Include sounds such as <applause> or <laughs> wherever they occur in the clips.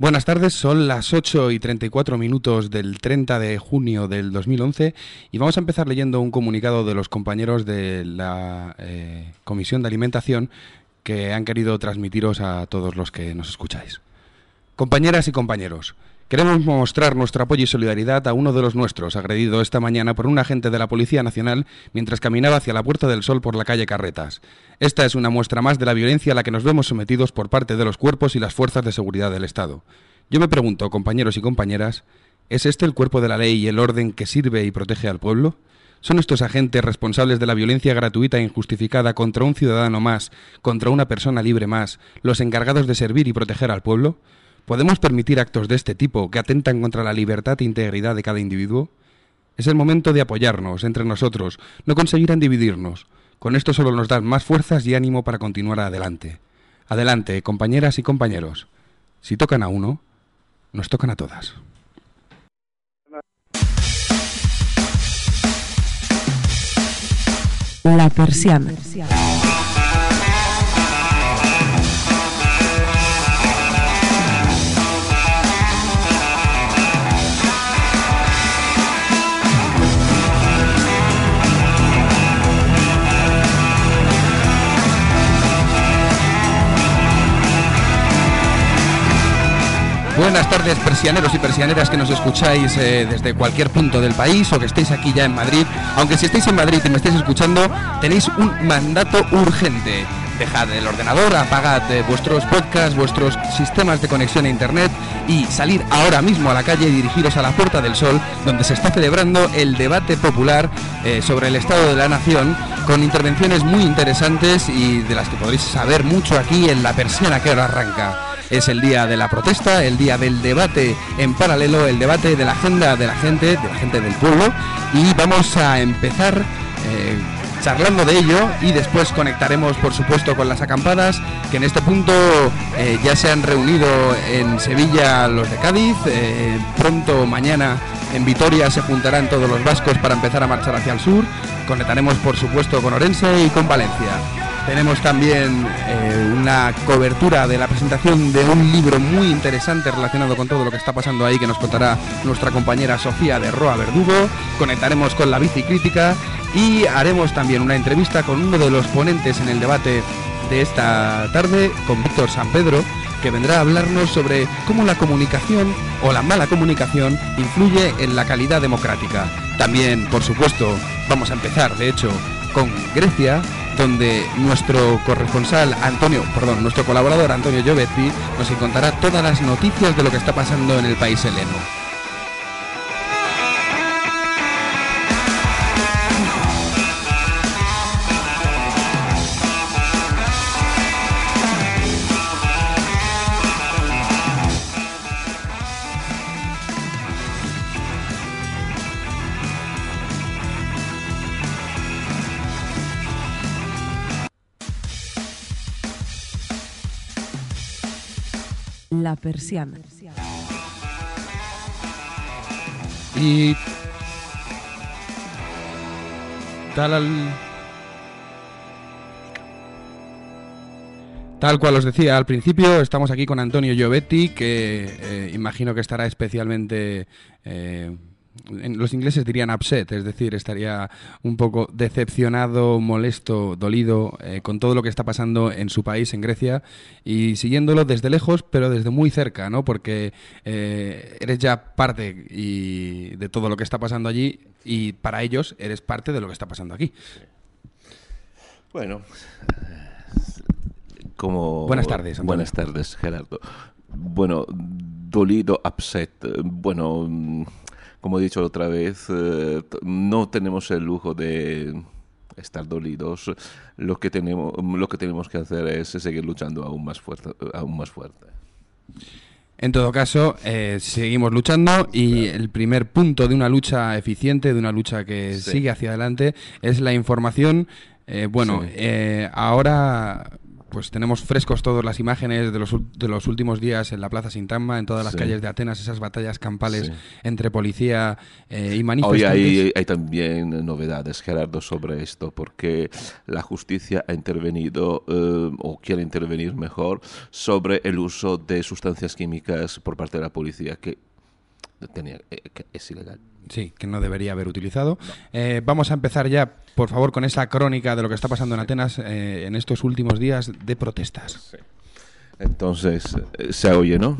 Buenas tardes, son las 8 y 34 minutos del 30 de junio del 2011 y vamos a empezar leyendo un comunicado de los compañeros de la eh, Comisión de Alimentación que han querido transmitiros a todos los que nos escucháis. Compañeras y compañeros, Queremos mostrar nuestro apoyo y solidaridad a uno de los nuestros, agredido esta mañana por un agente de la Policía Nacional mientras caminaba hacia la Puerta del Sol por la calle Carretas. Esta es una muestra más de la violencia a la que nos vemos sometidos por parte de los cuerpos y las fuerzas de seguridad del Estado. Yo me pregunto, compañeros y compañeras, ¿es este el cuerpo de la ley y el orden que sirve y protege al pueblo? ¿Son estos agentes responsables de la violencia gratuita e injustificada contra un ciudadano más, contra una persona libre más, los encargados de servir y proteger al pueblo? ¿Podemos permitir actos de este tipo que atentan contra la libertad e integridad de cada individuo? Es el momento de apoyarnos entre nosotros, no conseguirán dividirnos. Con esto solo nos dan más fuerzas y ánimo para continuar adelante. Adelante, compañeras y compañeros. Si tocan a uno, nos tocan a todas. La persiana. Buenas tardes, persianeros y persianeras que nos escucháis eh, desde cualquier punto del país o que estéis aquí ya en Madrid. Aunque si estáis en Madrid y me estáis escuchando, tenéis un mandato urgente. Dejad el ordenador, apagad eh, vuestros podcasts, vuestros sistemas de conexión a internet y salir ahora mismo a la calle y dirigiros a la Puerta del Sol, donde se está celebrando el debate popular eh, sobre el estado de la nación, con intervenciones muy interesantes y de las que podréis saber mucho aquí en la persiana que ahora arranca. Es el día de la protesta, el día del debate en paralelo, el debate de la agenda de la gente, de la gente del pueblo. Y vamos a empezar eh, charlando de ello y después conectaremos, por supuesto, con las acampadas, que en este punto eh, ya se han reunido en Sevilla los de Cádiz. Eh, pronto, mañana, en Vitoria se juntarán todos los vascos para empezar a marchar hacia el sur. Conectaremos, por supuesto, con Orense y con Valencia. Tenemos también eh, una cobertura de la presentación de un libro muy interesante relacionado con todo lo que está pasando ahí que nos contará nuestra compañera Sofía de Roa Verdugo. Conectaremos con la bicicrítica y haremos también una entrevista con uno de los ponentes en el debate de esta tarde, con Víctor San Pedro, que vendrá a hablarnos sobre cómo la comunicación o la mala comunicación influye en la calidad democrática. También, por supuesto, vamos a empezar, de hecho, con Grecia, donde nuestro corresponsal Antonio, perdón, nuestro colaborador Antonio Giovetti nos contará todas las noticias de lo que está pasando en el país heleno. La persiana. Y tal al- Tal cual os decía al principio, estamos aquí con Antonio Giovetti, que eh, imagino que estará especialmente... eh, en- los ingleses dirían upset, es decir, estaría un poco decepcionado, molesto, dolido eh, con todo lo que está pasando en su país, en Grecia, y siguiéndolo desde lejos, pero desde muy cerca, ¿no? Porque eh, eres ya parte y de todo lo que está pasando allí y para ellos eres parte de lo que está pasando aquí. Bueno, como... Buenas tardes, Antonio. Buenas tardes, Gerardo. Bueno, dolido, upset. eh, Bueno, mm, como he dicho otra vez, eh, no tenemos el lujo de estar dolidos. Lo que tenemos, lo que tenemos que hacer es seguir luchando aún más fuerte. Aún más fuerte. En todo caso, eh, seguimos luchando y el primer punto de una lucha eficiente, de una lucha que Sí. sigue hacia adelante, es la información. Eh, bueno, Sí. eh, ahora pues tenemos frescos todas las imágenes de los, de los últimos días en la Plaza Sintagma, en todas las calles de Atenas, esas batallas campales entre policía eh, y manifestantes. Hoy hay, también novedades, Gerardo, sobre esto, porque la justicia ha intervenido, eh, o quiere intervenir mejor, sobre el uso de sustancias químicas por parte de la policía, que, tenía, eh, es ilegal. Sí, que no debería haber utilizado. Eh, vamos a empezar ya, por favor, con esa crónica de lo que está pasando en Atenas eh, en estos últimos días de protestas. Entonces, se oye, ¿no?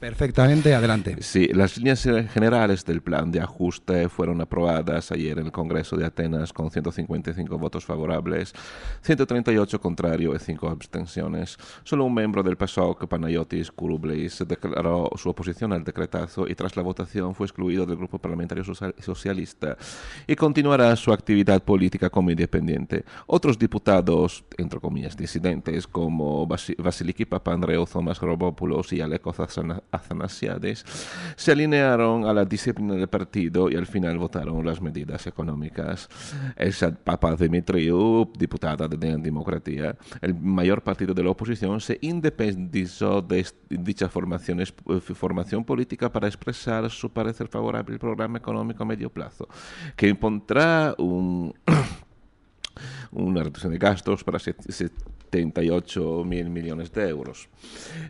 Perfectamente, adelante. Sí, las líneas generales del plan de ajuste fueron aprobadas ayer en el Congreso de Atenas con 155 votos favorables, 138 contrarios y 5 abstenciones. Solo un miembro del PASOK, Panayotis Kouroublis, declaró su oposición al decretazo y tras la votación fue excluido del Grupo Parlamentario Socialista y continuará su actividad política como independiente. Otros diputados, entre comillas, disidentes, como Vasiliki Papandreou, Thomas Robopoulos y Aleko Athanasiades, se alinearon a la disciplina del partido y al final votaron las medidas económicas. El Papa Dimitriou, diputada de la Democracia, el mayor partido de la oposición, se independizó de dicha formación, formación política para expresar su parecer favorable al programa económico a medio plazo, que impondrá un una reducción de gastos para 78 mil millones de euros.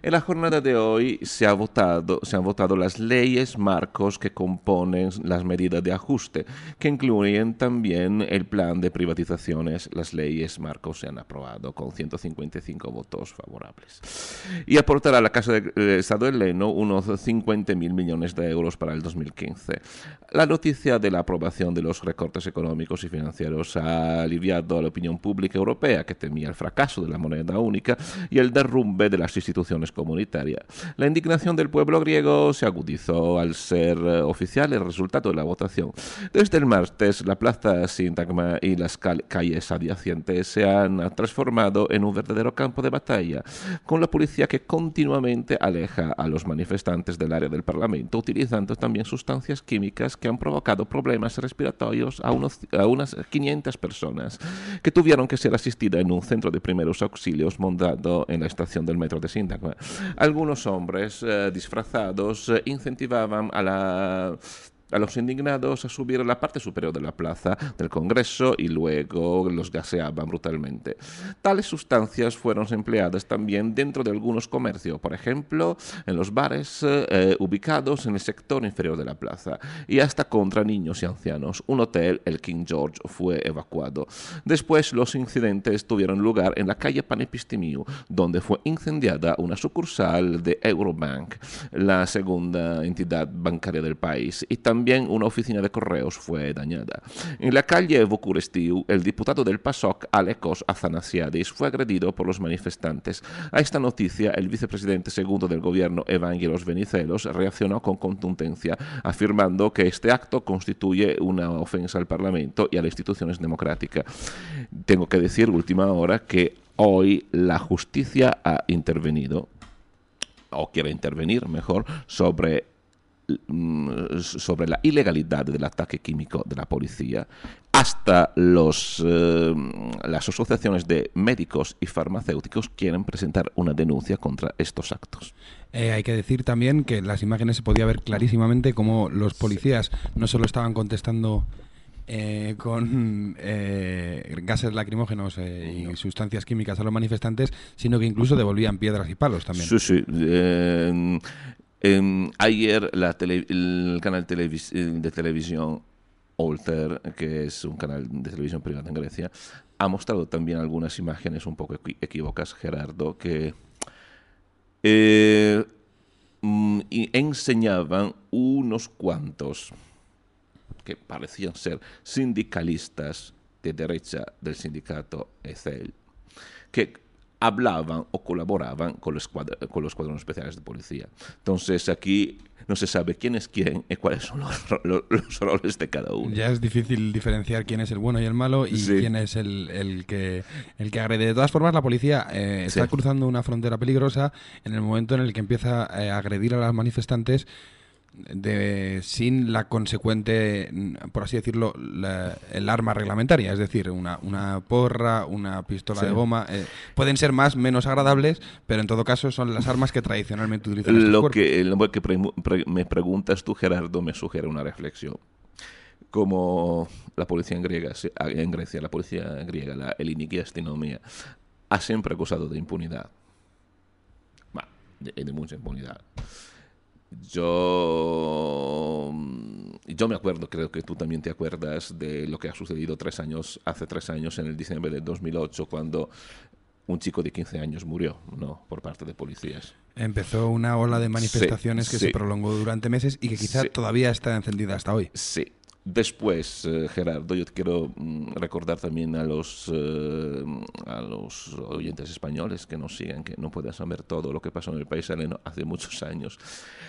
En la jornada de hoy se, ha votado, se han votado las leyes marcos que componen las medidas de ajuste, que incluyen también el plan de privatizaciones. Las leyes marcos se han aprobado con 155 votos favorables. Y aportará a la Casa de Estado de Leno unos 50 mil millones de euros para el 2015. La noticia de la aprobación de los recortes económicos y financieros ha aliviado a la opinión pública europea, que temía el fracaso de la moneda única y el derrumbe de las instituciones comunitarias. La indignación del pueblo griego se agudizó al ser eh, oficial el resultado de la votación. Desde el martes, la plaza Sintagma y las calles adyacentes se han transformado en un verdadero campo de batalla, con la policía que continuamente aleja a los manifestantes del área del Parlamento, utilizando también sustancias químicas que han provocado problemas respiratorios a, unos, a unas 500 personas, que tuvieron que ser asistidas en un centro de primeros auxilios montado en la estación del metro de Sintagma. Algunos hombres eh, disfrazados eh, incentivaban a la a los indignados a la parte superior de la plaza del Congreso y luego los gaseaban brutalmente. Tales sustancias fueron empleadas también dentro de algunos comercios, por ejemplo, en los bares eh, ubicados en el sector inferior de la plaza, y hasta contra niños y ancianos. Un hotel, el King George, fue evacuado. Después los incidentes tuvieron lugar en la calle Panepistimiu, donde fue incendiada una sucursal de Eurobank, la segunda entidad bancaria del país, y también también una oficina de correos fue dañada. En la calle Vocurestiu, el diputado del PASOK, Alekos Azanasiadis, fue agredido por los manifestantes. A esta noticia, el vicepresidente segundo del gobierno, Evangelos Venizelos, reaccionó con contundencia, afirmando que este acto constituye una ofensa al Parlamento y a las instituciones democráticas. Tengo que decir, última hora, que hoy la justicia ha intervenido o quiere intervenir mejor sobre sobre la ilegalidad del ataque químico de la policía, hasta los, eh, las asociaciones de médicos y farmacéuticos quieren presentar una denuncia contra estos actos. Eh, hay que decir también que en las imágenes se podía ver clarísimamente cómo los policías no solo estaban contestando eh, con gases lacrimógenos y sustancias químicas a los manifestantes, sino que incluso devolvían piedras y palos también. Sí, sí. Em, ayer el canal de televisión Alter, que es un canal de televisión privada en Grecia, ha mostrado también algunas imágenes un poco equívocas, Gerardo, que eh, mm, enseñaban unos cuantos que parecían ser sindicalistas de derecha del sindicato ECEL, que hablaban o colaboraban con los, con los escuadrones especiales de policía. Entonces aquí no se sabe quién es quién y cuáles son los, roles de cada uno. Ya es difícil diferenciar quién es el bueno y el malo y quién es el, el, que, el que agrede. De todas formas, la policía eh, está cruzando una frontera peligrosa en el momento en el que empieza a agredir a los manifestantes de, sin la consecuente, por así decirlo, el arma reglamentaria, es decir, una, una porra, una pistola de goma, eh, pueden ser más, menos agradables, pero en todo caso son las armas que tradicionalmente utilizan. Este lo que, me preguntas tú, Gerardo, me sugiere una reflexión. Como la policía en, griega, ah, en Grecia, la policía griega, la eliniquiastinomia ha siempre acusado de impunidad. De mucha impunidad. Yo, yo me acuerdo, creo que tú también te acuerdas de lo que ha sucedido tres años, hace tres años, en el diciembre de 2008, cuando un chico de 15 años murió, ¿no? Por parte de policías. Empezó una ola de manifestaciones que sí. se prolongó durante meses y que quizá Sí. todavía está encendida hasta hoy. Sí. Después, eh, Gerardo, yo te quiero mm, recordar también a los, eh, a los oyentes españoles que nos siguen, que no pueden saber todo lo que pasó en el país heleno hace muchos años.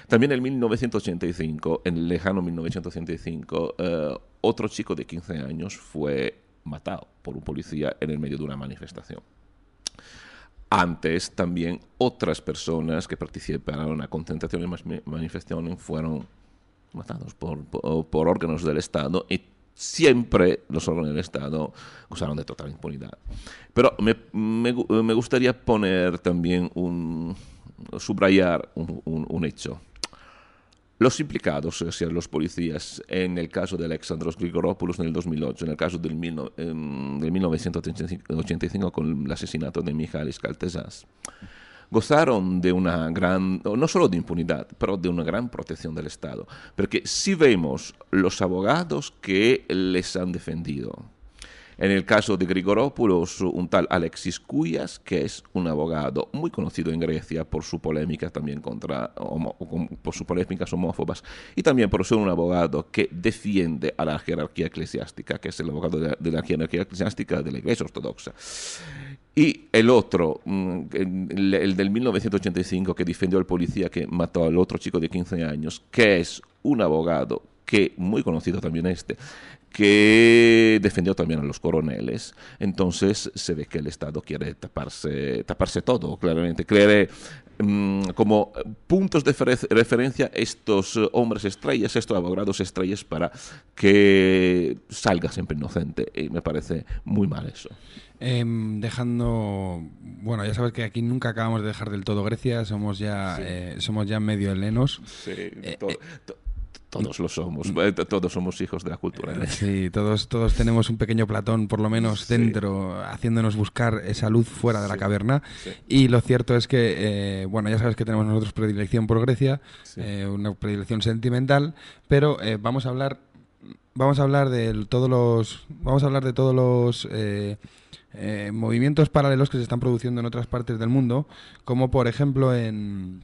También en 1985, en el lejano 1985, eh, otro chico de 15 años fue matado por un policía en el medio de una manifestación. Antes también otras personas que participaron a concentraciones y mas- manifestaciones fueron matados por, por, por órganos del Estado y siempre los órganos del Estado gozaron de total impunidad. Pero me, me me gustaría poner también un, subrayar un, un- un hecho. Los implicados, o sea, los policías, en el caso de Alexandros Grigoropoulos en el 2008, en el caso del, mil em, del 1985 con el asesinato de Mijalis Kaltezas, gozaron de una gran, no solo de impunidad, pero de una gran protección del Estado. Porque si vemos los abogados que les han defendido, en el caso de Grigoropoulos, un tal Alexis Cuyas, que es un abogado muy conocido en Grecia por su polémica también contra, por sus polémicas homófobas, y también por ser un abogado que defiende a la jerarquía eclesiástica, que es el abogado de la, jerarquía eclesiástica de la Iglesia Ortodoxa. Y el otro, mm, el del 1985, que defendió al policía que mató al otro chico de 15 años, que es un abogado que, muy conocido también este, que defendió también a los coroneles. Entonces se ve que el Estado quiere taparse, taparse todo, claramente. Quiere mm, como puntos de fere- referencia estos eh, hombres estrellas, estos abogados estrellas, para que salga siempre inocente. Y me parece muy mal eso. Em, dejando, bueno, ya sabes que aquí nunca acabamos de dejar del todo Grecia, somos ya, Sí. eh, somos ya medio helenos. Sí, Eh, to- to- todos lo somos, eh, todos somos hijos de la cultura. ¿no? Sí, todos, todos tenemos un pequeño Platón, por lo menos Sí. dentro, haciéndonos buscar esa luz fuera de la caverna. sí. Y lo cierto es que, eh, bueno, ya sabes que tenemos nosotros predilección por Grecia, Sí. eh, una predilección sentimental, pero eh, vamos a hablar, vamos a hablar de todos los, vamos a hablar de todos los eh, eh, movimientos paralelos que se están produciendo en otras partes del mundo, como por ejemplo en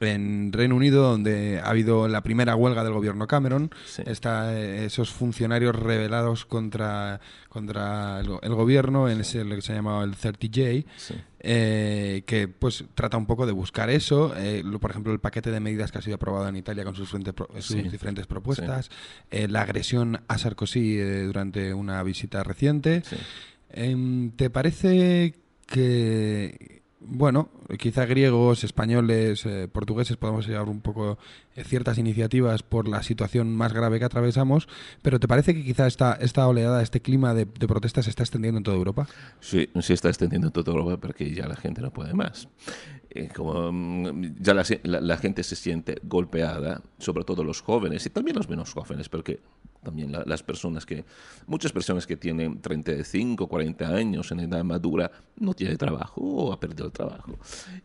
en Reino Unido, donde ha habido la primera huelga del gobierno Cameron, Sí. está eh, esos funcionarios rebelados contra, contra el, go- el gobierno, en ese, lo que se ha llamado el 30J, Sí. eh, que pues trata un poco de buscar eso. eh, lo- por ejemplo, el paquete de medidas que ha sido aprobado en Italia con sus, frente- sus Sí. diferentes propuestas, eh, la agresión a Sarkozy durante una visita reciente. Em, ¿Te parece que, bueno, quizá griegos, españoles, eh, portugueses podemos llevar un poco eh, ciertas iniciativas por la situación más grave que atravesamos, pero ¿te parece que quizá esta, esta oleada, este clima de, protestas se está extendiendo en toda Europa? Sí, se está extendiendo en toda Europa porque ya la gente no puede más. Como mm, ya la, la- la gente se siente golpeada, sobre todo los jóvenes y también los menos jóvenes, porque también la- las personas que, muchas personas que tienen 35, 40 años en edad madura, no tienen trabajo o ha perdido el trabajo.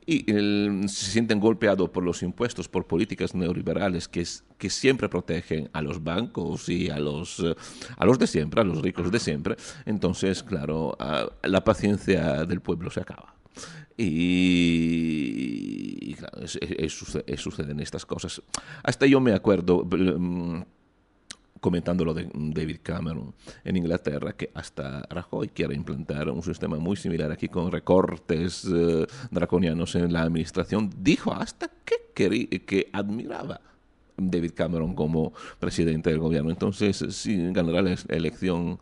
Y el- se sienten golpeados por los impuestos, por políticas neoliberales que, que siempre protegen a los bancos y a los, eh, a los de siempre, a los ricos de siempre. Entonces, claro, ah, la paciencia del pueblo se acaba. Y, es- es- es suce- es- suceden estas cosas. Hasta yo me acuerdo, mm, comentando lo de David Cameron en Inglaterra, que hasta Rajoy quiere implantar un sistema muy similar aquí con recortes eh, draconianos en la administración, dijo hasta que, que admiraba David Cameron como presidente del gobierno. Entonces, si ganará la elección,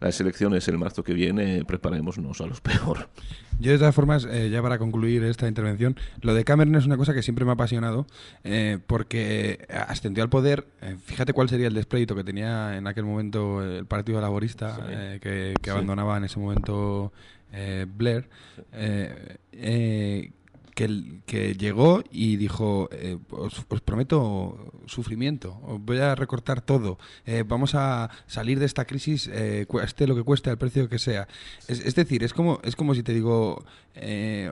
las elecciones el marzo que viene, preparémonos a los peor. Yo, de todas formas, eh, ya para concluir esta intervención, lo de Cameron es una cosa que siempre me ha apasionado, eh, porque ascendió al poder. Eh, fíjate cuál sería el desplito que tenía en aquel momento el Partido Laborista, que, abandonaba en ese momento Blair. Que, que, llegó y dijo, os, prometo sufrimiento, os voy a recortar todo, vamos a salir de esta crisis, cueste lo que cueste, al precio que sea. Es, es, decir, es como, es como si te digo, eh,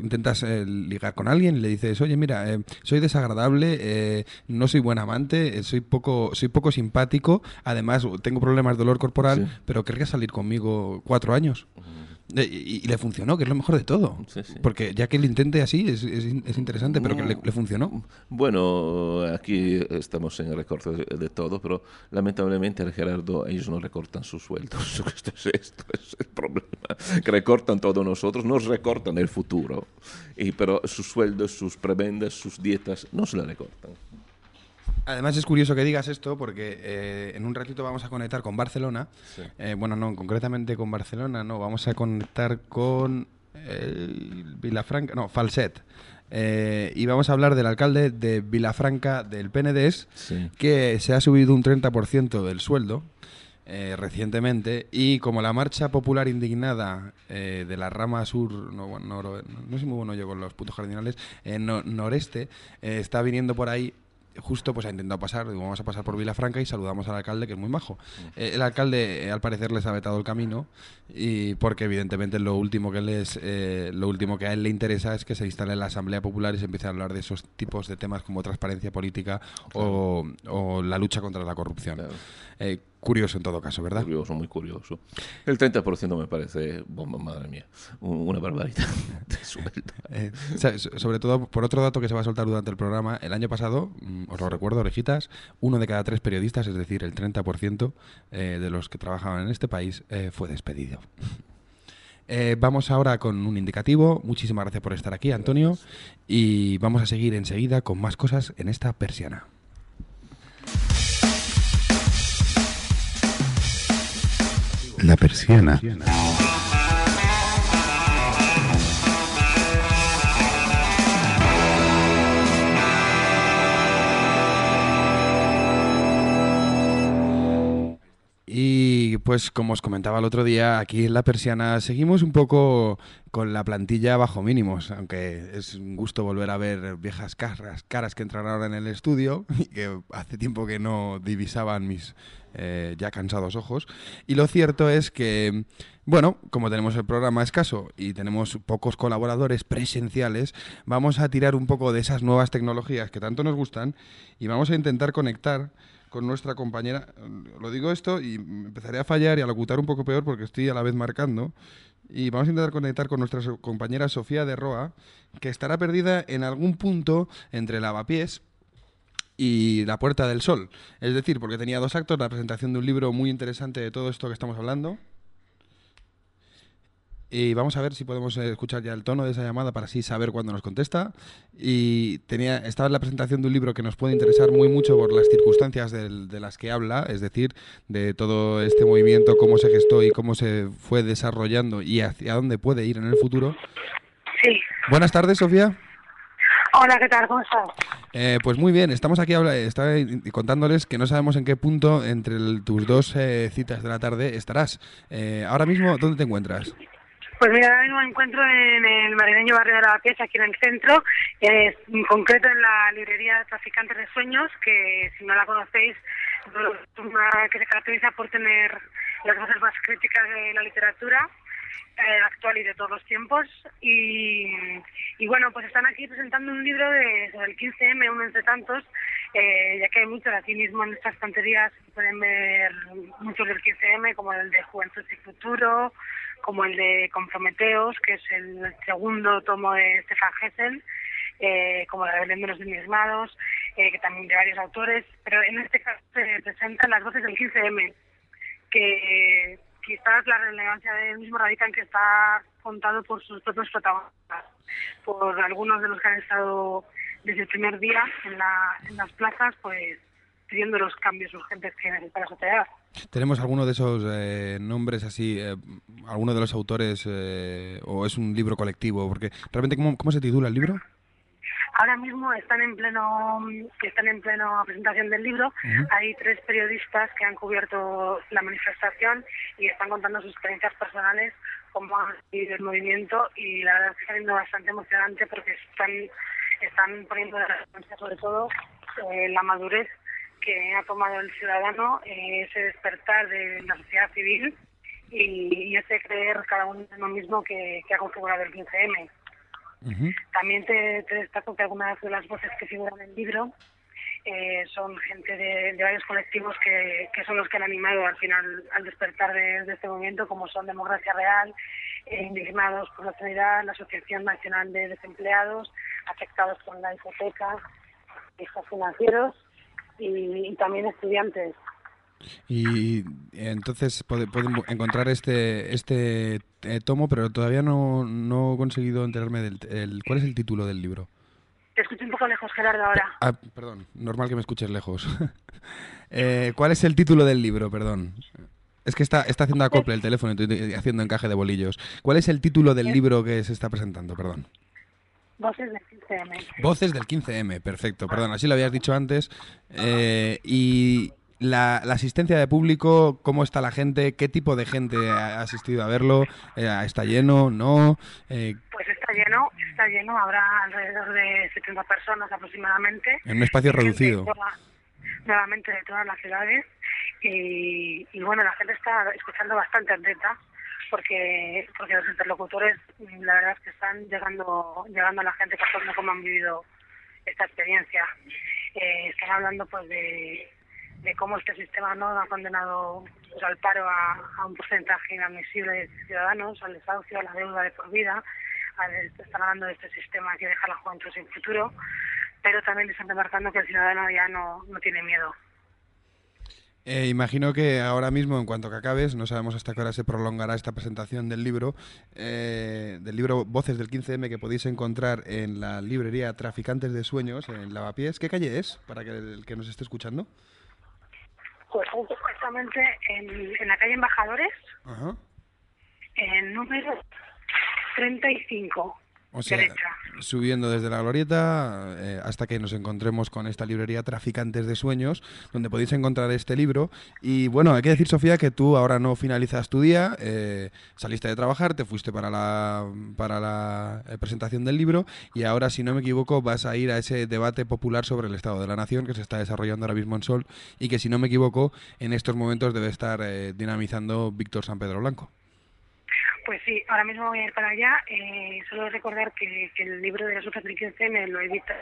intentas eh, ligar con alguien, le dices, oye, mira, eh, soy desagradable, no soy buen amante, soy poco, soy poco simpático, además tengo problemas de dolor corporal, pero querría salir conmigo cuatro años. Y, le funcionó, que es lo mejor de todo. Porque ya que él intente así, es, es, interesante, pero que le, funcionó. Bueno, aquí estamos en el recorte de, todo, pero lamentablemente, Gerardo, ellos no recortan sus sueldos. <laughs> Esto es, esto es el problema. Que recortan todo nosotros, nos recortan el futuro. Y, pero sus sueldos, sus prebendas, sus dietas, no se le recortan. Además es curioso que digas esto porque eh, en un ratito vamos a conectar con Barcelona. Eh, bueno, no, concretamente con Barcelona, no, vamos a conectar con el Vilafranca, no, Falset. Eh, y vamos a hablar del alcalde de Vilafranca del PNDES, que se ha subido un 30% del sueldo. recientemente y como la marcha popular indignada de la rama sur, no, no, no, no, muy bueno yo con los puntos cardinales, noreste, está viniendo por ahí justo pues ha intentado pasar, vamos a pasar por Vilafranca y saludamos al alcalde que es muy majo. Eh, el alcalde eh, al parecer les ha vetado el camino y porque evidentemente lo último que les eh, lo último que a él le interesa es que se instale en la Asamblea Popular y se empiece a hablar de esos tipos de temas como transparencia política o, la lucha contra la corrupción. Curioso en todo caso, ¿verdad? Curioso, muy curioso. El 30% me parece, bomba, madre mía, una barbaridad <laughs> eh, sobre todo, por otro dato que se va a soltar durante el programa, el año pasado, mm, os lo recuerdo, orejitas, uno de cada tres periodistas, es decir, el 30% eh, de los que trabajaban en este país, eh, fue despedido. <laughs> vamos ahora con un indicativo. Muchísimas gracias por estar aquí, Antonio. Y vamos a seguir enseguida con más cosas en esta persiana. La persiana. Y pues como os comentaba el otro día, aquí en La Persiana seguimos un poco con la plantilla bajo mínimos, aunque es un gusto volver a ver viejas caras, caras que entran ahora en el estudio <laughs> y que hace tiempo que no divisaban mis eh, ya cansados ojos. Y lo cierto es que, bueno, como tenemos el programa escaso y tenemos pocos colaboradores presenciales, vamos a tirar un poco de esas nuevas tecnologías que tanto nos gustan y vamos a intentar conectar con nuestra compañera. Lo digo esto y empezaré a fallar y a locutar un poco peor porque estoy a la vez marcando. Y vamos a intentar conectar con nuestra compañera Sofía de Roa, que estará perdida en algún punto entre lavapiés y La Puerta del Sol. Es decir, porque tenía dos actos, la presentación de un libro muy interesante de todo esto que estamos hablando. Y vamos a ver si podemos escuchar ya el tono de esa llamada para así saber cuándo nos contesta. Y tenía, estaba en la presentación de un libro que nos puede interesar muy mucho por las circunstancias de las que habla, es decir, de todo este movimiento, cómo se gestó y cómo se fue desarrollando y hacia dónde puede ir en el futuro. Sí. Buenas tardes, Sofía. Hola, ¿qué tal? ¿Cómo estás? Eh, pues muy bien, estamos aquí contándoles que no sabemos en qué punto entre tus dos eh, citas de la tarde estarás. Eh, ahora mismo, ¿dónde te encuentras? Pues mira, ahora mismo me encuentro en el marineño barrio de la Pieza, aquí en el centro, en concreto en la librería Traficantes de Sueños, que si no la conocéis, es una que se caracteriza por tener las voces más críticas de la literatura eh, actual y de todos los tiempos. Y, y, bueno, pues están aquí presentando un libro de, sobre el 15M, uno entre tantos, eh, ya que hay muchos aquí mismo en estas estanterías, pueden ver muchos del 15M, como el de Juventud y Futuro, como el de Comprometeos, que es el segundo tomo de Stefan Hessel, eh, como la rebelión de los enigmados, eh, que también de varios autores, pero en este caso se presentan las voces del 15M, que quizás la relevancia del mismo radica en que está contado por sus propios protagonistas, por algunos de los que han estado desde el primer día en, la, en las plazas, pues pidiendo los cambios urgentes que necesita la sociedad. ¿Tenemos alguno de esos eh, nombres así, eh, alguno de los autores, eh, o es un libro colectivo? Porque realmente, ¿cómo, cómo se titula el libro? Ahora mismo están en pleno están en pleno presentación del libro. Hay tres periodistas que han cubierto la manifestación y están contando sus experiencias personales, cómo han vivido el movimiento y la verdad es que está siendo bastante emocionante porque están están poniendo de sobre todo eh, la madurez que ha tomado el ciudadano, eh, ese despertar de la sociedad civil y, y ese creer cada uno en lo mismo que, que ha configurado el 15M. También te, te, destaco que algunas de las voces que figuran en el libro eh, son gente de, de, varios colectivos que, que, son los que han animado al final al despertar de, de este movimiento, como son Democracia Real, eh, Indignados por la Sanidad, la Asociación Nacional de Desempleados, afectados por la hipoteca, hijos financieros y, y también estudiantes. Y entonces podemos encontrar este este eh, tomo, pero todavía no, no he conseguido enterarme del el, cuál es el título del libro. Te escucho un poco lejos, Gerardo, ahora. Ah, perdón, normal que me escuches lejos. <laughs> eh, ¿Cuál es el título del libro, perdón? Es que está, está haciendo acople el teléfono, estoy haciendo encaje de bolillos. ¿Cuál es el título del libro que se está presentando, perdón? Voces del 15M. Voces del 15M, perfecto, perdón, así lo habías dicho antes. Eh, y, la, la, asistencia de público, cómo está la gente, qué tipo de gente ha asistido a verlo, eh, está lleno, no. Eh... Pues está lleno, está lleno, habrá alrededor de 70 personas aproximadamente. En un espacio reducido. Toda, nuevamente de todas las ciudades y, y, bueno, la gente está escuchando bastante atenta porque porque los interlocutores la verdad es que están llegando llegando a la gente contando cómo han vivido esta experiencia. Eh, están hablando pues de de cómo este sistema no ha condenado pues, al paro a, un porcentaje inadmisible de ciudadanos, al desahucio, a la deuda de por vida. Están hablando de este sistema que deja a la juventud sin futuro, pero también están remarcando que el ciudadano ya no, no tiene miedo. Eh, imagino que ahora mismo, en cuanto que acabes, no sabemos hasta qué hora se prolongará esta presentación del libro, eh, del libro Voces del 15M que podéis encontrar en la librería Traficantes de Sueños, en Lavapiés. ¿Qué calle es, para que el que nos esté escuchando? Pues justamente en, en la calle Embajadores, Ajá. en número 35. O sea, derecha. subiendo desde la glorieta eh, hasta que nos encontremos con esta librería Traficantes de Sueños, donde podéis encontrar este libro. Y bueno, hay que decir, Sofía, que tú ahora no finalizas tu día, eh, saliste de trabajar, te fuiste para la, para la eh, presentación del libro y ahora, si no me equivoco, vas a ir a ese debate popular sobre el Estado de la Nación que se está desarrollando ahora mismo en Sol y que, si no me equivoco, en estos momentos debe estar eh, dinamizando Víctor San Pedro Blanco. Pues sí, ahora mismo voy a ir para allá. Eh, solo recordar que, que, el libro de la Sufa 15 me lo edita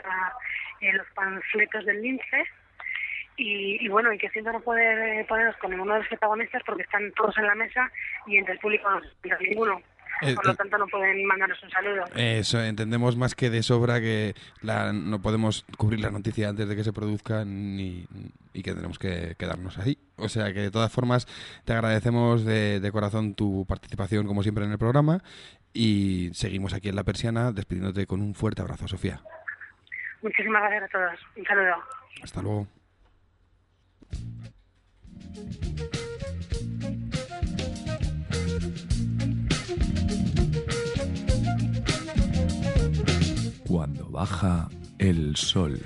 en eh, los panfletos del lince. Y, y, bueno, y que siento no poder ponerlos con ninguno de los protagonistas porque están todos en la mesa y entre el público no se ninguno. Eh, Por lo tanto, no pueden mandarnos un saludo. Eso, entendemos más que de sobra que la, no podemos cubrir la noticia antes de que se produzca ni, y que tenemos que quedarnos ahí. O sea que de todas formas te agradecemos de, de, corazón tu participación como siempre en el programa y seguimos aquí en La Persiana despidiéndote con un fuerte abrazo, Sofía. Muchísimas gracias a todos. Un saludo. Hasta luego. Cuando baja el sol.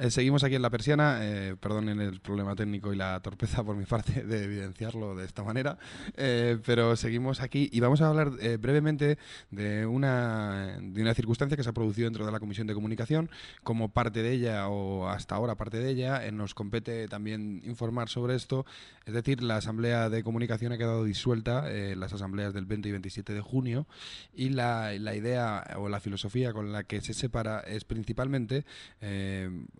Eh, seguimos aquí en la persiana, eh, perdonen el problema técnico y la torpeza por mi parte de evidenciarlo de esta manera, eh, pero seguimos aquí y vamos a hablar eh, brevemente de una, de una circunstancia que se ha producido dentro de la Comisión de Comunicación. Como parte de ella, o hasta ahora parte de ella, nos compete también informar sobre esto. Es decir, la Asamblea de Comunicación ha quedado disuelta, las asambleas del 20 y 27 de junio, y la, la idea o la filosofía con la que se separa es principalmente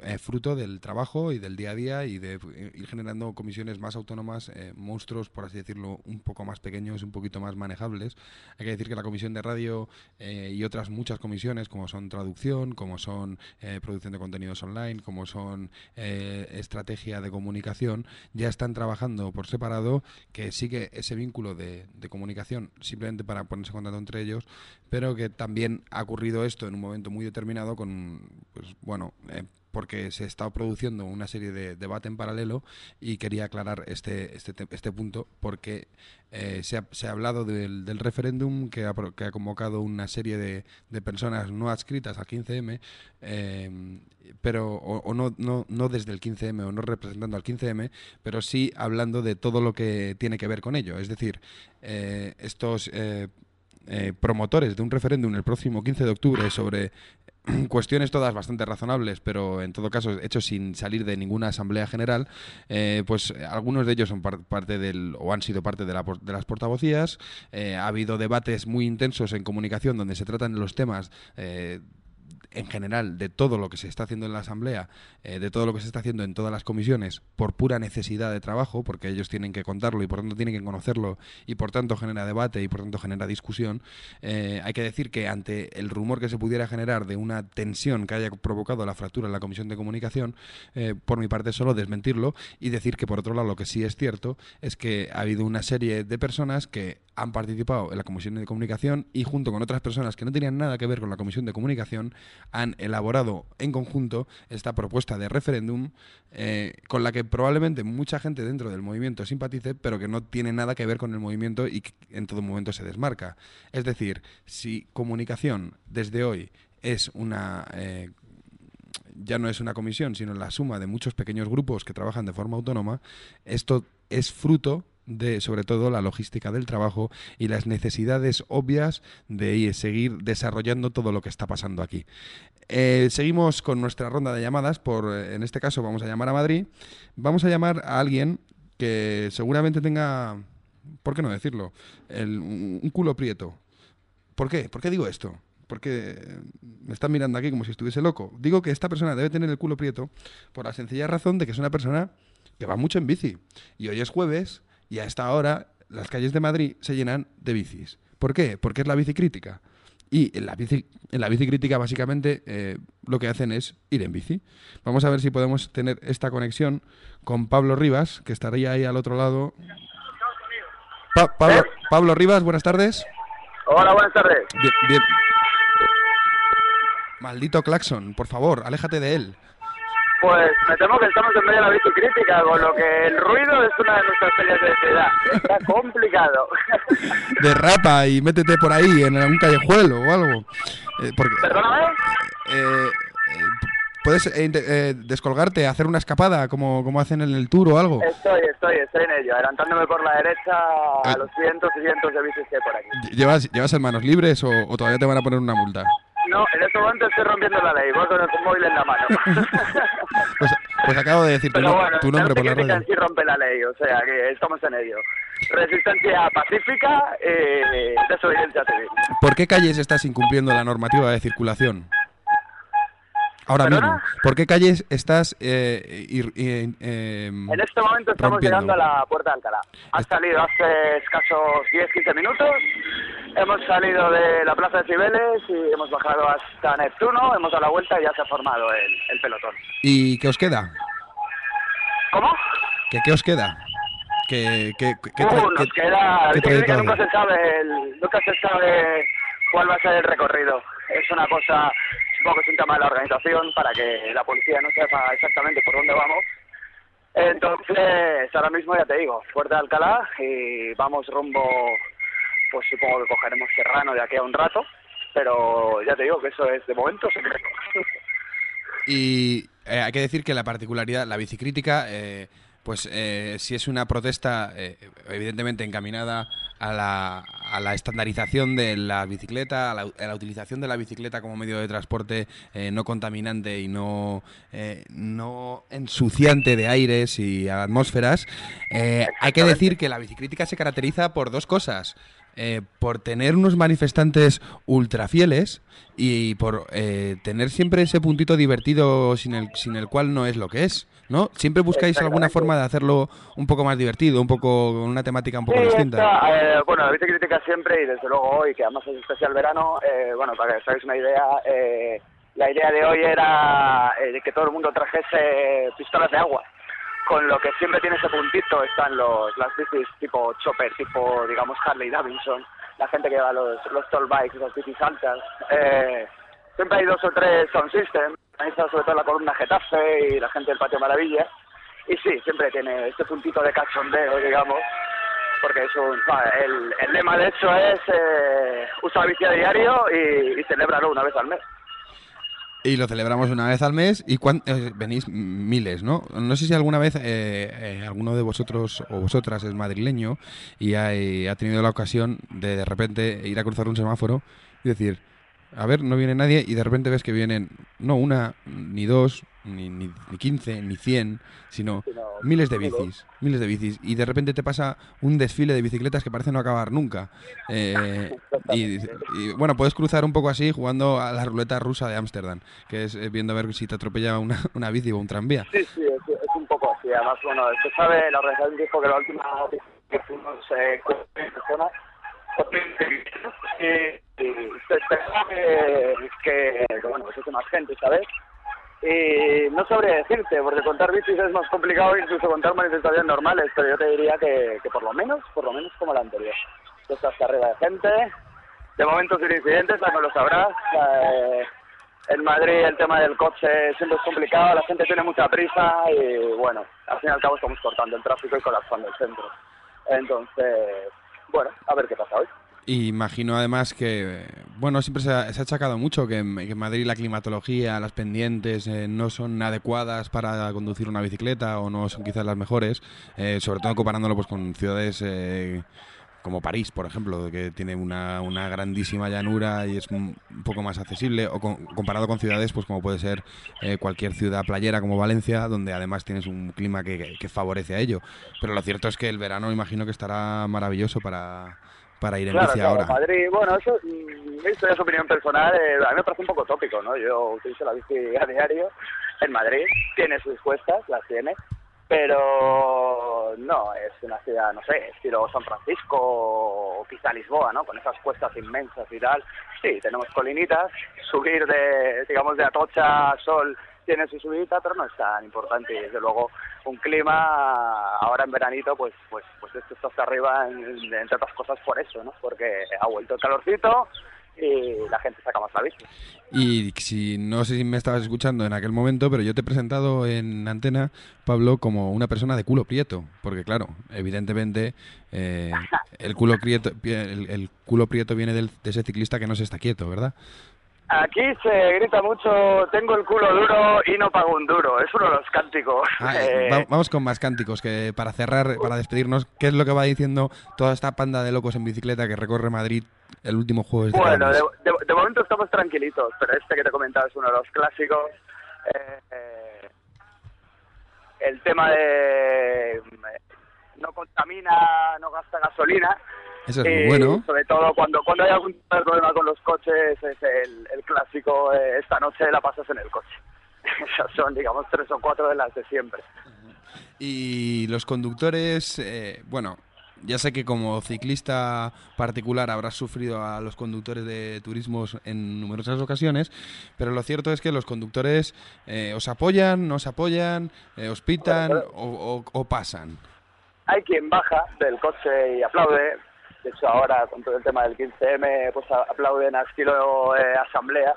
eh, fruto del trabajo y del día a día y de eh, ir generando comisiones más autónomas, eh, monstruos, por así decirlo, un poco más pequeños, un poquito más manejables. Hay que decir que la comisión de radio y otras muchas comisiones, como son traducción, como son producción de contenidos online, como son estrategia de comunicación, ya están trabajando por separado, que sigue ese vínculo de, comunicación simplemente para ponerse en contacto entre ellos, pero que también ha ocurrido esto en un momento muy determinado con, pues bueno, porque se está produciendo una serie de debate en paralelo y quería aclarar este, este, te- este punto porque eh, se, ha, se ha hablado del, del referéndum que ha, que ha convocado una serie de, de personas no adscritas al 15M, eh, pero o, no, no, no desde el 15M o no representando al 15M, pero sí hablando de todo lo que tiene que ver con ello. Es decir, eh, estos promotores de un referéndum el próximo 15 de octubre sobre <clears throat> cuestiones todas bastante razonables, pero en todo caso hechos sin salir de ninguna asamblea general, eh, pues algunos de ellos son par- parte del o han sido parte de, la de las portavocías. Eh, ha habido debates muy intensos en comunicación donde se tratan los temas. eh, en general de todo lo que se está haciendo en la Asamblea, eh, de todo lo que se está haciendo en todas las comisiones, por pura necesidad de trabajo, porque ellos tienen que contarlo y por tanto tienen que conocerlo y por tanto genera debate y por tanto genera discusión, eh, hay que decir que ante el rumor que se pudiera generar de una tensión que haya provocado la fractura en la Comisión de Comunicación, eh, por mi parte solo desmentirlo y decir que por otro lado lo que sí es cierto es que ha habido una serie de personas que han participado en la Comisión de Comunicación y junto con otras personas que no tenían nada que ver con la Comisión de Comunicación han elaborado en conjunto esta propuesta de referéndum eh, con la que probablemente mucha gente dentro del movimiento simpatice, pero que no tiene nada que ver con el movimiento y que en todo momento se desmarca. Es decir, si comunicación desde hoy es una... eh, ya no es una comisión, sino la suma de muchos pequeños grupos que trabajan de forma autónoma, esto es fruto de, sobre todo, la logística del trabajo y las necesidades obvias de ir- seguir desarrollando todo lo que está pasando aquí. Eh, seguimos con nuestra ronda de llamadas, por, eh, en este caso vamos a llamar a Madrid. Vamos a llamar a alguien que seguramente tenga, ¿por qué no decirlo? El- un culo prieto. ¿Por qué? ¿Por qué digo esto? Porque me están mirando aquí como si estuviese loco. Digo que esta persona debe tener el culo prieto por la sencilla razón de que es una persona que va mucho en bici. Y hoy es jueves y a esta hora las calles de Madrid se llenan de bicis. ¿Por qué? Porque es la bicicrítica. Y en la, bici, en la bicicrítica básicamente eh, lo que hacen es ir en bici. Vamos a ver si podemos tener esta conexión con Pablo Rivas, que estaría ahí al otro lado. Pa- Pablo, Pablo Rivas, buenas tardes. Hola, buenas tardes. Bien, bien. Maldito Claxon, por favor, aléjate de él. Pues me temo que estamos en medio de la bicicrítica, con lo que el ruido es una de nuestras peleas de ciudad. Está <laughs> complicado. Derrapa y métete por ahí en algún callejuelo o algo. Eh, porque, ¿Perdóname? eh, eh, puedes eh, descolgarte, hacer una escapada como, como hacen en el tour o algo. Estoy, estoy, estoy en ello, adelantándome por la derecha a los cientos y cientos de bicis que hay por aquí. ¿Llevas, ¿Llevas en manos libres o, o todavía te van a poner una multa? No, en este momento estoy rompiendo la ley, voy con el móvil en la mano. <laughs> Pues, pues acabo de decir tu, no- bueno, tu nombre por la radio. sí rompe la ley, o sea que estamos en ello. Resistencia pacífica y desobediencia civil. ¿Por qué calles estás incumpliendo la normativa de circulación? Ahora ¿Perdona? mismo. ¿Por qué calles estás eh, ir- eh, eh, En este momento estamos rompiendo? llegando a la puerta de Alcalá. Ha Est- salido hace escasos 10-15 minutos. Hemos salido de la Plaza de Cibeles y hemos bajado hasta Neptuno. Hemos dado la vuelta y ya se ha formado el, el pelotón. ¿Y qué os queda? ¿Cómo? ¿Qué, qué os queda? ¿Qué, qué, qué, Uh, nos queda... que nunca se sabe, el- nunca se sabe cuál va a ser el recorrido. Es una cosa, un tema de la organización para que la policía no sepa exactamente por dónde vamos. Entonces, ahora mismo ya te digo, Fuerte de Alcalá y vamos rumbo, pues supongo que cogeremos Serrano de aquí a un rato, pero ya te digo que eso es de momento secreto. Y eh, hay que decir que la particularidad, la bicicrítica, eh, pues eh, si es una protesta eh, evidentemente encaminada a la, a la estandarización de la bicicleta, a la, a la utilización de la bicicleta como medio de transporte eh, no contaminante y no, eh, no ensuciante de aires y atmósferas, eh, hay que decir que la bicicrítica se caracteriza por dos cosas. Eh, por tener unos manifestantes ultra fieles y por eh, tener siempre ese puntito divertido sin el, sin el cual no es lo que es, ¿no? Siempre buscáis alguna forma de hacerlo un poco más divertido, un poco con una temática un poco Sí, distinta. esta, eh, bueno, la crítica siempre y desde luego hoy, que además es especial verano, eh, bueno, para que os hagáis una idea, eh, la idea de hoy era eh, que todo el mundo trajese pistolas de agua, con lo que siempre tiene ese puntito, están los, las bicis tipo chopper, tipo, digamos, Harley Davidson, la gente que lleva los, los tall bikes, esas bicis altas, eh, siempre hay dos o tres sound system, ahí está sobre todo la columna Getafe y la gente del Patio Maravilla, y sí, siempre tiene este puntito de cachondeo, digamos, porque es un, el, el lema de hecho es eh, usa la bici a diario y, y celébralo una vez al mes. Y lo celebramos una vez al mes y cuán- eh, venís miles, ¿no? No sé si alguna vez eh, eh, alguno de vosotros o vosotras es madrileño y ha, y ha tenido la ocasión de de repente ir a cruzar un semáforo y decir, a ver, no viene nadie y de repente ves que vienen no una, ni dos, ni, ni, ni quince, ni cien, sino Sino miles de bicis, miles de bicis y de repente te pasa un desfile de bicicletas que parece no acabar nunca. Eh, y, y, bueno, puedes cruzar un poco así jugando a la ruleta rusa de Ámsterdam, que es eh, viendo a ver si te atropella una, una bici o un tranvía. Sí, sí, es, es un poco así. Además, bueno, se sabe, la organización dijo que la última vez que fuimos eh, con personas, se esperaba que, que, que, bueno, que más gente, ¿sabes? Y no sabría decirte, porque contar bicis es más complicado incluso contar manifestaciones normales, pero yo te diría que, que por lo menos, por lo menos como la anterior. Estás arriba de gente, de momento sin incidentes, no lo sabrás. Eh, en Madrid el tema del coche siempre es complicado, la gente tiene mucha prisa y bueno, al fin y al cabo estamos cortando el tráfico y colapsando el centro. Entonces, bueno, a ver qué pasa hoy. Y imagino además que, bueno, siempre se ha, se ha achacado mucho que en, Madrid la climatología, las pendientes eh, no son adecuadas para conducir una bicicleta o no son quizás las mejores, eh, sobre todo comparándolo pues con ciudades eh, como París, por ejemplo, que tiene una, grandísima llanura y es un poco más accesible, o con- comparado con ciudades pues como puede ser eh, cualquier ciudad playera como Valencia, donde además tienes un clima que- que favorece a ello. Pero lo cierto es que el verano imagino que estará maravilloso para, para ir en Claro, bici claro, ahora. Madrid, bueno, eso, mm, esto ya es opinión personal, eh, a mí me parece un poco tópico, ¿no? Yo utilizo la bici a diario en Madrid, tiene sus cuestas, las tiene, pero no, es una ciudad, no sé, estilo San Francisco o quizá Lisboa, ¿no? Con esas cuestas inmensas y tal. Sí, tenemos colinitas, subir de, digamos, de Atocha a Sol tiene su subida, pero no es tan importante. Y desde luego, un clima ahora en veranito, pues, pues, pues esto está hasta arriba, en- en- entre otras cosas por eso, ¿no? Porque ha vuelto el calorcito y la gente saca más la bici. Y si no sé si me estabas escuchando en aquel momento, pero yo te he presentado en antena, Pablo, como una persona de culo prieto, porque claro, evidentemente eh, <laughs> el culo prieto, el, el culo prieto viene del- de ese ciclista que no se está quieto, ¿verdad? Aquí se grita mucho, tengo el culo duro y no pago un duro. Es uno de los cánticos. Ah, Eh, va- vamos con más cánticos, que para cerrar, para despedirnos, ¿qué es lo que va diciendo toda esta panda de locos en bicicleta que recorre Madrid el último jueves de Bueno, de, de- de momento estamos tranquilitos, pero este que te he comentado es uno de los clásicos. Eh, eh, el tema de eh, no contamina, no gasta gasolina. Eso es muy y bueno. Sobre todo cuando, cuando hay algún problema con los coches, es el, el clásico, eh, esta noche la pasas en el coche. <laughs> Esas son, digamos, tres o cuatro de las de siempre. Y los conductores, eh, bueno, ya sé que como ciclista particular habrás sufrido a los conductores de turismos en numerosas ocasiones, pero lo cierto es que los conductores eh, os apoyan, no os apoyan, eh, os pitan o, o- o pasan. hay quien baja del coche y aplaude. De hecho, ahora con todo el tema del 15M, pues aplauden a estilo eh, asamblea.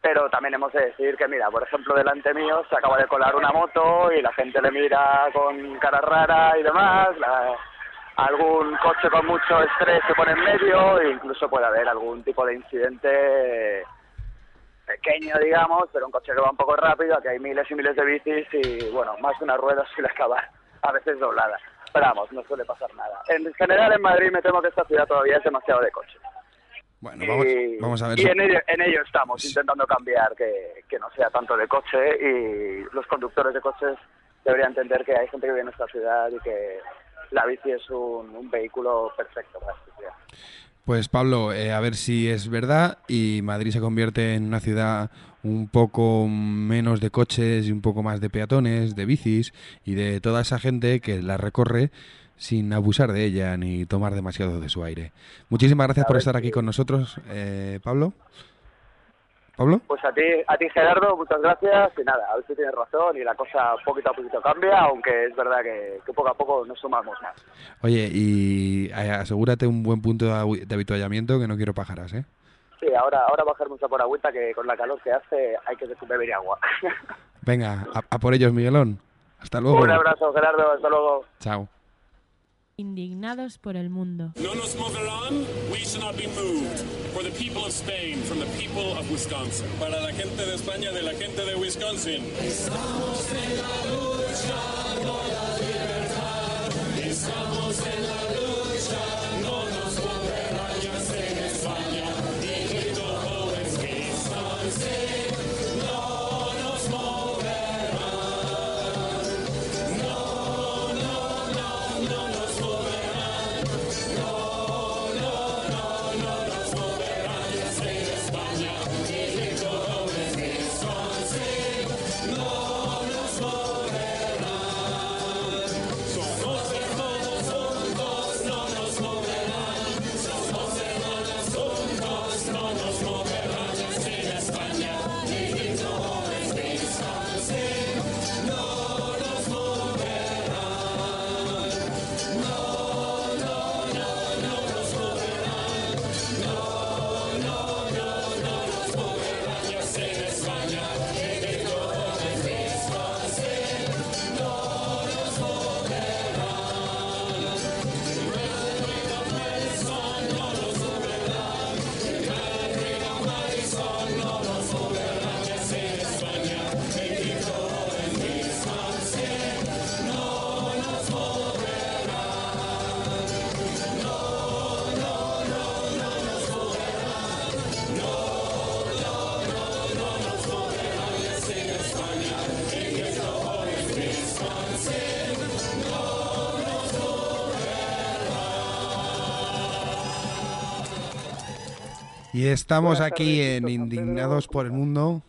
Pero también hemos de decir que, mira, por ejemplo, delante mío se acaba de colar una moto y la gente le mira con cara rara y demás. la- algún coche con mucho estrés se pone en medio e incluso puede haber algún tipo de incidente pequeño, digamos, pero un coche que va un poco rápido, aquí hay miles y miles de bicis y, bueno, más de una rueda suele acabar a veces doblada. Pero vamos, no suele pasar nada. En general, en Madrid me temo que esta ciudad todavía es demasiado de coche. Bueno, vamos, y, vamos a ver. y en, ello, en ello estamos, intentando cambiar que, que no sea tanto de coche y los conductores de coches deberían entender que hay gente que vive en esta ciudad y que la bici es un, un vehículo perfecto para esta ciudad. Pues Pablo, eh, a ver si es verdad y Madrid se convierte en una ciudad un poco menos de coches y un poco más de peatones, de bicis y de toda esa gente que la recorre sin abusar de ella ni tomar demasiado de su aire. Muchísimas gracias por estar aquí con nosotros, eh, Pablo. Pablo. Pues a ti, a ti Gerardo, muchas gracias y nada, a ver si tienes razón y la cosa poquito a poquito cambia, aunque es verdad que, que poco a poco nos sumamos más. Oye, y eh, asegúrate un buen punto de habituallamiento que no quiero pájaras, ¿eh? Sí, ahora, ahora bajar mucha por agüita que con la calor que hace hay que beber agua. <laughs> Venga, a, a por ellos, Miguelón. Hasta luego. Un abrazo Gerardo, hasta luego. Chao. Indignados por el mundo. No nos moverán, we shall not be moved. For the people of Spain, from the people of Wisconsin. Para la gente de España, de la gente de Wisconsin. Y estamos aquí en Indignados por el Mundo.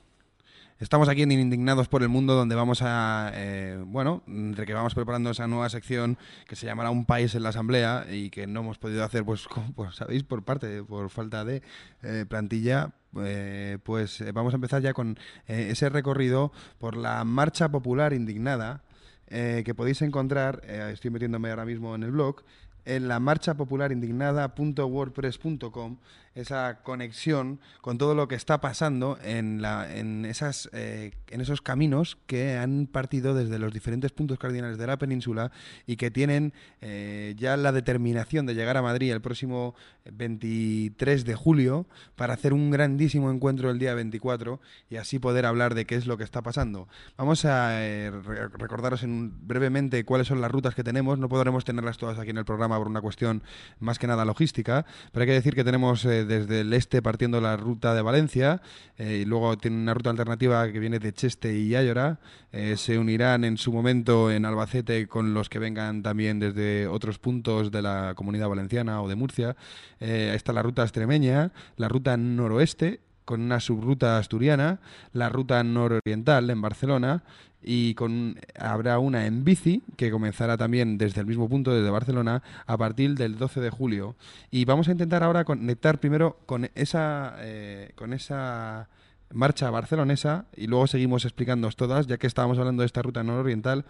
Estamos aquí en Indignados por el Mundo, donde vamos a, eh, bueno, entre que vamos preparando esa nueva sección que se llamará Un País en la Asamblea y que no hemos podido hacer, pues, <laughs> como pues, sabéis, por parte, por falta de eh, plantilla, eh, pues vamos a empezar ya con ese recorrido por la Marcha Popular Indignada que podéis encontrar, estoy metiéndome ahora mismo en el blog, en la marchapopularindignada.wordpress.com esa conexión con todo lo que está pasando en, la, en, esas, eh, en esos caminos que han partido desde los diferentes puntos cardinales de la península y que tienen eh, ya la determinación de llegar a Madrid el próximo 23 de julio para hacer un grandísimo encuentro el día 24 y así poder hablar de qué es lo que está pasando. Vamos a eh, re- recordaros en, brevemente cuáles son las rutas que tenemos. No podremos tenerlas todas aquí en el programa por una cuestión más que nada logística, pero hay que decir que tenemos desde el este partiendo la ruta de Valencia eh, y luego tiene una ruta alternativa que viene de Cheste y Ayora. Eh, se unirán en su momento en Albacete con los que vengan también desde otros puntos de la comunidad valenciana o de Murcia. Eh, está la ruta extremeña, la ruta noroeste con una subruta asturiana, la ruta nororiental en Barcelona y con habrá una en bici que comenzará también desde el mismo punto desde Barcelona a partir del 12 de julio. Y vamos a intentar ahora conectar primero con esa eh, con esa marcha barcelonesa y luego seguimos explicándoos todas ya que estábamos hablando de esta ruta nororiental.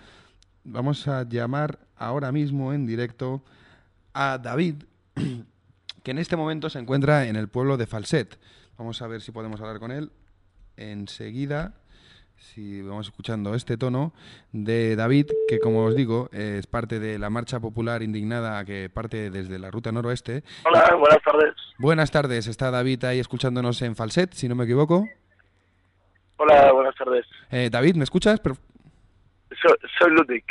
Vamos a llamar ahora mismo en directo a David <clears throat> que en este momento se encuentra en el pueblo de Falset vamos a ver si podemos hablar con él enseguida si vamos escuchando este tono de David, que como os digo, es parte de la marcha popular indignada que parte desde la ruta noroeste. Hola, buenas tardes. Buenas tardes, está David ahí escuchándonos en falset, si no me equivoco. Hola, buenas tardes. Eh, David, ¿me escuchas? Soy Ludwig.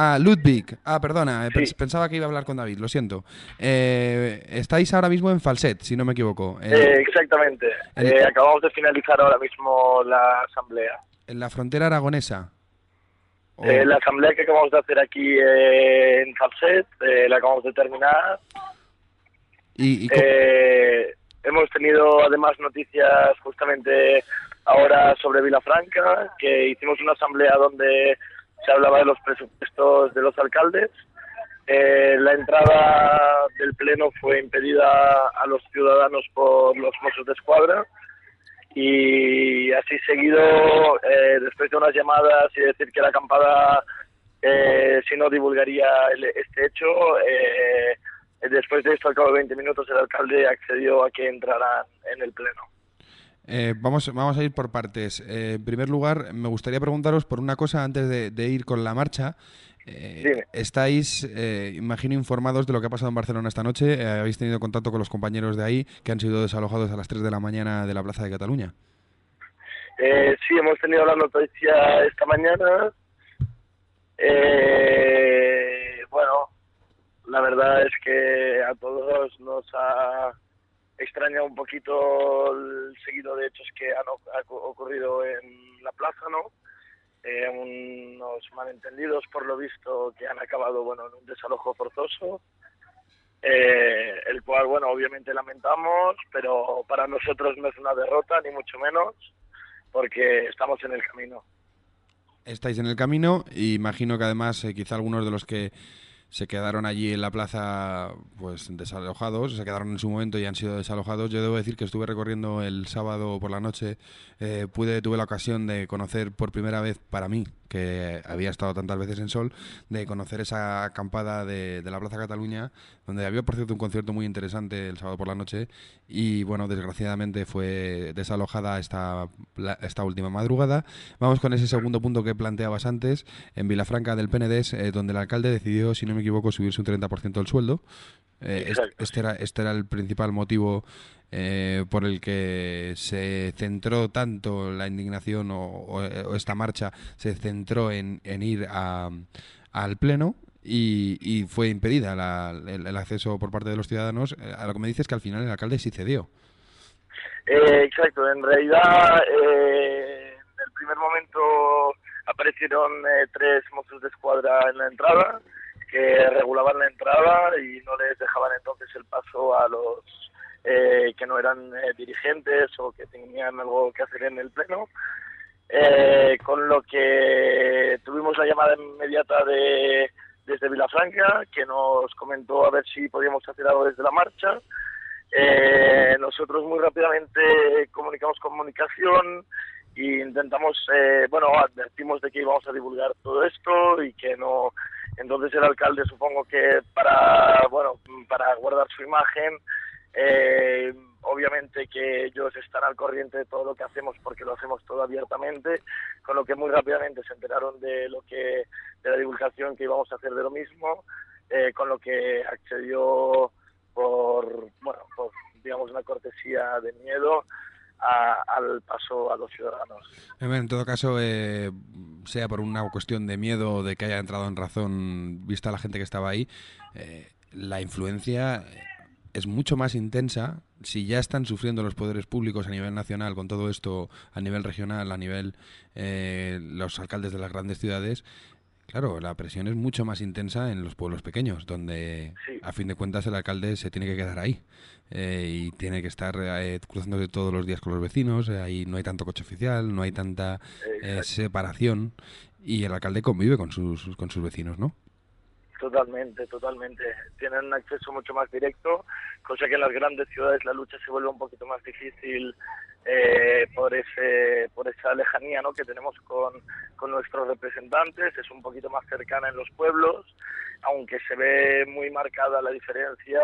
Ah, Ludwig. Ah, perdona, eh, Sí. pensaba que iba a hablar con David, lo siento. Eh, estáis ahora mismo en falset, si no me equivoco. en- Eh, exactamente. el- Eh, acabamos de finalizar ahora mismo la asamblea. en la frontera aragonesa. O- Eh, la asamblea que acabamos de hacer aquí eh, en Falset, eh, la acabamos de terminar. Y, y Eh, hemos tenido además noticias justamente ahora sobre Vilafranca, que hicimos una asamblea donde se hablaba de los presupuestos de los alcaldes. Eh, la entrada del Pleno fue impedida a los ciudadanos por los Mossos de Escuadra y así seguido, eh, después de unas llamadas y decir que la acampada eh, si no divulgaría el- este hecho, eh, después de esto, al cabo de 20 minutos, el alcalde accedió a que entraran en el Pleno. Eh, vamos, vamos a ir por partes. Eh, en primer lugar, me gustaría preguntaros por una cosa antes de, de ir con la marcha. Eh, estáis, eh, imagino, informados de lo que ha pasado en Barcelona esta noche. Eh, habéis tenido contacto con los compañeros de ahí que han sido desalojados a las 3 de la mañana de la Plaza de Cataluña. Eh, sí, hemos tenido la noticia esta mañana. Eh, bueno, la verdad es que a todos nos ha extrañado un poquito el seguido de hechos que han ocurrido en la plaza, ¿no? Eh, unos malentendidos, por lo visto, que han acabado, bueno, en un desalojo forzoso. eh, el cual, bueno, obviamente lamentamos, pero para nosotros no es una derrota, ni mucho menos porque estamos en el camino. Estáis en el camino y imagino que además eh, quizá algunos de los que se quedaron allí en la plaza pues desalojados, se quedaron en su momento y han sido desalojados. Yo debo decir que estuve recorriendo el sábado por la noche, eh, pude tuve la ocasión de conocer por primera vez para mí, que había estado tantas veces en Sol, de conocer esa acampada de, de la Plaza Cataluña, donde había por cierto un concierto muy interesante el sábado por la noche y bueno, desgraciadamente fue desalojada esta, la- esta última madrugada. Vamos con ese segundo punto que planteabas antes, en Vilafranca del Penedés, eh, donde el alcalde decidió, si no me equivoco, subirse un 30% el sueldo. Eh, este, era, este era el principal motivo eh, por el que se centró tanto la indignación o, o- esta marcha, se centró en, ir a- al Pleno. Y, y fue impedida la- el, el acceso por parte de los ciudadanos. Eh, A lo que me dices que al final el alcalde sí cedió. Eh, exacto, en realidad eh, en el primer momento aparecieron eh, tres mozos de escuadra en la entrada que regulaban la entrada y no les dejaban entonces el paso a los eh, que no eran eh, dirigentes o que tenían algo que hacer en el pleno. Eh, con lo que tuvimos la llamada inmediata de desde Vilafranca que nos comentó a ver si podíamos hacer algo desde la marcha. Eh, nosotros muy rápidamente comunicamos comunicación e intentamos, eh, bueno, advertimos de que íbamos a divulgar todo esto y que no. Entonces el alcalde, supongo que para, bueno, para guardar su imagen, eh, obviamente que ellos están al corriente de todo lo que hacemos porque lo hacemos todo abiertamente, con lo que muy rápidamente se enteraron de lo que, de la divulgación que íbamos a hacer de lo mismo, eh, con lo que accedió por, bueno, por, digamos, una cortesía de miedo a- al paso a los ciudadanos. Bueno, En todo caso, eh, sea por una cuestión de miedo o de que haya entrado en razón vista la gente que estaba ahí, eh, la influencia es mucho más intensa si ya están sufriendo los poderes públicos a nivel nacional con todo esto, a nivel regional, a nivel eh, los alcaldes de las grandes ciudades. Claro, la presión es mucho más intensa en los pueblos pequeños, donde Sí. a fin de cuentas el alcalde se tiene que quedar ahí eh, y tiene que estar eh, cruzándose todos los días con los vecinos. eh, ahí no hay tanto coche oficial, no hay tanta separación y el alcalde convive con sus con sus vecinos, ¿no? Totalmente, totalmente. Tienen un acceso mucho más directo, cosa que en las grandes ciudades la lucha se vuelve un poquito más difícil eh, por ese por esa lejanía ¿no? que tenemos con, con nuestros representantes. Es un poquito más cercana en los pueblos, aunque se ve muy marcada la diferencia.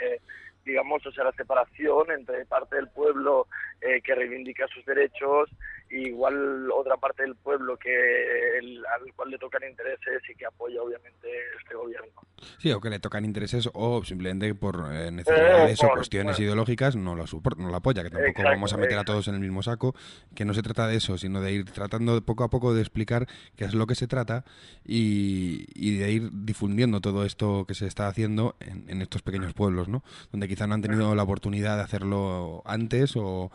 eh, digamos, o sea, la separación entre parte del pueblo eh, que reivindica sus derechos y igual otra parte del pueblo que el- al cual le tocan intereses y que apoya obviamente este gobierno. Sí, o que le tocan intereses o simplemente por eh, necesidades Eh, o por- cuestiones bueno. ideológicas no lo, supor- no lo apoya, que tampoco Exacto, vamos a meter a todos en el mismo saco, que no se trata de eso, sino de ir tratando de poco a poco de explicar qué es lo que se trata y, y de ir difundiendo todo esto que se está haciendo en, en estos pequeños pueblos, ¿no? Donde quizá no han tenido la oportunidad de hacerlo antes o,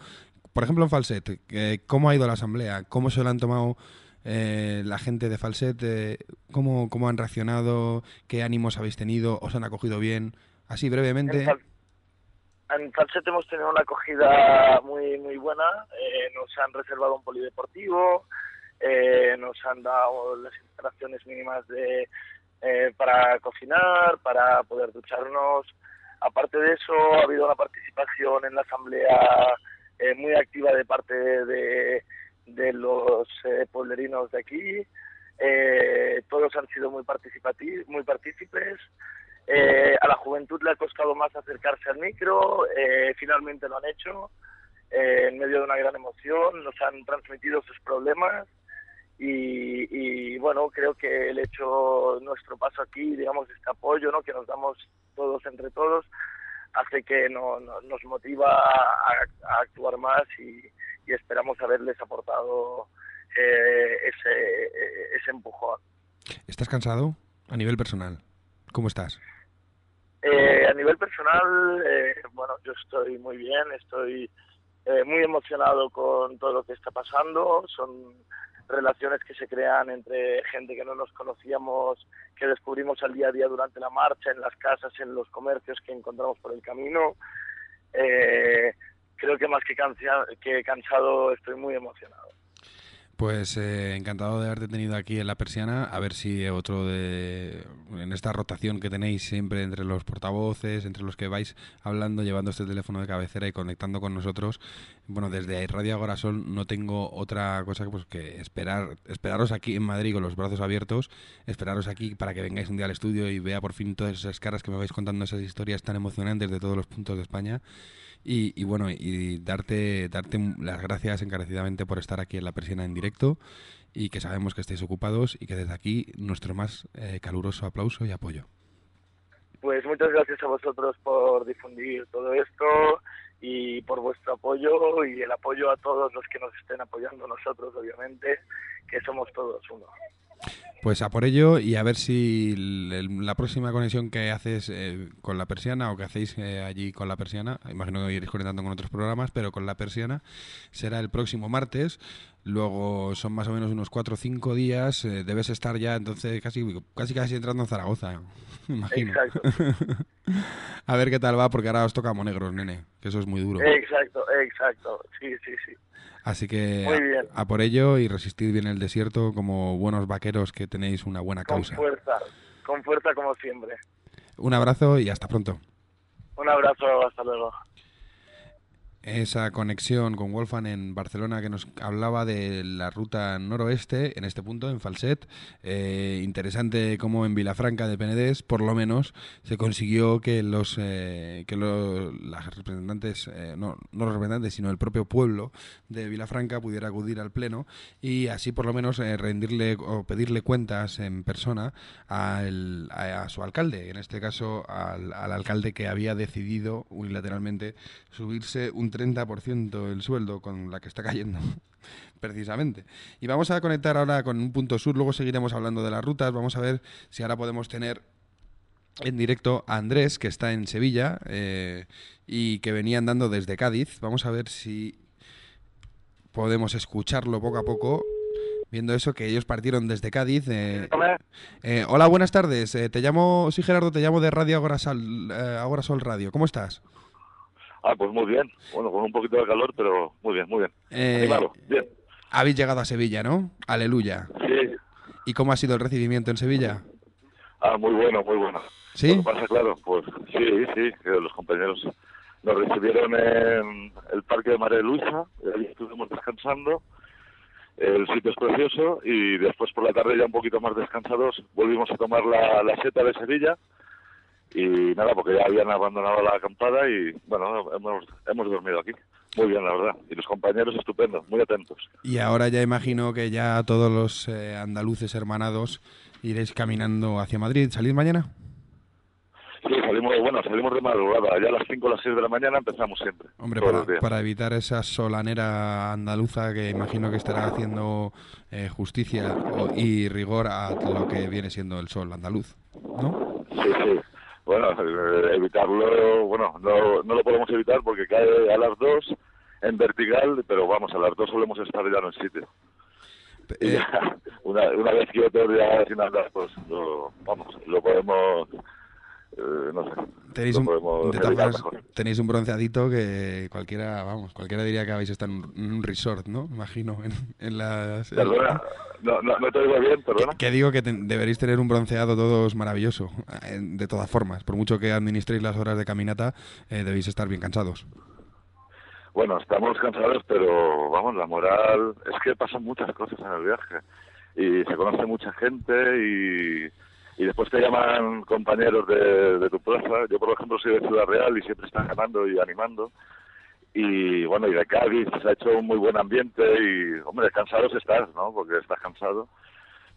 por ejemplo, en Falset, ¿cómo ha ido la asamblea? ¿Cómo se lo han tomado eh, la gente de Falset? eh, ¿cómo, ¿Cómo han reaccionado? ¿Qué ánimos habéis tenido? ¿Os han acogido bien? Así, brevemente. En Falset hemos tenido una acogida muy muy buena. Eh, nos han reservado un polideportivo, eh, nos han dado las instalaciones mínimas de eh, para cocinar, para poder ducharnos. Aparte de eso, ha habido una participación en la asamblea eh, muy activa de parte de, de los eh, pueblerinos de aquí. Eh, todos han sido muy participativos, muy partícipes. Eh, a la juventud le ha costado más acercarse al micro, eh, finalmente lo han hecho, eh, en medio de una gran emoción, nos han transmitido sus problemas y, y, bueno, creo que el hecho, nuestro paso aquí, digamos, este apoyo ¿no? que nos damos todos entre todos, hace que no, no- nos motiva a, a actuar más y, y esperamos haberles aportado eh, ese, ese empujón. ¿Estás cansado? A nivel personal. ¿Cómo estás? Eh, a nivel personal, eh, bueno, yo estoy muy bien, estoy eh, muy emocionado con todo lo que está pasando. Son relaciones que se crean entre gente que no nos conocíamos, que descubrimos al día a día durante la marcha, en las casas, en los comercios que encontramos por el camino. Eh, creo que más que, cansa- que cansado, estoy muy emocionado. Pues eh, encantado de haberte tenido aquí en la persiana. A ver si otro de. En esta rotación que tenéis siempre entre los portavoces, entre los que vais hablando, llevando este teléfono de cabecera y conectando con nosotros. Bueno, desde Radio Agorasol no tengo otra cosa que, pues, que esperar, esperaros aquí en Madrid con los brazos abiertos, esperaros aquí para que vengáis un día al estudio y vea por fin todas esas caras que me vais contando, esas historias tan emocionantes de todos los puntos de España. Y, y bueno, y darte, darte las gracias encarecidamente por estar aquí en la persiana en directo y que sabemos que estáis ocupados y que desde aquí nuestro más eh, caluroso aplauso y apoyo. Pues muchas gracias a vosotros por difundir todo esto y por vuestro apoyo y el apoyo a todos los que nos estén apoyando nosotros, obviamente, que somos todos uno. Pues a por ello y a ver si la próxima conexión que haces eh, con la persiana o que hacéis eh, allí con la persiana, imagino que iréis conectando con otros programas, pero con la persiana será el próximo martes. Luego son más o menos unos cuatro o cinco días. eh, debes estar ya entonces casi casi casi entrando en Zaragoza, <laughs> imagino. Exacto. <laughs> a ver qué tal va, porque ahora os toca Monegros, nene, que eso es muy duro. Exacto, exacto. Sí, sí, sí. Así que a- por ello y resistid bien el desierto como buenos vaqueros que tenéis una buena Con causa. fuerza, con fuerza como siempre. Un abrazo y hasta pronto. Un abrazo, hasta luego. Esa conexión con Wolfgang en Barcelona que nos hablaba de la ruta noroeste, en este punto, en Falset. Eh, interesante cómo en Vilafranca de Penedés, por lo menos, se consiguió que los eh, que lo- las representantes, eh, no, no los representantes, sino el propio pueblo de Vilafranca pudiera acudir al pleno y así por lo menos eh, rendirle o pedirle cuentas en persona al- a, a su alcalde, en este caso al, al alcalde que había decidido unilateralmente subirse un 30% el sueldo con la que está cayendo, <laughs> precisamente. Y vamos a conectar ahora con un punto sur, luego seguiremos hablando de las rutas, vamos a ver si ahora podemos tener en directo a Andrés, que está en Sevilla eh, y que venía andando desde Cádiz. Vamos a ver si podemos escucharlo poco a poco. Viendo eso, que ellos partieron desde Cádiz. eh, eh, hola, buenas tardes. te llamo, soy Gerardo, te llamo de Radio Agorasol, eh, Agorasol Radio. ¿Cómo estás? Ah, pues muy bien. Bueno, con un poquito de calor, pero muy bien, muy bien. Eh, Animado, bien. Habéis llegado a Sevilla, ¿no? Aleluya. Sí. ¿Y cómo ha sido el recibimiento en Sevilla? Ah, muy bueno, muy bueno. ¿Sí? Lo que pasa, claro, pues sí, sí, que los compañeros nos recibieron en el Parque de María Luisa, allí estuvimos descansando. El sitio es precioso y después por la tarde ya un poquito más descansados volvimos a tomar la, la seta de Sevilla y nada, porque ya habían abandonado la acampada y bueno, hemos, hemos dormido aquí. Muy bien, la verdad. Y los compañeros estupendos, muy atentos. Y ahora ya imagino que ya todos los eh, andaluces hermanados iréis caminando hacia Madrid. ¿Salís mañana? Sí, salimos, bueno, salimos de madrugada. Ya a las 5 o las 6 de la mañana empezamos siempre. Hombre, para, para evitar esa solanera andaluza que imagino que estará haciendo eh, justicia y rigor a lo que viene siendo el sol andaluz, ¿no? Sí, sí. Bueno, eh, evitarlo, bueno, no, no lo podemos evitar porque cae a las 2 en vertical, pero vamos, a las 2 solemos estar ya en el sitio. Y ya, <laughs> una, una vez que otro ya sin andar, pues lo, vamos, lo podemos eh, no sé. Tenéis un, de todas maneras, tenéis un bronceadito que cualquiera, vamos, cualquiera diría que habéis estado en un, en un resort, ¿no? Imagino, en, en las... Perdona, no, no, no te oigo bien, perdona. Que digo que ten- deberéis tener un bronceado todos maravilloso, eh, de todas formas. Por mucho que administréis las horas de caminata, eh, debéis estar bien cansados. Bueno, estamos cansados, pero vamos, la moral es que pasan muchas cosas en el viaje y se conoce mucha gente y, y después te llaman compañeros de, de tu plaza. Yo, por ejemplo, soy de Ciudad Real y siempre están ganando y animando. Y bueno, y de Cádiz se ha hecho un muy buen ambiente y, hombre, cansados estás, ¿no? Porque estás cansado,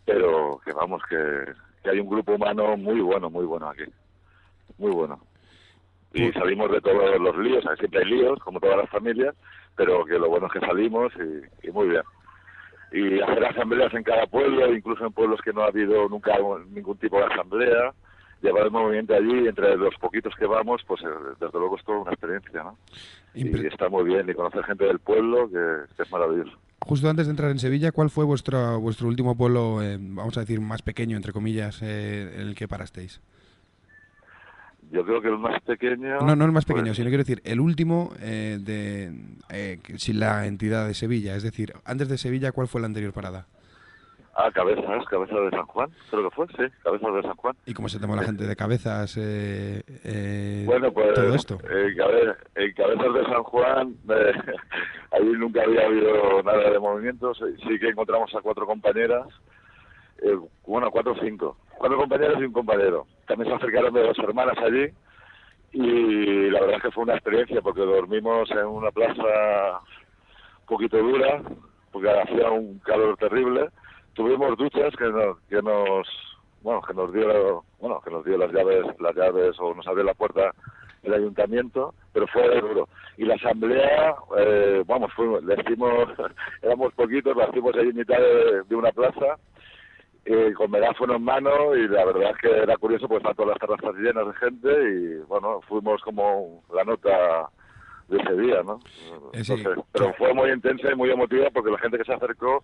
pero que vamos, que, que hay un grupo humano muy bueno, muy bueno aquí. Muy bueno y salimos de todos los líos, siempre hay líos, como todas las familias, pero que lo bueno es que salimos y, y muy bien. Y hacer asambleas en cada pueblo, incluso en pueblos que no ha habido nunca ningún tipo de asamblea, llevar el movimiento allí, entre los poquitos que vamos, pues eh, desde luego es toda una experiencia, ¿no? Y está muy bien, y conocer gente del pueblo, que, que es maravilloso. Justo antes de entrar en Sevilla, ¿cuál fue vuestro, vuestro último pueblo, eh, vamos a decir, más pequeño, entre comillas, eh, en el que parasteis? Yo creo que el más pequeño... No, no el más pues, pequeño, sino quiero decir, el último eh, de eh, sin la entidad de Sevilla. Es decir, antes de Sevilla, ¿cuál fue la anterior parada? Ah, Cabezas, Cabezas de San Juan, creo que fue, sí, Cabezas de San Juan. ¿Y cómo se tomó la gente de cabezas eh, eh, Bueno, pues todo esto? En, cabe- en Cabezas de San Juan, eh, <laughs> ahí nunca había habido nada de movimiento. Sí, sí que encontramos a cuatro compañeras, eh, bueno, cuatro o cinco. Cuatro compañeras y un compañero. También se acercaron de dos hermanas allí y la verdad es que fue una experiencia porque dormimos en una plaza un poquito dura porque hacía un calor terrible. Tuvimos duchas que nos, que nos bueno, que nos dio, bueno, que nos dio las llaves, las llaves o nos abrió la puerta el ayuntamiento, pero fue duro. Y la asamblea, eh, vamos, fuimos, le hicimos, <laughs> éramos poquitos, la hicimos ahí en mitad de una plaza, eh, con megáfono en mano, y la verdad es que era curioso, pues estaban todas las terrazas llenas de gente, y bueno, fuimos como la nota de ese día, ¿no? Eh, sí. sé, pero fue muy intensa y muy emotiva porque la gente que se acercó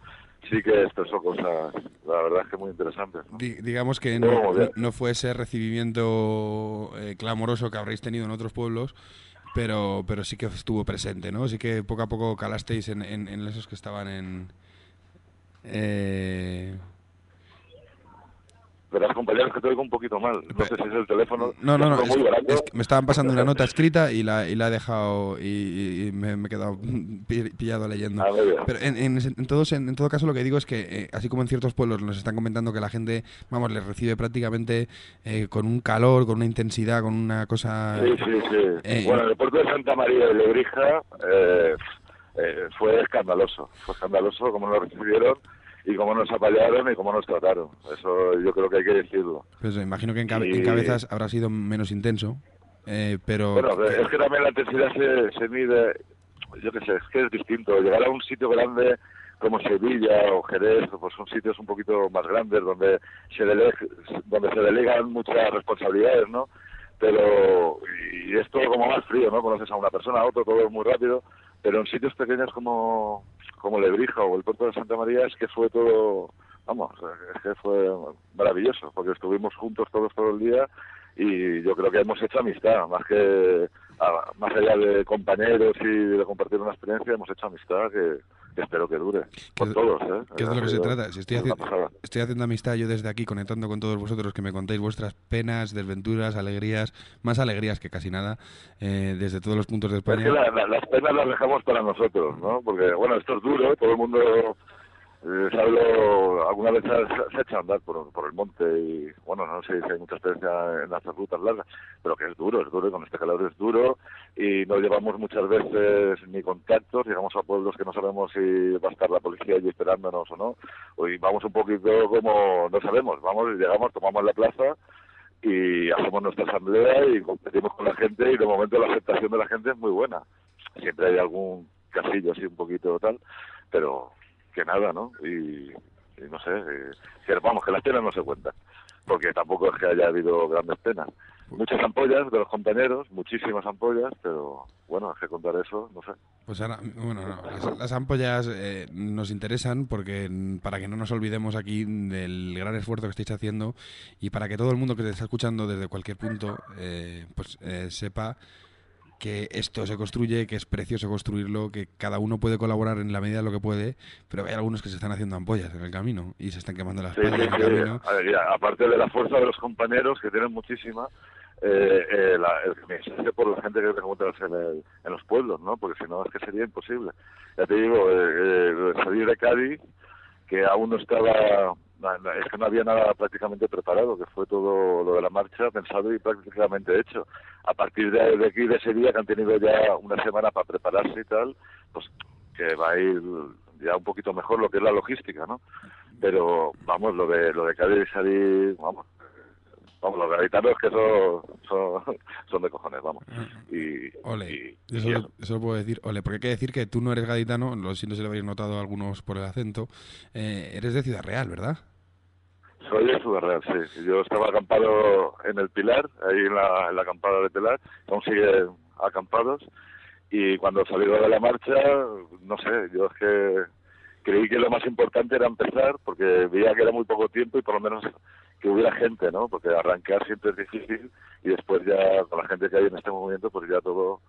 sí que expresó cosas, la verdad es que muy interesantes. ¿no? Di- digamos que no, no fue ese recibimiento eh, clamoroso que habréis tenido en otros pueblos, pero, pero sí que estuvo presente, ¿no? Sí que poco a poco calasteis en, en- en esos que estaban en... eh, Verás, compañeros, que te oigo un poquito mal. No sé si es el teléfono. No, no, no, es es, que me estaban pasando una nota escrita y la, y la he dejado y, me, me he quedado <laughs> pi- pillado leyendo. Ah. Pero en, en, en todos, en, en todo caso lo que digo es que, eh, así como en ciertos pueblos nos están comentando que la gente, vamos, les recibe prácticamente eh, con un calor, con una intensidad, con una cosa... Sí, sí, sí. Eh, bueno, en el puerto de Santa María de Lebrija eh, fue escandaloso. Fue escandaloso cómo nos recibieron y cómo nos apañaron y cómo nos trataron. Eso yo creo que hay que decirlo. Pues imagino que en, cabe- en Y- cabezas habrá sido menos intenso, eh, pero... Bueno, es que también la intensidad se, se mide, yo qué sé, es que es distinto. Llegar a un sitio grande como Sevilla o Jerez, pues son sitios un poquito más grandes donde se, dele- donde se delegan muchas responsabilidades, ¿no? Pero, y es todo como más frío, ¿no? Conoces a una persona, a otro, todo es muy rápido, pero en sitios pequeños como, como Lebrija o el puerto de Santa María es que fue todo, vamos, es que fue maravilloso, porque estuvimos juntos todos todo el día y yo creo que hemos hecho amistad, más que más allá de compañeros y de compartir una experiencia, hemos hecho amistad que, que espero que dure. Con todos, ¿eh? ¿Qué es de lo que se trata? Si estoy, haci- estoy haciendo amistad yo desde aquí, conectando con todos vosotros, que me contáis vuestras penas, desventuras, alegrías, más alegrías que casi nada, eh, desde todos los puntos de Es que España. la- la- las penas las dejamos para nosotros, ¿no? Porque, bueno, esto es duro, todo el mundo eh, sabe lo- alguna vez se ha, hecho andar por, por el monte y, bueno, no sé si hay mucha experiencia en hacer rutas largas, pero que es duro, es duro, y con este calor es duro y no llevamos muchas veces ni contactos, llegamos a pueblos que no sabemos si va a estar la policía allí esperándonos o no, y vamos un poquito como, no sabemos, vamos y llegamos, tomamos la plaza y hacemos nuestra asamblea y competimos con la gente y de momento la aceptación de la gente es muy buena. Siempre hay algún casillo así un poquito tal, pero que nada, ¿no? Y, no sé, eh, vamos, que las penas no se cuentan, porque tampoco es que haya habido grandes penas, muchas ampollas de los compañeros, muchísimas ampollas, pero bueno, es que contar eso, no sé. Pues ahora, bueno, no, las, las ampollas eh, nos interesan porque para que no nos olvidemos aquí del gran esfuerzo que estáis haciendo y para que todo el mundo que te está escuchando desde cualquier punto, eh, pues eh, sepa que esto se construye, que es precioso construirlo, que cada uno puede colaborar en la medida de lo que puede, pero hay algunos que se están haciendo ampollas en el camino y se están quemando las Sí, en el sí. camino. A ver, ya, aparte de la fuerza de los compañeros, que tienen muchísima, eh, eh, la, el mensaje por la gente que te encuentras en, el- en los pueblos, ¿no? Porque si no, es que sería imposible. Ya te digo, eh, eh, salir de Cádiz, que aún no estaba, es que no había nada prácticamente preparado, que fue todo lo de la marcha pensado y prácticamente hecho. A partir de, de aquí, de ese día, que han tenido ya una semana para prepararse y tal, pues que va a ir ya un poquito mejor lo que es la logística, ¿no? Pero, vamos, lo de, lo de Cádiz y salir, vamos, vamos, los gaditanos que son, son, son de cojones, vamos. Y, Ole, y- eso, y eso puedo decir. Ole, porque hay que decir que tú no eres gaditano, lo siento si lo habéis notado algunos por el acento, eh, eres de Ciudad Real, ¿verdad? Soy de Real, sí. Yo estaba acampado en el Pilar, ahí en la, en la acampada de Pilar, aún sigue acampados, y cuando salieron de la marcha, no sé, yo es que creí que lo más importante era empezar, porque veía que era muy poco tiempo y por lo menos que hubiera gente, ¿no? Porque arrancar siempre es difícil y después ya con la gente que hay en este movimiento, pues ya todo,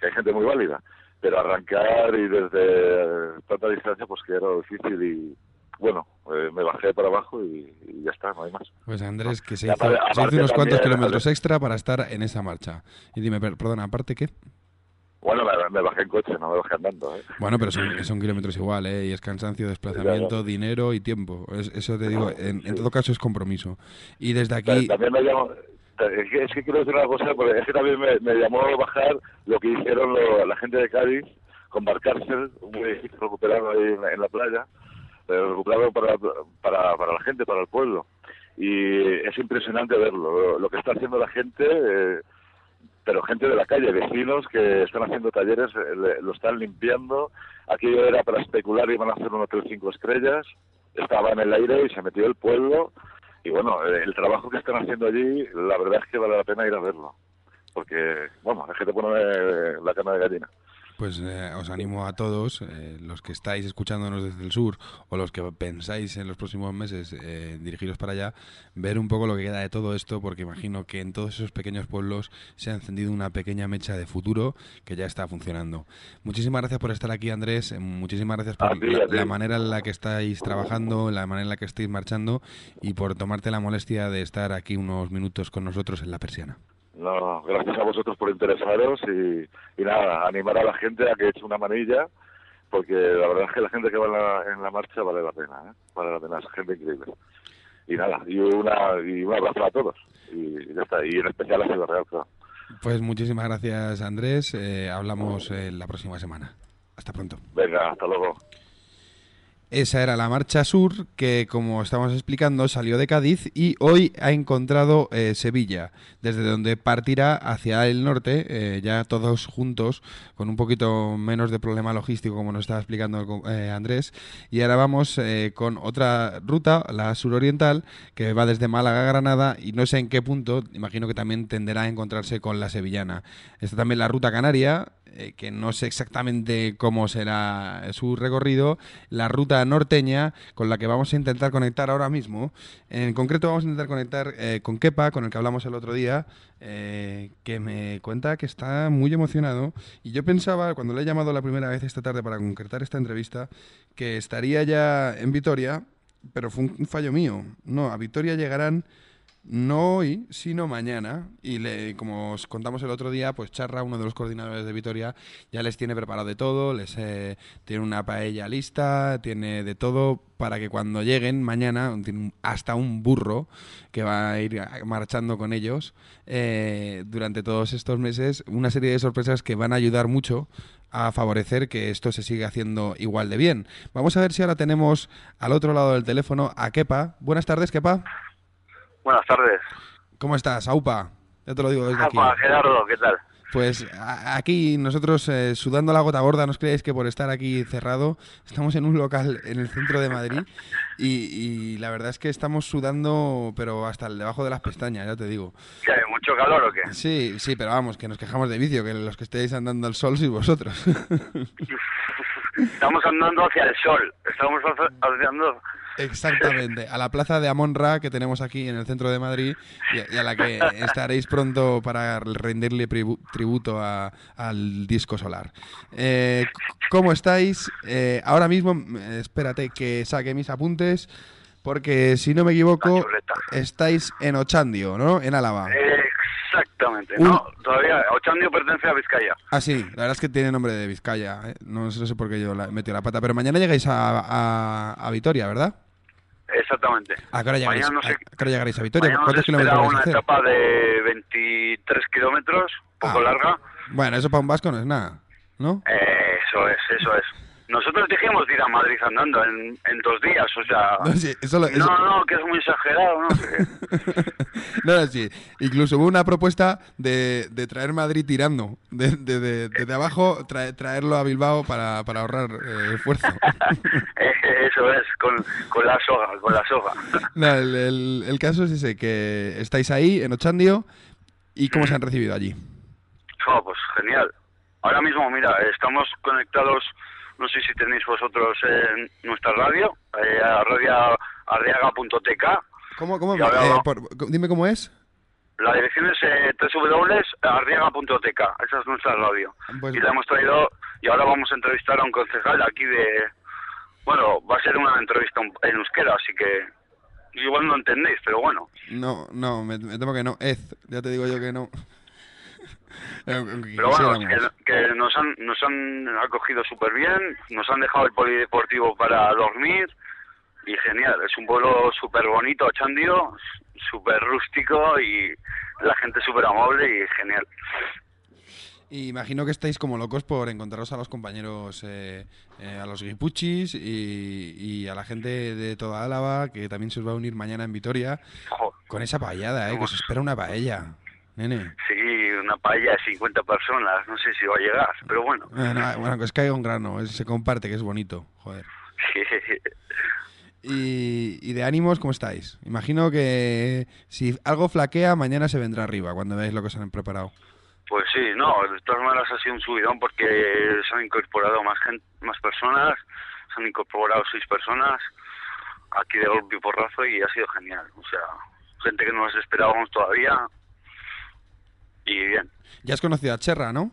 que hay gente muy válida. Pero arrancar y desde tanta distancia, pues que era difícil y, bueno, eh, me bajé para abajo y, y ya está, no hay más. Pues Andrés, que se hizo, aparte- se hizo aparte unos cuantos también, kilómetros extra para estar en esa marcha. Y dime, per- perdona, aparte qué? Bueno, me, me bajé en coche, no me bajé andando, ¿eh? Bueno, pero son, son kilómetros igual, ¿eh? Y es cansancio, desplazamiento, dinero y tiempo. Es- eso te digo, en, en todo caso es compromiso. Y desde aquí... También me llamó, es que, es que quiero decir una cosa, porque es que también me, me llamó bajar lo que hicieron lo- la gente de Cádiz con Barcárcel, un edificio recuperado ahí en, la- en la playa, pero recuperado para, para, para la gente, para el pueblo. Y es impresionante verlo, lo, que está haciendo la gente, eh, pero gente de la calle, vecinos que están haciendo talleres, eh, le- lo están limpiando. Aquello era para especular, iban a hacer un hotel cinco estrellas, estaba en el aire y se metió el pueblo. Y bueno, eh, el trabajo que están haciendo allí, la verdad es que vale la pena ir a verlo. Porque, bueno, es que te pone eh, la cana de gallina. Pues eh, os animo a todos, eh, los que estáis escuchándonos desde el sur o los que pensáis en los próximos meses eh, dirigiros para allá, ver un poco lo que queda de todo esto, porque imagino que en todos esos pequeños pueblos se ha encendido una pequeña mecha de futuro que ya está funcionando. Muchísimas gracias por estar aquí, Andrés. Muchísimas gracias por ti, la manera en la que estáis trabajando, la manera en la que estáis marchando y por tomarte la molestia de estar aquí unos minutos con nosotros en la persiana. No, gracias a vosotros por interesaros y, y nada, animar a la gente a que eche una manilla, porque la verdad es que la gente que va en la, en la marcha vale la pena, ¿eh? vale la pena, es gente increíble. Y nada, y, una, y un abrazo a todos, y ya está, y en especial a Ciudad Real, claro. Pues muchísimas gracias, Andrés. Eh, hablamos eh, la próxima semana. Hasta pronto. Venga, hasta luego. Esa era la marcha sur que, como estamos explicando, salió de Cádiz y hoy ha encontrado eh, Sevilla, desde donde partirá hacia el norte, eh, ya todos juntos, con un poquito menos de problema logístico, como nos estaba explicando eh, Andrés. Y ahora vamos con otra ruta, la suroriental, que va desde Málaga a Granada y no sé en qué punto, imagino que también tenderá a encontrarse con la sevillana. Está también la ruta canaria, eh, que no sé exactamente cómo será su recorrido, la ruta norteña con la que vamos a intentar conectar ahora mismo. En concreto vamos a intentar conectar eh, con Kepa, con el que hablamos el otro día, eh, que me cuenta que está muy emocionado y yo pensaba, cuando le he llamado la primera vez esta tarde para concretar esta entrevista, que estaría ya en Vitoria, pero fue un fallo mío. No, a Vitoria llegarán no hoy, sino mañana. Y le, como os contamos el otro día, pues Charra, uno de los coordinadores de Vitoria, ya les tiene preparado de todo, les eh, tiene una paella lista, tiene de todo para que cuando lleguen mañana, tiene un- hasta un burro que va a ir marchando con ellos eh, durante todos estos meses, una serie de sorpresas que van a ayudar mucho a favorecer que esto se siga haciendo igual de bien. Vamos a ver si ahora tenemos al otro lado del teléfono a Kepa. Buenas tardes, Kepa. Buenas tardes. ¿Cómo estás, Aupa? Ya te lo digo desde aquí. Juan Gerardo, ¿qué tal? Pues aquí nosotros eh, sudando la gota gorda, no os creáis que por estar aquí cerrado, estamos en un local en el centro de Madrid y, y la verdad es que estamos sudando, pero hasta el debajo de las pestañas, ya te digo. ¿Qué hay? ¿Mucho calor o qué? Sí, sí, pero vamos, que nos quejamos de vicio, que los que estéis andando al sol sois vosotros. <laughs> Estamos andando hacia el sol. Estamos andando... Exactamente, a la plaza de Amonra que tenemos aquí en el centro de Madrid y, a la que estaréis pronto para rendirle tributo a- al disco solar. Eh, ¿Cómo estáis? Eh, ahora mismo, espérate que saque mis apuntes, porque si no me equivoco, estáis en Ochandio, ¿no? En Álava. Exactamente. Un- No, todavía Ochandio pertenece a Vizcaya. Ah, sí, la verdad es que tiene nombre de Vizcaya. ¿eh? No, sé- no sé por qué yo la, he metido la pata, pero mañana llegáis a, a- a Vitoria, ¿verdad? Exactamente. ¿A qué hora llegaréis, no sé- a hora llegaréis a Vitoria? ¿Cuántos kilómetros vais a una hacer? etapa de 23 kilómetros, poco Ah. larga. Bueno, eso para un vasco no es nada, ¿no? Eh, eso es, eso es. Nosotros dijimos de ir a Madrid andando en, en dos días, o sea... No, sí, eso lo- eso- no, no, que es muy exagerado, no sé. <laughs> No, no, sí. Incluso hubo una propuesta de, de traer Madrid tirando. De, de, de- desde abajo trae- traerlo a Bilbao para, para ahorrar eh, esfuerzo. <laughs> Eh, eso es, con, con la soga, con la soga. <laughs> No, el, el- el caso es ese, que estáis ahí en Ochandio y cómo se han recibido allí. Oh, pues genial. Ahora mismo, mira, estamos conectados, no sé si tenéis vosotros en nuestra radio, eh, a radio arriaga.tk. ¿Cómo, cómo? Ahora Eh, por- dime cómo es. La dirección es eh, www.arriaga.tk, esa es nuestra radio. Pues- y la hemos traído, y ahora vamos a entrevistar a un concejal aquí de... Bueno, va a ser una entrevista en- en euskera, así que igual no entendéis, pero bueno. No, no, me, me temo que no. Ez, ya te digo yo que no. Eh, aunque Pero bueno, que, que nos, han, nos han acogido súper bien, nos han dejado el polideportivo para dormir y genial, es un pueblo súper bonito, Chandio, súper rústico y la gente súper amable y genial. Y imagino que estáis como locos por encontraros a los compañeros, eh, eh, a los guipuchis y, y a la gente de toda Álava, que también se os va a unir mañana en Vitoria, con esa paellada, ¿eh? que os espera una paella, nene. Sí, una paella de 50 personas, no sé si va a llegar, pero bueno. Bueno, bueno, que os caiga un grano, es- se comparte, que es bonito, joder. <laughs> Y, y de ánimos, ¿cómo estáis? Imagino que si algo flaquea, mañana se vendrá arriba, cuando veáis lo que os han preparado. Pues sí, no, de todas maneras ha sido un subidón porque se han incorporado más gente, más personas, se han incorporado seis personas aquí de golpe y porrazo y ha sido genial. O sea, gente que no nos esperábamos todavía y bien. Ya has conocido a Cherra, ¿no?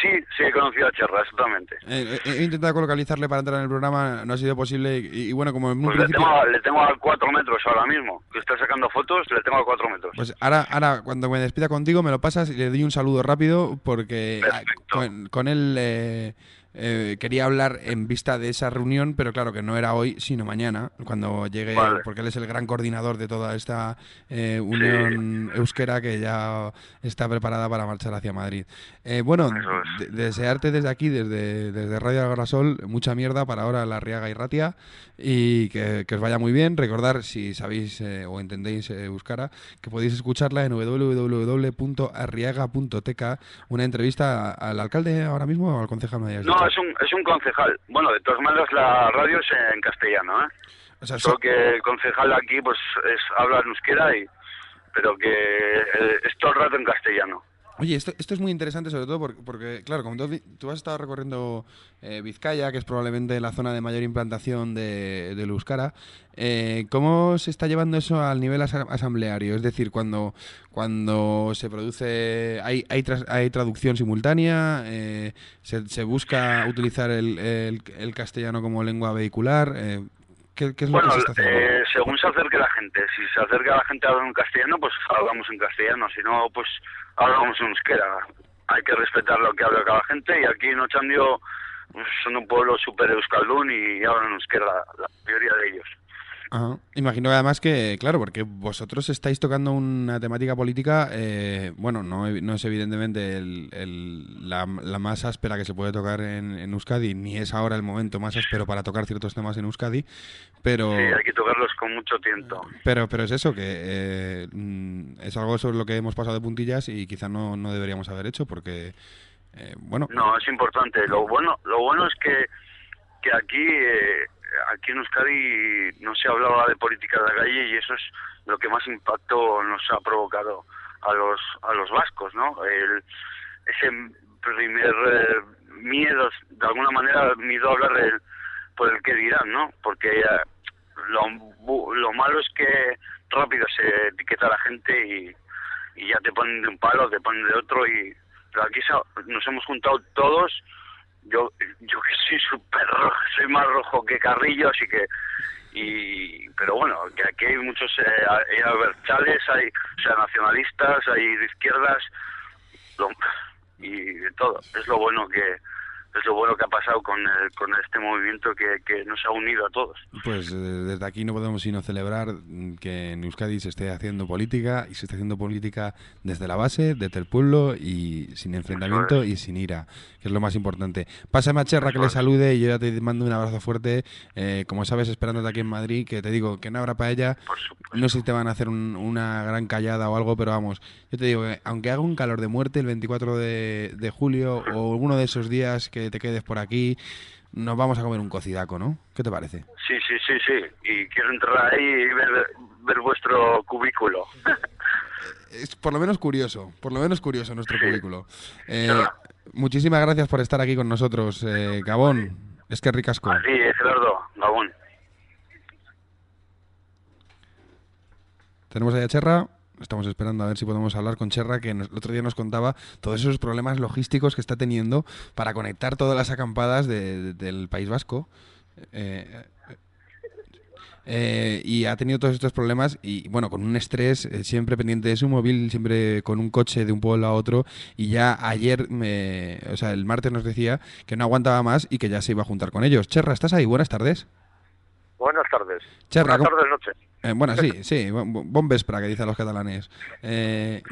Sí, sí he conocido a Cherra, exactamente. Eh, he, he intentado localizarle para entrar en el programa, no ha sido posible. Y, y bueno, como en un Pues le principio. tengo, a- le tengo a cuatro metros ahora mismo, que está sacando fotos, le tengo a cuatro metros. Pues ahora, ahora, cuando me despida contigo, me lo pasas y le doy un saludo rápido porque ah, con, con él eh, eh, quería hablar en vista de esa reunión, pero claro que no era hoy, sino mañana, cuando llegue, Vale. porque él es el gran coordinador de toda esta eh, unión euskera que ya está preparada para marchar hacia Madrid. Eh, bueno, de- desearte desde aquí, desde, desde Radio Agrasol, mucha mierda para ahora la Riaga y Ratia y que, que os vaya muy bien. Recordar, si sabéis eh, o entendéis euskara, que podéis escucharla en www.arriaga.tk, una entrevista al alcalde ahora mismo o al concejal. hayas No, es un, es un concejal. Bueno, de todas maneras la radio es en castellano, ¿eh? O sea, Solo so- que el concejal aquí pues es habla en euskera y pero que eh, es todo el rato en castellano. Oye, esto, esto es muy interesante sobre todo porque, porque, claro, como tú, tú has estado recorriendo eh, Vizcaya, que es probablemente la zona de mayor implantación de, euskara, eh, ¿cómo se está llevando eso al nivel asa- asambleario? Es decir, cuando, cuando se produce, hay, hay, tras- hay traducción simultánea, eh, se, se busca utilizar el, el- el castellano como lengua vehicular, eh, ¿qué, qué es lo Bueno, que se está haciendo? eh, según se la gente. Si se acerca la gente a hablar en castellano, pues hablamos en castellano. Si no, pues hablamos en euskera. Hay que respetar lo que habla cada gente y aquí en Ochandio pues, son un pueblo súper euskaldún y hablan euskera la mayoría de ellos. Ajá. Imagino que además que, claro, porque vosotros estáis tocando una temática política, eh, bueno, no, no es evidentemente el- el- la, la más áspera que se puede tocar en, en Euskadi, ni es ahora el momento más áspero para tocar ciertos temas en Euskadi, pero... Sí, hay que tocarlos con mucho tiento. Pero, pero es eso, que eh, mm, es algo sobre lo que hemos pasado de puntillas y quizá no, no deberíamos haber hecho porque, eh, bueno... No, es importante. Lo bueno, lo bueno es que, que aquí, eh, aquí en Euskadi no se hablaba de política de la calle y eso es lo que más impacto nos ha provocado a los a los vascos, ¿no? El, ese primer eh, miedo, de alguna manera, miedo a hablar del, por el que dirán, ¿no? Porque eh, lo, lo malo es que rápido se etiqueta a la gente y, y ya te ponen de un palo, te ponen de otro y pero aquí nos hemos juntado todos yo yo que soy súper soy más rojo que Carrillo, así que y pero bueno, que aquí hay muchos eh, hay abertzales, hay o sea, nacionalistas, hay de izquierdas y de todo. Es lo bueno que es lo bueno que ha pasado con el- con este movimiento que, que nos ha unido a todos. Pues eh, desde aquí no podemos sino celebrar mm, que en Euskadi se esté haciendo política y se esté haciendo política desde la base, desde el pueblo y sin enfrentamiento y sin ira, que es lo más importante. Pásame a Cherra que le salude y yo ya te mando un abrazo fuerte, eh, como sabes, esperándote aquí en Madrid, que te digo que no habrá para ella. No sé si te van a hacer un- una gran callada o algo, pero vamos, yo te digo que aunque haga un calor de muerte el 24 de, de julio o alguno de esos días que te quedes por aquí, nos vamos a comer un cocidaco, ¿no? ¿Qué te parece? Sí, sí, sí, sí. Y quiero entrar ahí y ver, ver vuestro cubículo. <laughs> es por lo menos curioso, por lo menos curioso nuestro cubículo. Eh, muchísimas gracias por estar aquí con nosotros, eh, Gabón. Es que ricasco. Sí, Gerardo, Gabón. Tenemos ahí a Cherra. Estamos esperando a ver si podemos hablar con Cherra, que nos- el otro día nos contaba todos esos problemas logísticos que está teniendo para conectar todas las acampadas de- de- del País Vasco. Eh, eh, y ha tenido todos estos problemas y bueno, con un estrés eh, siempre pendiente de su móvil, siempre con un coche de un pueblo a otro y ya ayer, me, o sea, el martes nos decía que no aguantaba más y que ya se iba a juntar con ellos. Cherra, ¿estás ahí? Buenas tardes. Buenas tardes. Cherra, Buenas ¿cómo- tardes, noche. Eh, bueno, sí, sí, bon vespre, que dicen los catalanes. Eh,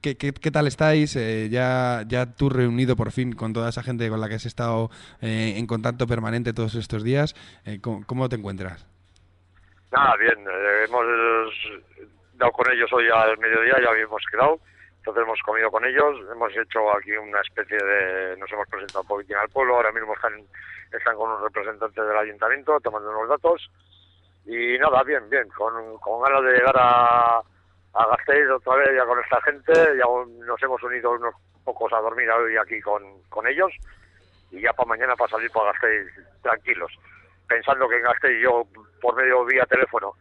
¿qué, qué, qué tal estáis? Eh, ya, ya tú reunido por fin con toda esa gente con la que has estado eh, en contacto permanente todos estos días. Eh, ¿cómo, te encuentras? Nada, bien. eh, hemos dado con ellos hoy al mediodía, ya habíamos quedado. Entonces hemos comido con ellos, hemos hecho aquí una especie de... Nos hemos presentado un poquitín al pueblo, ahora mismo están, están con un representante del ayuntamiento tomando unos datos. Y nada, bien, bien, con, con ganas de llegar a, a Gasteiz otra vez ya con esta gente. Ya nos hemos unido unos pocos a dormir hoy aquí con, con ellos. Y ya para mañana para salir para Gasteiz tranquilos. Pensando que en Gasteiz yo, por medio vía teléfono,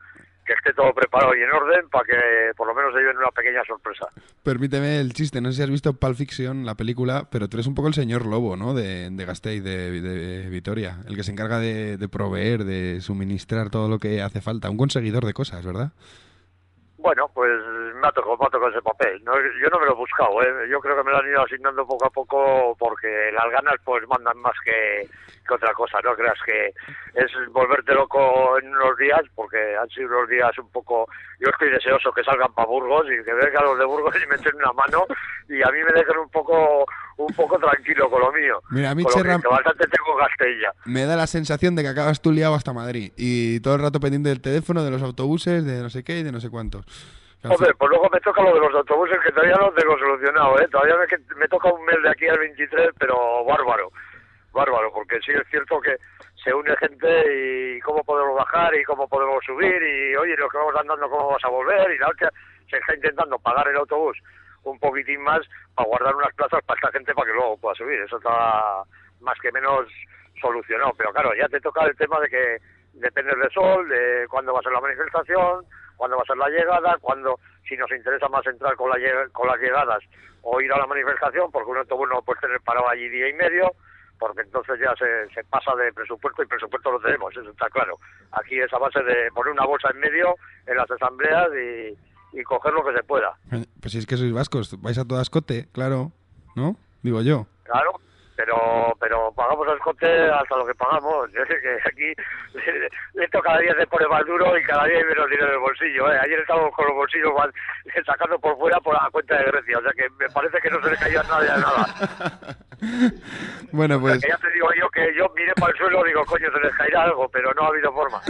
que esté todo preparado y en orden para que por lo menos se lleven una pequeña sorpresa. Permíteme el chiste, no sé si has visto Pulp Fiction, la película, pero tú eres un poco el señor lobo, ¿no? De, de de, de Vitoria, el que se encarga de, de proveer, de suministrar todo lo que hace falta, un conseguidor de cosas, ¿verdad? Bueno, pues me ha tocado, me ha tocado ese papel. No, yo no me lo he buscado, ¿eh? yo creo que me lo han ido asignando poco a poco porque las ganas pues mandan más que, que otra cosa, no creas que es volverte loco en unos días porque han sido unos días un poco... Yo estoy deseoso que salgan para Burgos y que vengan los de Burgos y me echen una mano y a mí me dejen un poco un poco tranquilo con lo mío. Mira, a mí, Con lo Cherra- que bastante tengo en Castella. Me da la sensación de que acabas tú liado hasta Madrid y todo el rato pendiente del teléfono, de los autobuses, de no sé qué y de no sé cuántos. Hombre, pues luego me toca lo de los autobuses que todavía no tengo solucionado, ¿eh? Todavía me, me toca un mes de aquí al 23, pero bárbaro, bárbaro, porque sí es cierto que se une gente y cómo podemos bajar y cómo podemos subir y, oye, los que vamos andando, cómo vamos a volver y la hostia, se está intentando pagar el autobús un poquitín más para guardar unas plazas para esta gente para que luego pueda subir. Eso está más que menos solucionado, pero claro, ya te toca el tema de que depende del sol, de cuándo va a ser la manifestación, cuándo va a ser la llegada, cuándo, si nos interesa más entrar con, la, con las llegadas o ir a la manifestación, porque un autobús no puede tener parado allí día y medio, porque entonces ya se, se pasa de presupuesto y presupuesto lo tenemos, eso está claro. Aquí es a base de poner una bolsa en medio en las asambleas y, y coger lo que se pueda. Pues si es que sois vascos, vais a todas cote, claro, ¿no? Digo yo. Claro, pero pero pagamos el cote hasta lo que pagamos. <laughs> Yo sé que aquí <laughs> esto cada día se pone más duro y cada día hay menos dinero en el bolsillo. ¿eh? Ayer estábamos con los bolsillos más- <laughs> sacando por fuera por la cuenta de Grecia. O sea que me parece que no se le cayó a nadie a nada. Bueno, O sea pues que ya te digo yo que yo miré para el suelo y digo, coño, se les caerá algo, pero no ha habido forma.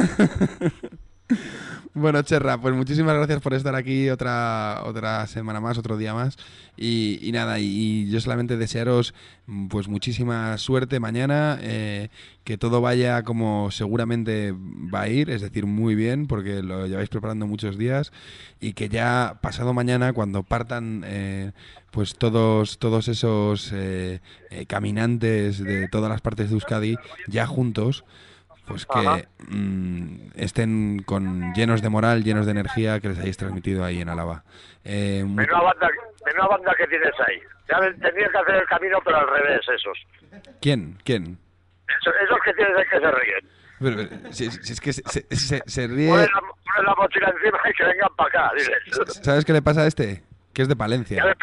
<laughs> Bueno, Cherra, pues muchísimas gracias por estar aquí otra, otra semana más, otro día más. Y, nada, y, yo solamente desearos mm, pues muchísima suerte mañana, eh, que todo vaya como seguramente va a ir, es decir, muy bien, porque lo lleváis preparando muchos días, y que ya pasado mañana, cuando partan eh, pues todos, todos esos eh, caminantes de todas las partes de Euskadi, ya juntos, pues que mm, estén con llenos de moral, llenos de energía que les hayáis transmitido ahí en Álava. Eh, Menuda banda, menuda banda que tienes ahí. Ya tendrías que hacer el camino, pero al revés, esos. ¿Quién? ¿Quién? Esos, esos que tienes ahí que se ríen. Pero, pero, si, si es que se, se- se- se ríe... La, la mochila encima y que vengan para acá. Diles. ¿Sabes qué le pasa a este? Que es de Palencia. Ya les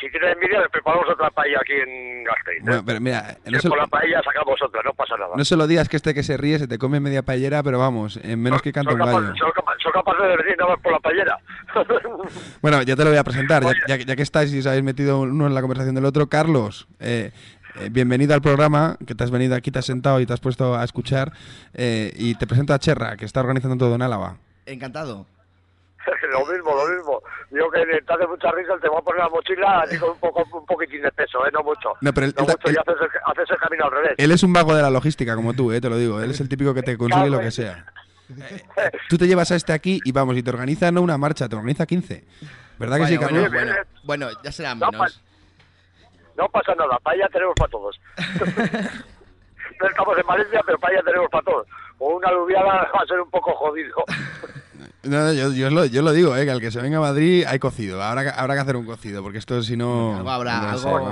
si tienes envidia, preparamos otra paella aquí en Gasteiz. ¿eh? Bueno, pero mira, no se, por la paella sacamos otra, no pasa nada. no se lo digas que este que se ríe se te come media paellera, pero vamos, en menos que canta son, un capaz- gallo. capaces de decir nada más por la paellera. <laughs> Bueno, ya te lo voy a presentar, ya, ya- ya que estáis y os habéis metido uno en la conversación del otro. Carlos, eh, eh, bienvenido al programa, que te has venido aquí, te has sentado y te has puesto a escuchar. eh, y te presento a Cherra, que está organizando todo en Álava. Encantado. <laughs> lo mismo, lo mismo. Digo que te hace mucha risa, te voy a poner la mochila así con un, poco, un poquitín de peso, ¿eh? no mucho. No, pero él- no él ta- mucho y haces el, haces el camino al revés. Él es un vago de la logística, como tú, eh, te lo digo. Él es el típico que te consigue lo que sea. Tú te llevas a este aquí y vamos, y te organiza no una marcha, te organiza 15. ¿Verdad que sí, Carlos? bueno, bueno, bueno, ya será No, menos. No pasa nada, paella tenemos para todos. <laughs> no estamos en Valencia, pero paella tenemos para todos. O una aluviada va a ser un poco jodido. <laughs> No, no, yo, yo lo, yo lo digo, eh, que al que se venga a Madrid hay cocido. Habrá, que- habrá que hacer un cocido, porque esto si no... Algo habrá, no, sé, algo-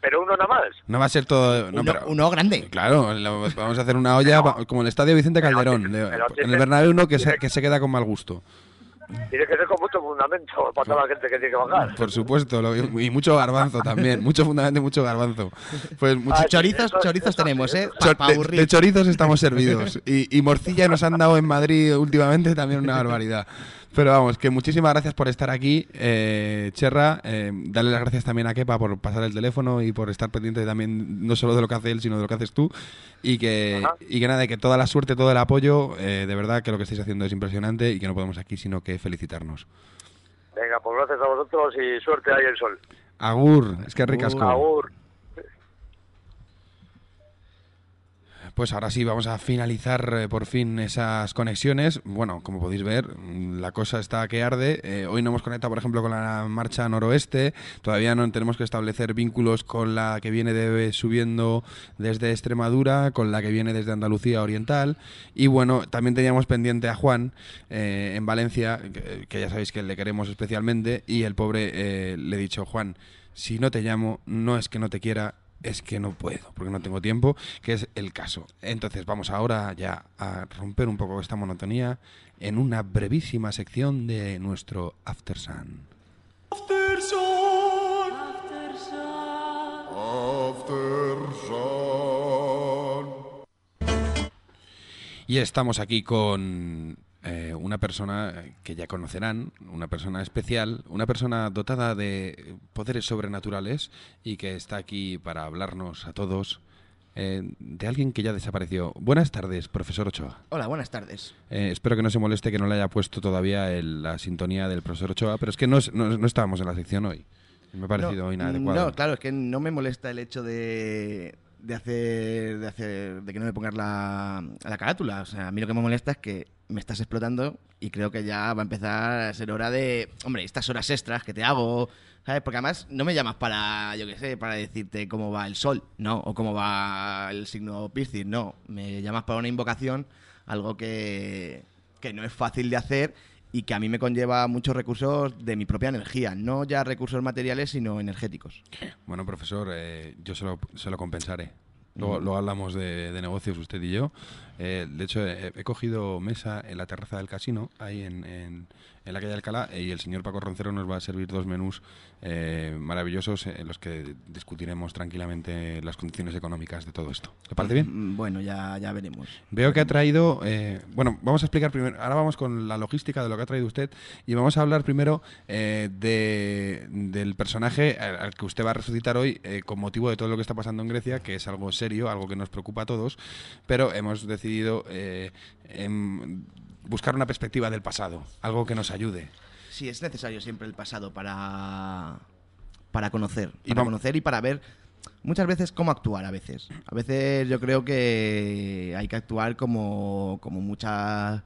pero uno nada más. No va a ser todo... no, Uno- pero- uno grande. Claro, lo- vamos a hacer una olla como el estadio Vicente Calderón. de- pero en el Bernabéu uno que se, que se queda con mal gusto. Tiene que ser con mucho fundamento para toda la gente que tiene que bajar. Por supuesto, lo- y mucho garbanzo también. Mucho fundamento y mucho garbanzo. Pues mucho- Ah, chorizos, eso- chorizos eso- tenemos, ¿eh? Chor- Pa- pa de, chorizos estamos servidos. Y, y morcilla nos han dado en Madrid últimamente también una barbaridad. Pero vamos, que muchísimas gracias por estar aquí, eh, Cherra. Eh, darle las gracias también a Kepa por pasar el teléfono y por estar pendiente también no solo de lo que hace él, sino de lo que haces tú. Y que, y que nada, que toda la suerte, todo el apoyo, eh, de verdad que lo que estáis haciendo es impresionante y que no podemos aquí sino que felicitarnos. Venga, pues gracias a vosotros y suerte ahí el sol. Agur, es que ricasco. Agur. Pues ahora sí, vamos a finalizar eh, por fin esas conexiones. Bueno, como podéis ver, mm, la cosa está que arde. Eh, hoy no hemos conectado, por ejemplo, con la marcha noroeste. Todavía no tenemos que establecer vínculos con la que viene de, subiendo desde Extremadura, con la que viene desde Andalucía Oriental. Y bueno, también teníamos pendiente a Juan eh, en Valencia, que, que ya sabéis que le queremos especialmente. Y el pobre eh, le he dicho, Juan, si no te llamo, no es que no te quiera, es que no puedo, porque no tengo tiempo, que es el caso. Entonces vamos ahora ya a romper un poco esta monotonía en una brevísima sección de nuestro After Sun. Y estamos aquí con eh, una persona que ya conocerán, una persona especial, una persona dotada de poderes sobrenaturales y que está aquí para hablarnos a todos eh, de alguien que ya desapareció. Buenas tardes, profesor Ochoa. Hola, buenas tardes. Eh, espero que no se moleste que no le haya puesto todavía el- la sintonía del profesor Ochoa, pero es que no, es- no, no estábamos en la sección hoy. Me ha parecido no, inadecuado. No, claro, es que no me molesta el hecho de, de hacer, de hacer, de que no me pongas la, la carátula. O sea, a mí lo que me molesta es que me estás explotando y creo que ya va a empezar a ser hora de, hombre, estas horas extras que te hago, ¿sabes? Porque además no me llamas para, yo qué sé, para decirte cómo va el sol, no, o cómo va el signo Piscis, no. Me llamas para una invocación, algo que, que no es fácil de hacer y que a mí me conlleva muchos recursos de mi propia energía, no ya recursos materiales, sino energéticos. Bueno, profesor, eh, yo se lo, se lo compensaré. Luego, luego hablamos de, de negocios usted y yo. Eh, de hecho, he, he cogido mesa en la terraza del casino, ahí en, en, en la calle Alcalá, y el señor Paco Roncero nos va a servir dos menús eh, maravillosos en los que discutiremos tranquilamente las condiciones económicas de todo esto. ¿Le parece bien? Mm, Bueno, ya, ya veremos. Veo que ha traído, eh, bueno, vamos a explicar primero, ahora vamos con la logística de lo que ha traído usted y vamos a hablar primero eh, de, del personaje al, que usted va a resucitar hoy eh, con motivo de todo lo que está pasando en Grecia, que es algo serio, algo que nos preocupa a todos, pero hemos decidido eh, em, buscar una perspectiva del pasado, algo que nos ayude. Sí, es necesario siempre el pasado para, para conocer. Y Para conocer y para ver muchas veces cómo actuar a veces. A veces yo creo que hay que actuar como, como mucha...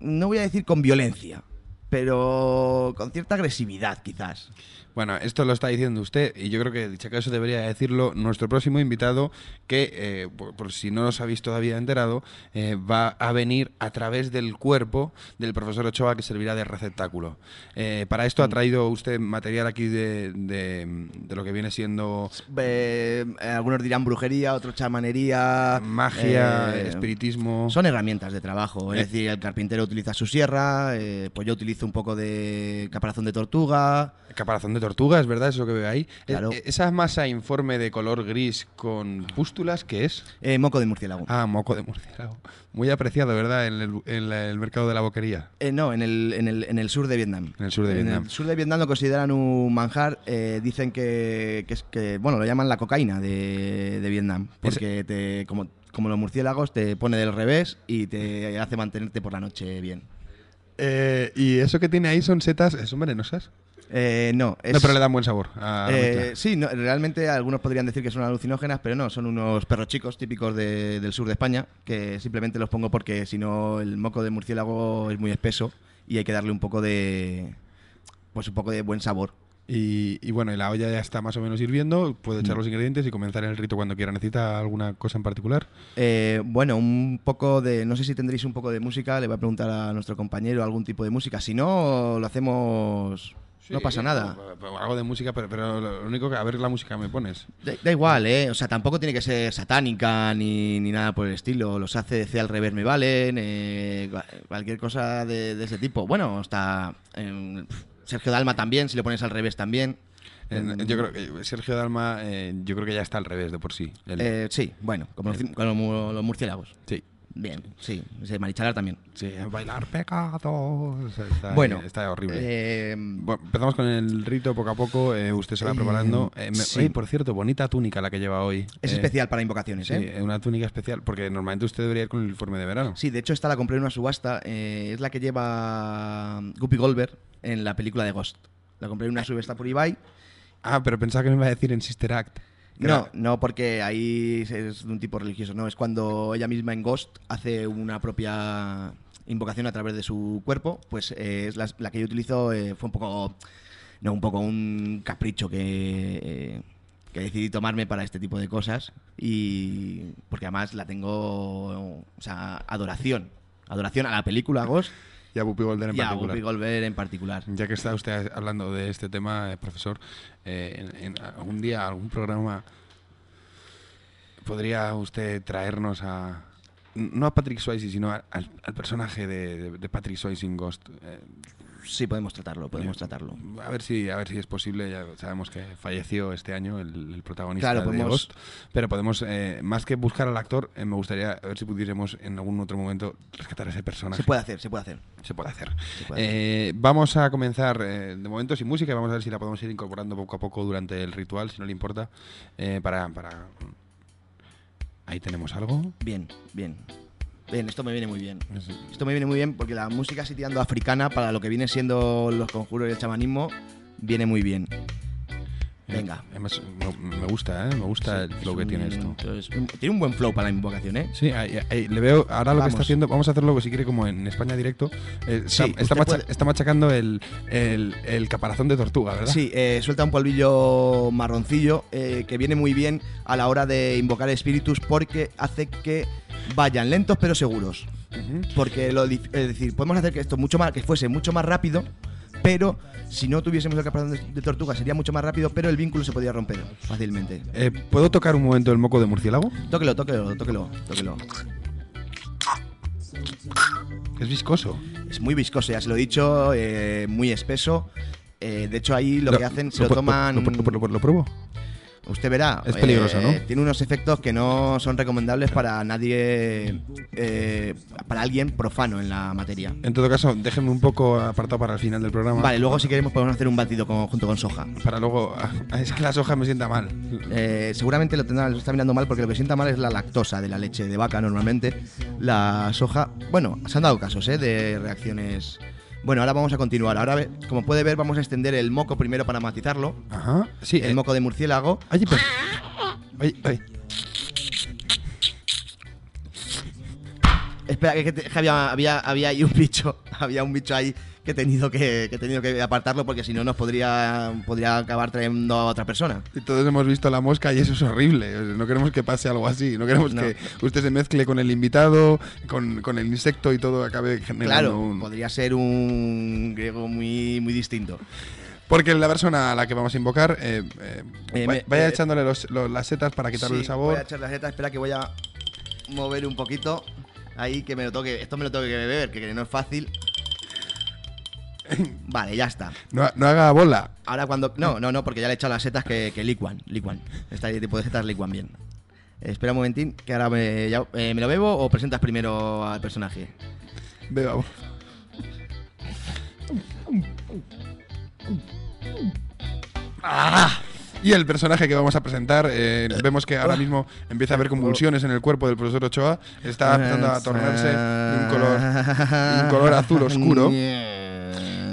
No voy a decir con violencia, pero con cierta agresividad quizás. Bueno, esto lo está diciendo usted y yo creo que dicho eso debería decirlo nuestro próximo invitado que, eh, por, por si no os habéis todavía enterado, eh, va a venir a través del cuerpo del profesor Ochoa que servirá de receptáculo. Eh, para esto ha traído usted material aquí de, de- de lo que viene siendo algunos dirán brujería, otros chamanería, magia, espiritismo. Son herramientas de trabajo. Es decir, el carpintero utiliza su sierra, pues yo utilizo un poco de caparazón de tortuga. Caparazón de tortuga, es verdad, eso que veo ahí. Claro. Eh, Esa masa informe de color gris con pústulas, ¿qué es? Eh, moco de murciélago. Ah, moco de murciélago. Muy apreciado, ¿verdad? En el, en la- el mercado de la boquería. Eh, no, en el, en, el, en el sur de Vietnam. En el sur de Vietnam. el sur de Vietnam lo consideran un manjar. eh, dicen que, que es que, bueno, lo llaman la cocaína de, de Vietnam. Porque te, como, como los murciélagos te pone del revés y te hace mantenerte por la noche bien. Eh, ¿Y eso que tiene ahí son setas, eh, son venenosas? Eh, no, es- No, pero le dan buen sabor a Eh, sí, no, realmente algunos podrían decir que son alucinógenas, pero no, son unos perros chicos típicos de- del sur de España, que simplemente los pongo porque si no el moco de murciélago es muy espeso y hay que darle un poco de pues un poco de buen sabor. Y, y bueno, y la olla ya está más o menos hirviendo, puedo echar Mm. los ingredientes y comenzar el rito cuando quiera. ¿Necesita alguna cosa en particular? Eh, bueno, un poco de. No sé si tendréis un poco de música. Le voy a preguntar a nuestro compañero algún tipo de música. Si no, lo hacemos. no pasa nada. no, Algo de música, pero, pero lo único que a ver la música me pones. Da, da igual, ¿eh? O sea, tampoco tiene que ser satánica ni, ni nada por el estilo. Los ACDC al revés me valen. eh, cua- cualquier cosa de, de ese tipo. Bueno, hasta. eh, Sergio Dalma también, si le pones al revés también. En- yo creo que Sergio Dalma, eh, yo creo que ya está al revés de por sí. Eh, sí, bueno, como los, como los murciélagos. Sí. Bien, sí. Marichalar también. Sí, bailar pecados. Está, Bueno, está horrible. eh, Bueno, empezamos con el rito poco a poco. eh, usted se va Eh, preparando. Eh, me- sí. oye, por cierto, bonita túnica la que lleva hoy. Es Eh, especial para invocaciones, Sí, ¿eh? una túnica especial, porque normalmente usted debería ir con el uniforme de verano. Sí, de hecho esta la compré en una subasta. eh, es la que lleva Guppy Goldberg en la película de Ghost. La compré en una subasta por Ibai. Ah, pero pensaba que me iba a decir en Sister Act. No, no, porque ahí es de un tipo religioso, no. Es cuando ella misma en Ghost hace una propia invocación a través de su cuerpo. Pues eh, es la, la que yo utilizo. eh, fue un poco. No, un poco un capricho que. eh, que decidí tomarme para este tipo de cosas. Y. Porque además la tengo. O sea, adoración. Adoración a la película Ghost. Y a Whoopi Goldberg en y a particular. Whoopi Goldberg en particular. Ya que está usted hablando de este tema, eh, profesor, eh, en, en algún día, algún programa, ¿podría usted traernos a... No a Patrick Swayze, sino a- al, al personaje de, de- de Patrick Swayze en Ghost. Eh, Sí, podemos tratarlo, podemos tratarlo. A ver si, a ver si es posible. Ya sabemos que falleció este año el, el protagonista Claro, de podemos- Ghost, pero podemos, eh, más que buscar al actor, eh, me gustaría ver si pudiéramos en algún otro momento rescatar a ese personaje. Se puede hacer, se puede hacer. Se puede hacer. Se puede hacer. Eh, vamos a comenzar de momento sin música vamos a ver si la podemos ir incorporando poco a poco durante el ritual, si no le importa, para, para... Ahí tenemos algo. Bien, bien. Bien, esto me viene muy bien. Esto me viene muy bien porque la música así tirando africana para lo que viene siendo los conjuros y el chamanismo viene muy bien. Venga. Además, me, me gusta, ¿eh? Me gusta el flow que tiene esto. Entonces, un- tiene un buen flow para la invocación, ¿eh? Sí, ahí- ahí le veo ahora lo que está Vamos. haciendo. Vamos a hacerlo si quiere como en España directo. Eh, Sí, está, está, usted macha- puede- está machacando el, el- el caparazón de tortuga, ¿verdad? Sí, eh, suelta un polvillo marroncillo eh, que viene muy bien a la hora de invocar espíritus porque hace que vayan lentos pero seguros. Porque lo, es decir, podemos hacer que esto mucho más, que fuese mucho más rápido, pero si no tuviésemos el caparazón de, de tortuga sería mucho más rápido, pero el vínculo se podría romper fácilmente. Eh, ¿Puedo tocar un momento el moco de murciélago? Tóquelo, tóquelo, tóquelo, tóquelo. Es viscoso. Es muy viscoso, ya se lo he dicho, eh, muy espeso. Eh, de hecho, ahí lo, que hacen, se lo, toman... Lo- lo pruebo. Usted verá. Es peligroso, ¿no? Tiene unos efectos que no son recomendables para nadie, eh, para alguien profano en la materia. En todo caso, déjenme un poco apartado para el final del programa. Vale, luego si queremos podemos hacer un batido con- junto con soja. Para luego. <laughs> Es que la soja me sienta mal. Eh, seguramente lo, tendrá, lo está mirando mal porque lo que sienta mal es la lactosa de la leche de vaca normalmente. La soja, bueno, se han dado casos ¿eh? de reacciones. Bueno, ahora vamos a continuar. Ahora, como puede ver, vamos a extender el moco primero para matizarlo. Ajá. Sí, El eh, moco de murciélago. Oye, pues. Oye, oye. Espera, que, que te- que había, había, había ahí un bicho. <laughs> Había un bicho ahí que he tenido que, que he tenido que apartarlo porque si no nos podría, podría acabar trayendo a otra persona. Y todos hemos visto la mosca y eso es horrible. No queremos que pase algo así. No queremos No. que usted se mezcle con el invitado, con, con el insecto y todo acabe generando Claro, un... podría ser un griego muy, muy distinto. Porque la persona a la que vamos a invocar, eh, eh, Eh, vaya eh, echándole los- los- las setas para quitarle Sí, el sabor. Voy a echar la seta, espera que voy a mover un poquito. Ahí que me lo toque. Esto me lo tengo que beber, que no es fácil. <coughs> Vale, ya está. No, no haga bola. Ahora cuando. No, no, no, porque ya le he echado las setas que, que licuan. Licuan. Este tipo de setas licuan bien. Espera un momentín, que ahora me, ya- eh, ¿me lo bebo o presentas primero al personaje. Beba. ¡Ah! Y el personaje que vamos a presentar, eh, vemos que ahora mismo empieza a haber convulsiones en el cuerpo del profesor Ochoa. Está empezando a tornarse de un color, de un color azul oscuro.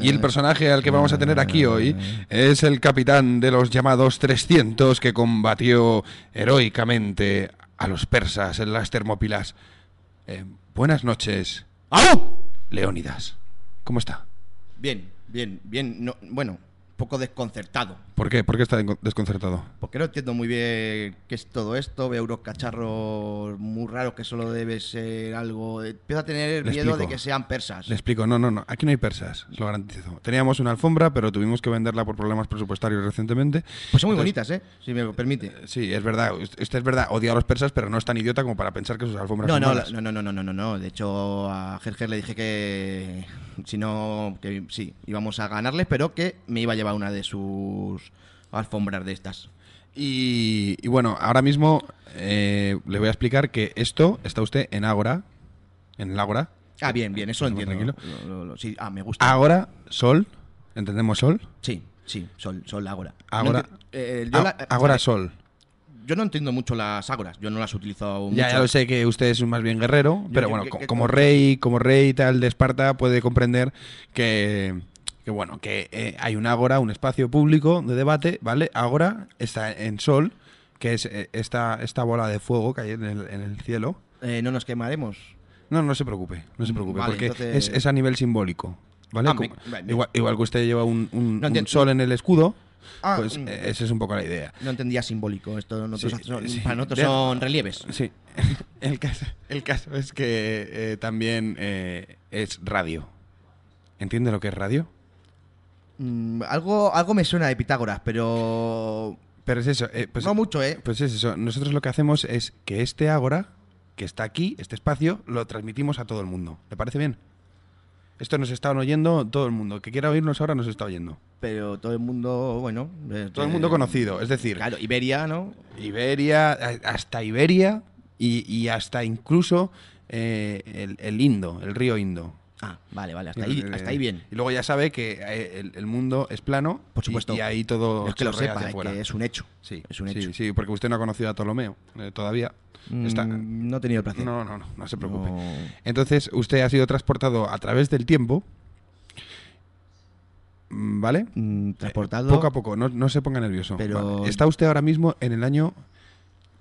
Y el personaje al que vamos a tener aquí hoy es el capitán de los llamados 300 que combatió heroicamente a los persas en las Termópilas. Eh, buenas noches. Leónidas. ¿Cómo está? Bien, bien, bien. No, bueno, poco desconcertado. ¿Por qué? ¿Por qué está descon- desconcertado? Porque no entiendo muy bien qué es todo esto. Veo unos cacharros muy raros que solo debe ser algo. Empiezo a tener Le miedo de que sean persas. Le explico, no, no, no, aquí no hay persas, lo garantizo. Teníamos una alfombra, pero tuvimos que venderla por problemas presupuestarios recientemente. Pues son muy Entonces, bonitas, ¿eh? Si me lo permite. Sí, es verdad, usted usted es verdad, odia a los persas, pero no es tan idiota como para pensar que sus alfombras No, son no, malas. no, no, no, no, no, no, no. De hecho, a Gerger le dije que si no, que sí, íbamos a ganarles, pero que me iba a llevar una de sus alfombras de estas. Y, y bueno, ahora mismo eh, le voy a explicar que esto está usted en Ágora, en el Ágora. Ah, bien, bien, eso entiendo. tranquilo. Lo- lo- lo- sí, ah, me gusta. Ágora, sol, ¿entendemos sol? Sí, sí, sol, sol, ágora. Ágora, No eh, Ágora, sol. Yo no entiendo mucho las ágoras, yo no las utilizo mucho. Ya, ya lo sé que usted es más bien guerrero, pero yo- bueno, que- co- que- como rey, como rey tal de Esparta puede comprender que, que bueno, que eh, hay un ágora, un espacio público de debate, ¿vale? Ágora está en sol, que es eh, esta, esta bola de fuego que hay en el, en el cielo. Eh, no nos quemaremos. No, no se preocupe, no se preocupe, Vale, porque entonces- es, es a nivel simbólico, ¿vale? Ah, me- vale. igual, igual que usted lleva un, un- No un entiendo. sol en el escudo, Ah, pues mm. eh, esa es un poco la idea. No entendía simbólico. Esto nosotros Sí, son- sí. para nosotros De- son relieves. Sí. <laughs> El caso, el caso es que eh, también eh, es radio. ¿Entiende lo que es radio? Mm, algo, algo me suena de Pitágoras, pero. Pero es eso. eh, pues, no mucho, ¿eh? Pues es eso. Nosotros lo que hacemos es que este ágora, que está aquí, este espacio, lo transmitimos a todo el mundo. ¿Le parece bien? Esto nos está oyendo todo el mundo. Que quiera oírnos ahora nos está oyendo. Pero todo el mundo, bueno. eh, Todo el mundo conocido. Es decir, Claro, Iberia, ¿no? Iberia, hasta Iberia y, y hasta incluso eh, el, el Indo, el río Indo. Ah, vale, vale, hasta ahí, Eh, hasta ahí bien. Y luego ya sabe que eh, el, el mundo es plano. Por supuesto. Y, y ahí todo. Es que lo sepa, es que es un hecho. Sí, es un sí, hecho. sí, porque usted no ha conocido a Ptolomeo eh, todavía. Está- Mm, no he tenido el placer. No, no, no, no se preocupe. No. Entonces, usted ha sido transportado a través del tiempo. ¿Vale? Mm, transportado. Poco a poco, no, no se ponga nervioso. Pero- Vale. Está usted ahora mismo en el año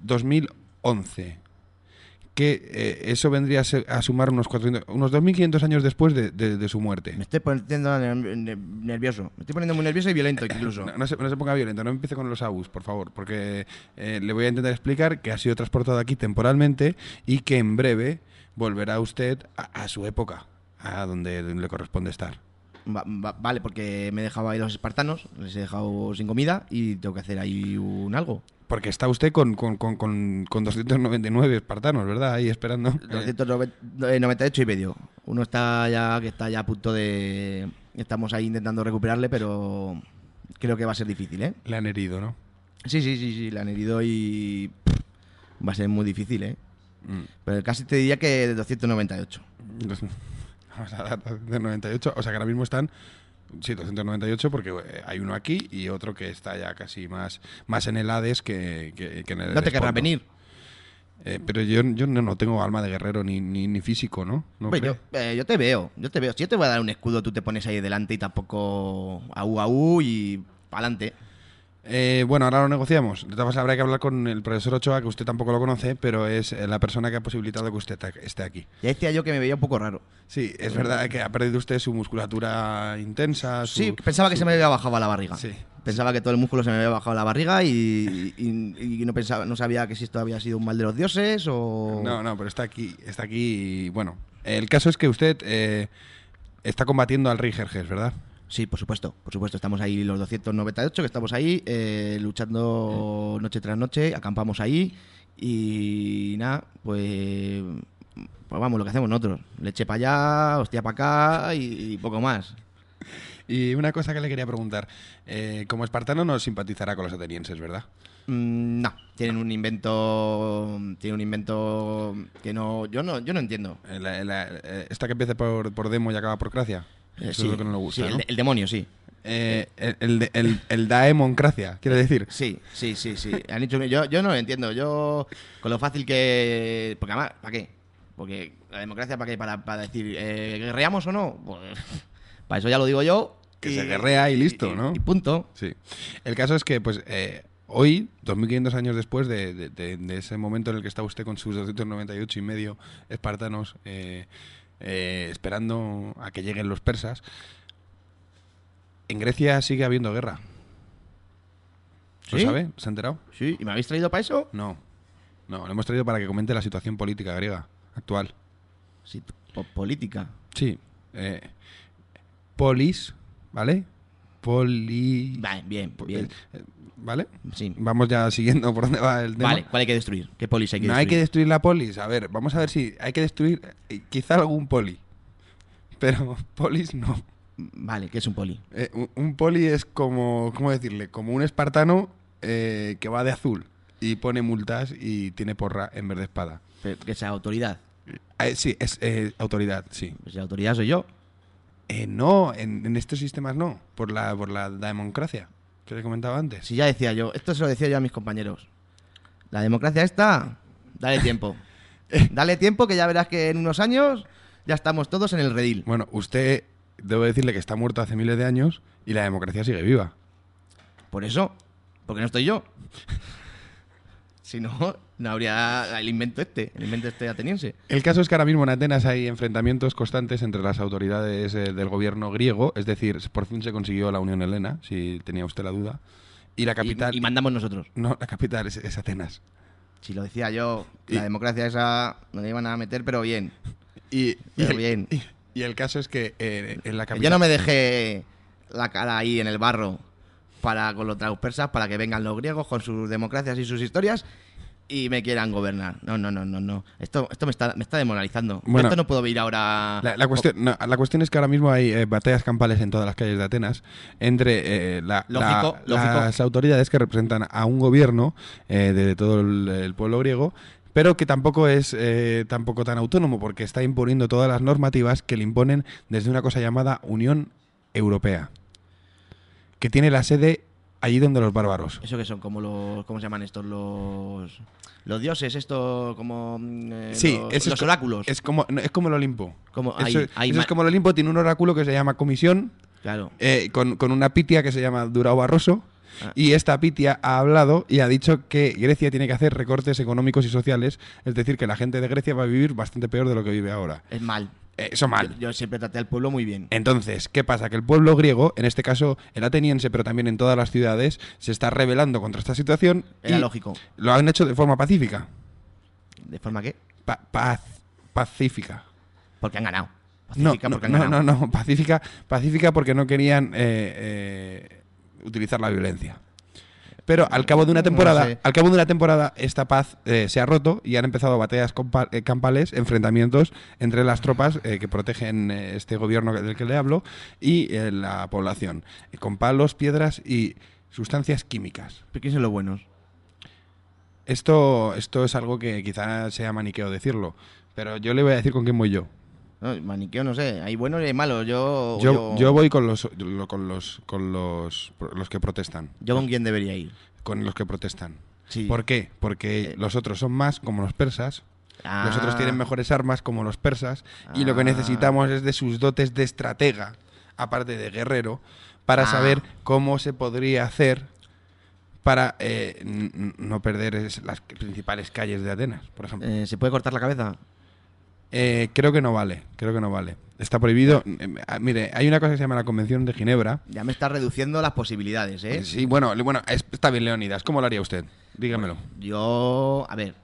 2011. Que eh, eso vendría a, ser- a sumar unos, 400 unos 2.500 años después de, de- de su muerte. Me estoy poniendo ner- ner- nervioso. Me estoy poniendo muy nervioso y violento incluso. No, no se, no se ponga violento, no empiece con los abus, por favor, porque eh, le voy a intentar explicar que ha sido transportado aquí temporalmente y que en breve volverá usted a, a su época, a donde le corresponde estar. Va- va- vale, porque me he dejado ahí los espartanos, les he dejado sin comida y tengo que hacer ahí un algo. Porque está usted con, con, con, con, con 299 espartanos, ¿verdad? Ahí esperando. 298 y medio. Uno está ya que está ya a punto de. Estamos ahí intentando recuperarle, pero creo que va a ser difícil, ¿eh? Le han herido, ¿no? Sí, sí, sí, sí, le han herido y va a ser muy difícil, ¿eh? Mm. Pero casi te diría que de 298. Vamos a dar 298. O sea que ahora mismo están. Sí, 298 porque eh, hay uno aquí y otro que está ya casi más, más en el Hades que, que- que en el No te querrás venir. Eh, pero yo, yo no, no tengo alma de guerrero ni, ni, ni físico, ¿no? ¿No Hombre, cree? yo, eh, yo te veo, yo te veo. Si yo te voy a dar un escudo, tú te pones ahí delante y tampoco aú aú y pa'lante. Eh, bueno, ahora lo negociamos. De todas formas, habrá que hablar con el profesor Ochoa, que usted tampoco lo conoce, pero es eh, la persona que ha posibilitado que usted esté aquí. Ya decía yo que me veía un poco raro. Sí, es verdad que ha perdido usted su musculatura intensa. su- Sí, pensaba que su- se me había bajado la barriga. Sí. Pensaba que todo el músculo se me había bajado la barriga y, y- y no pensaba, no sabía que si esto había sido un mal de los dioses o. No, no, pero está aquí, está aquí y bueno. El caso es que usted eh, está combatiendo al rey Jerjes, ¿verdad? Sí, por supuesto, por supuesto. Estamos ahí los 298, que estamos ahí eh, luchando noche tras noche, acampamos ahí y nada, pues, pues vamos, lo que hacemos nosotros. Leche para allá, hostia para acá y, y poco más. Y una cosa que le quería preguntar. eh, como espartano no simpatizará con los atenienses, ¿verdad? Mm, no, tienen un invento, tienen un invento que no, yo no, yo no entiendo. Eh, la- la- eh, esta que empieza por, por demo y acaba por Cracia. Eh, Eso sí, es lo que no le gusta, sí, el ¿no? de- el demonio, sí. Eh, el, el, el, quiere decir. Sí, sí, sí, sí. Han hecho, yo, yo no lo entiendo. Yo, con lo fácil que. Porque además, ¿para qué? Porque la democracia, ¿para qué? Para, para decir, eh, ¿guerreamos o no? Pues, <laughs> para eso ya lo digo yo. Que se guerrea y listo, y- ¿no? Y punto. Sí. El caso es que, pues, eh, hoy, 2500 años después de, de- de- de ese momento en el que está usted con sus 298 y medio espartanos eh, eh, esperando a que lleguen los persas, en Grecia sigue habiendo guerra. ¿Lo ¿Sí? sabe? ¿Se ha enterado? Sí. ¿Y me habéis traído para eso? No. No, lo hemos traído para que comente la situación política griega actual. Sí, po- política. Sí. eh, polis, ¿vale? Poli... Vale, bien, bien. eh, ¿Vale? Sí. Vamos ya siguiendo por dónde va el tema. Vale, ¿cuál hay que destruir? ¿Qué polis hay que no hay que destruir? destruir la polis. A ver, vamos a ver si hay que destruir eh, quizá algún poli. Pero <laughs> polis no. Vale, ¿qué es un poli? Eh, un, un poli es como, ¿cómo decirle? Como un espartano eh, que va de azul y pone multas y tiene porra en vez de espada. Pero Que sea autoridad. Eh, sí, es eh, autoridad, sí. Pues la autoridad soy yo. Eh, no, en, en estos sistemas no, por la, por la democracia que le comentaba antes. Si ya decía yo, esto se lo decía yo a mis compañeros. La democracia esta, dale tiempo. <laughs> dale tiempo que ya verás que en unos años ya estamos todos en el redil. Bueno, usted, debo decirle que está muerto hace miles de años y la democracia sigue viva. Por eso, porque no estoy yo. <laughs> si no, <laughs> no habría el invento este, el invento este ateniense. El caso es que ahora mismo en Atenas hay enfrentamientos constantes entre las autoridades eh, del gobierno griego, es decir, por fin se consiguió la Unión Helena, si tenía usted la duda, y la capital... Y, y mandamos nosotros. No, la capital es, es Atenas. Si lo decía yo, Y- la democracia esa no la iban a meter, pero bien. Y, Pero el, bien. y- el caso es que eh, en la capital... Yo no me dejé la cara ahí en el barro para con los persas para que vengan los griegos con sus democracias y sus historias y me quieran gobernar. No, no, no, no, no. Esto, esto me está, me está demoralizando. Bueno, esto no puedo ir ahora. La, la cuestión, no, la cuestión es que ahora mismo hay eh, batallas campales en todas las calles de Atenas entre eh, la- Lógico, la- lógico. las autoridades que representan a un gobierno eh, de todo el, el pueblo griego, pero que tampoco es eh, tampoco tan autónomo porque está imponiendo todas las normativas que le imponen desde una cosa llamada Unión Europea, que tiene la sede allí donde los bárbaros. Eso que son como los. ¿Cómo se llaman estos? Los. Los dioses, esto como. mm, eh, Sí, los, eso los es, co- oráculos. Es como, es como el Olimpo. Como- eso ahí- ahí eso ma- es como el Olimpo, tiene un oráculo que se llama Comisión, Claro. eh, con, con una pitia que se llama Durao Barroso. Ah. Y esta pitia ha hablado y ha dicho que Grecia tiene que hacer recortes económicos y sociales, es decir, que la gente de Grecia va a vivir bastante peor de lo que vive ahora. Es mal. Eh, eso mal. Yo, yo siempre traté al pueblo muy bien. Entonces, ¿qué pasa? Que el pueblo griego, en este caso el ateniense, pero también en todas las ciudades, se está rebelando contra esta situación. Era y lógico. Lo han hecho de forma pacífica. ¿De forma qué? Pa- paz, pacífica. Porque han ganado. No, Pacífica no, porque han no, ganado. no, no, pacífica, pacífica porque no querían eh, eh, utilizar la violencia. Pero al cabo de una No temporada, sé. al cabo de una temporada, esta paz eh, se ha roto y han empezado batallas eh, campales, enfrentamientos entre las tropas eh, que protegen este gobierno del que le hablo y eh, la población, con palos, piedras y sustancias químicas. ¿Pero quiénes son los buenos? Esto, esto es algo que quizá sea maniqueo decirlo, pero yo le voy a decir con quién voy yo. No, maniqueo, no sé. Hay buenos y hay malos. Yo, Yo, yo voy con los, lo- con los con los, los que protestan. ¿Yo con quién debería ir? Con los que protestan. Sí. ¿Por qué? Porque los otros son más como los persas. Los otros Ah. tienen mejores armas como los persas. Y lo que Ah. necesitamos es de sus dotes de estratega, aparte de guerrero, para Ah. saber cómo se podría hacer para eh, no perder las principales calles de Atenas, por ejemplo. Eh, ¿Se puede cortar la cabeza? Eh, creo que no vale, creo que no vale. Está prohibido. Eh, ah, mire, hay una cosa que se llama la Convención de Ginebra. Ya me está reduciendo las posibilidades, ¿eh? Sí, bueno, bueno, es- está bien, Leonidas. ¿Cómo lo haría usted? Dígamelo. Yo, a ver,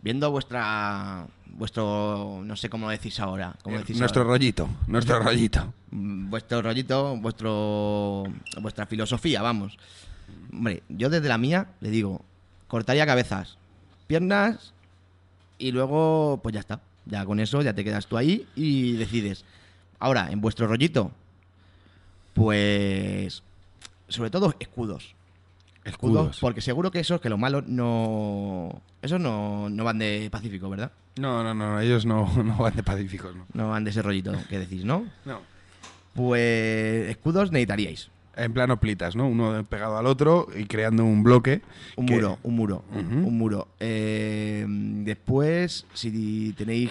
viendo vuestra, vuestro, no sé cómo lo decís ahora, ¿cómo Eh, decís nuestro ahora? rollito, nuestro rollito. Mm, Vuestro rollito, vuestro, vuestra filosofía, vamos. Hombre, yo desde la mía le digo, cortaría cabezas, piernas y luego, pues ya está. Ya con eso ya te quedas tú ahí y decides. Ahora, en vuestro rollito, pues, sobre todo escudos. Escudos. Porque seguro que esos, que los malos no... Esos no, no van de Pacífico, ¿verdad? No, no, no, ellos no, <laughs> no van de pacíficos, ¿no? No van de ese rollito que decís, ¿no? No. Pues escudos necesitaríais. En plano plitas, ¿no? Uno pegado al otro y creando un bloque. Un que- muro, un muro, un muro. Eh, después, si tenéis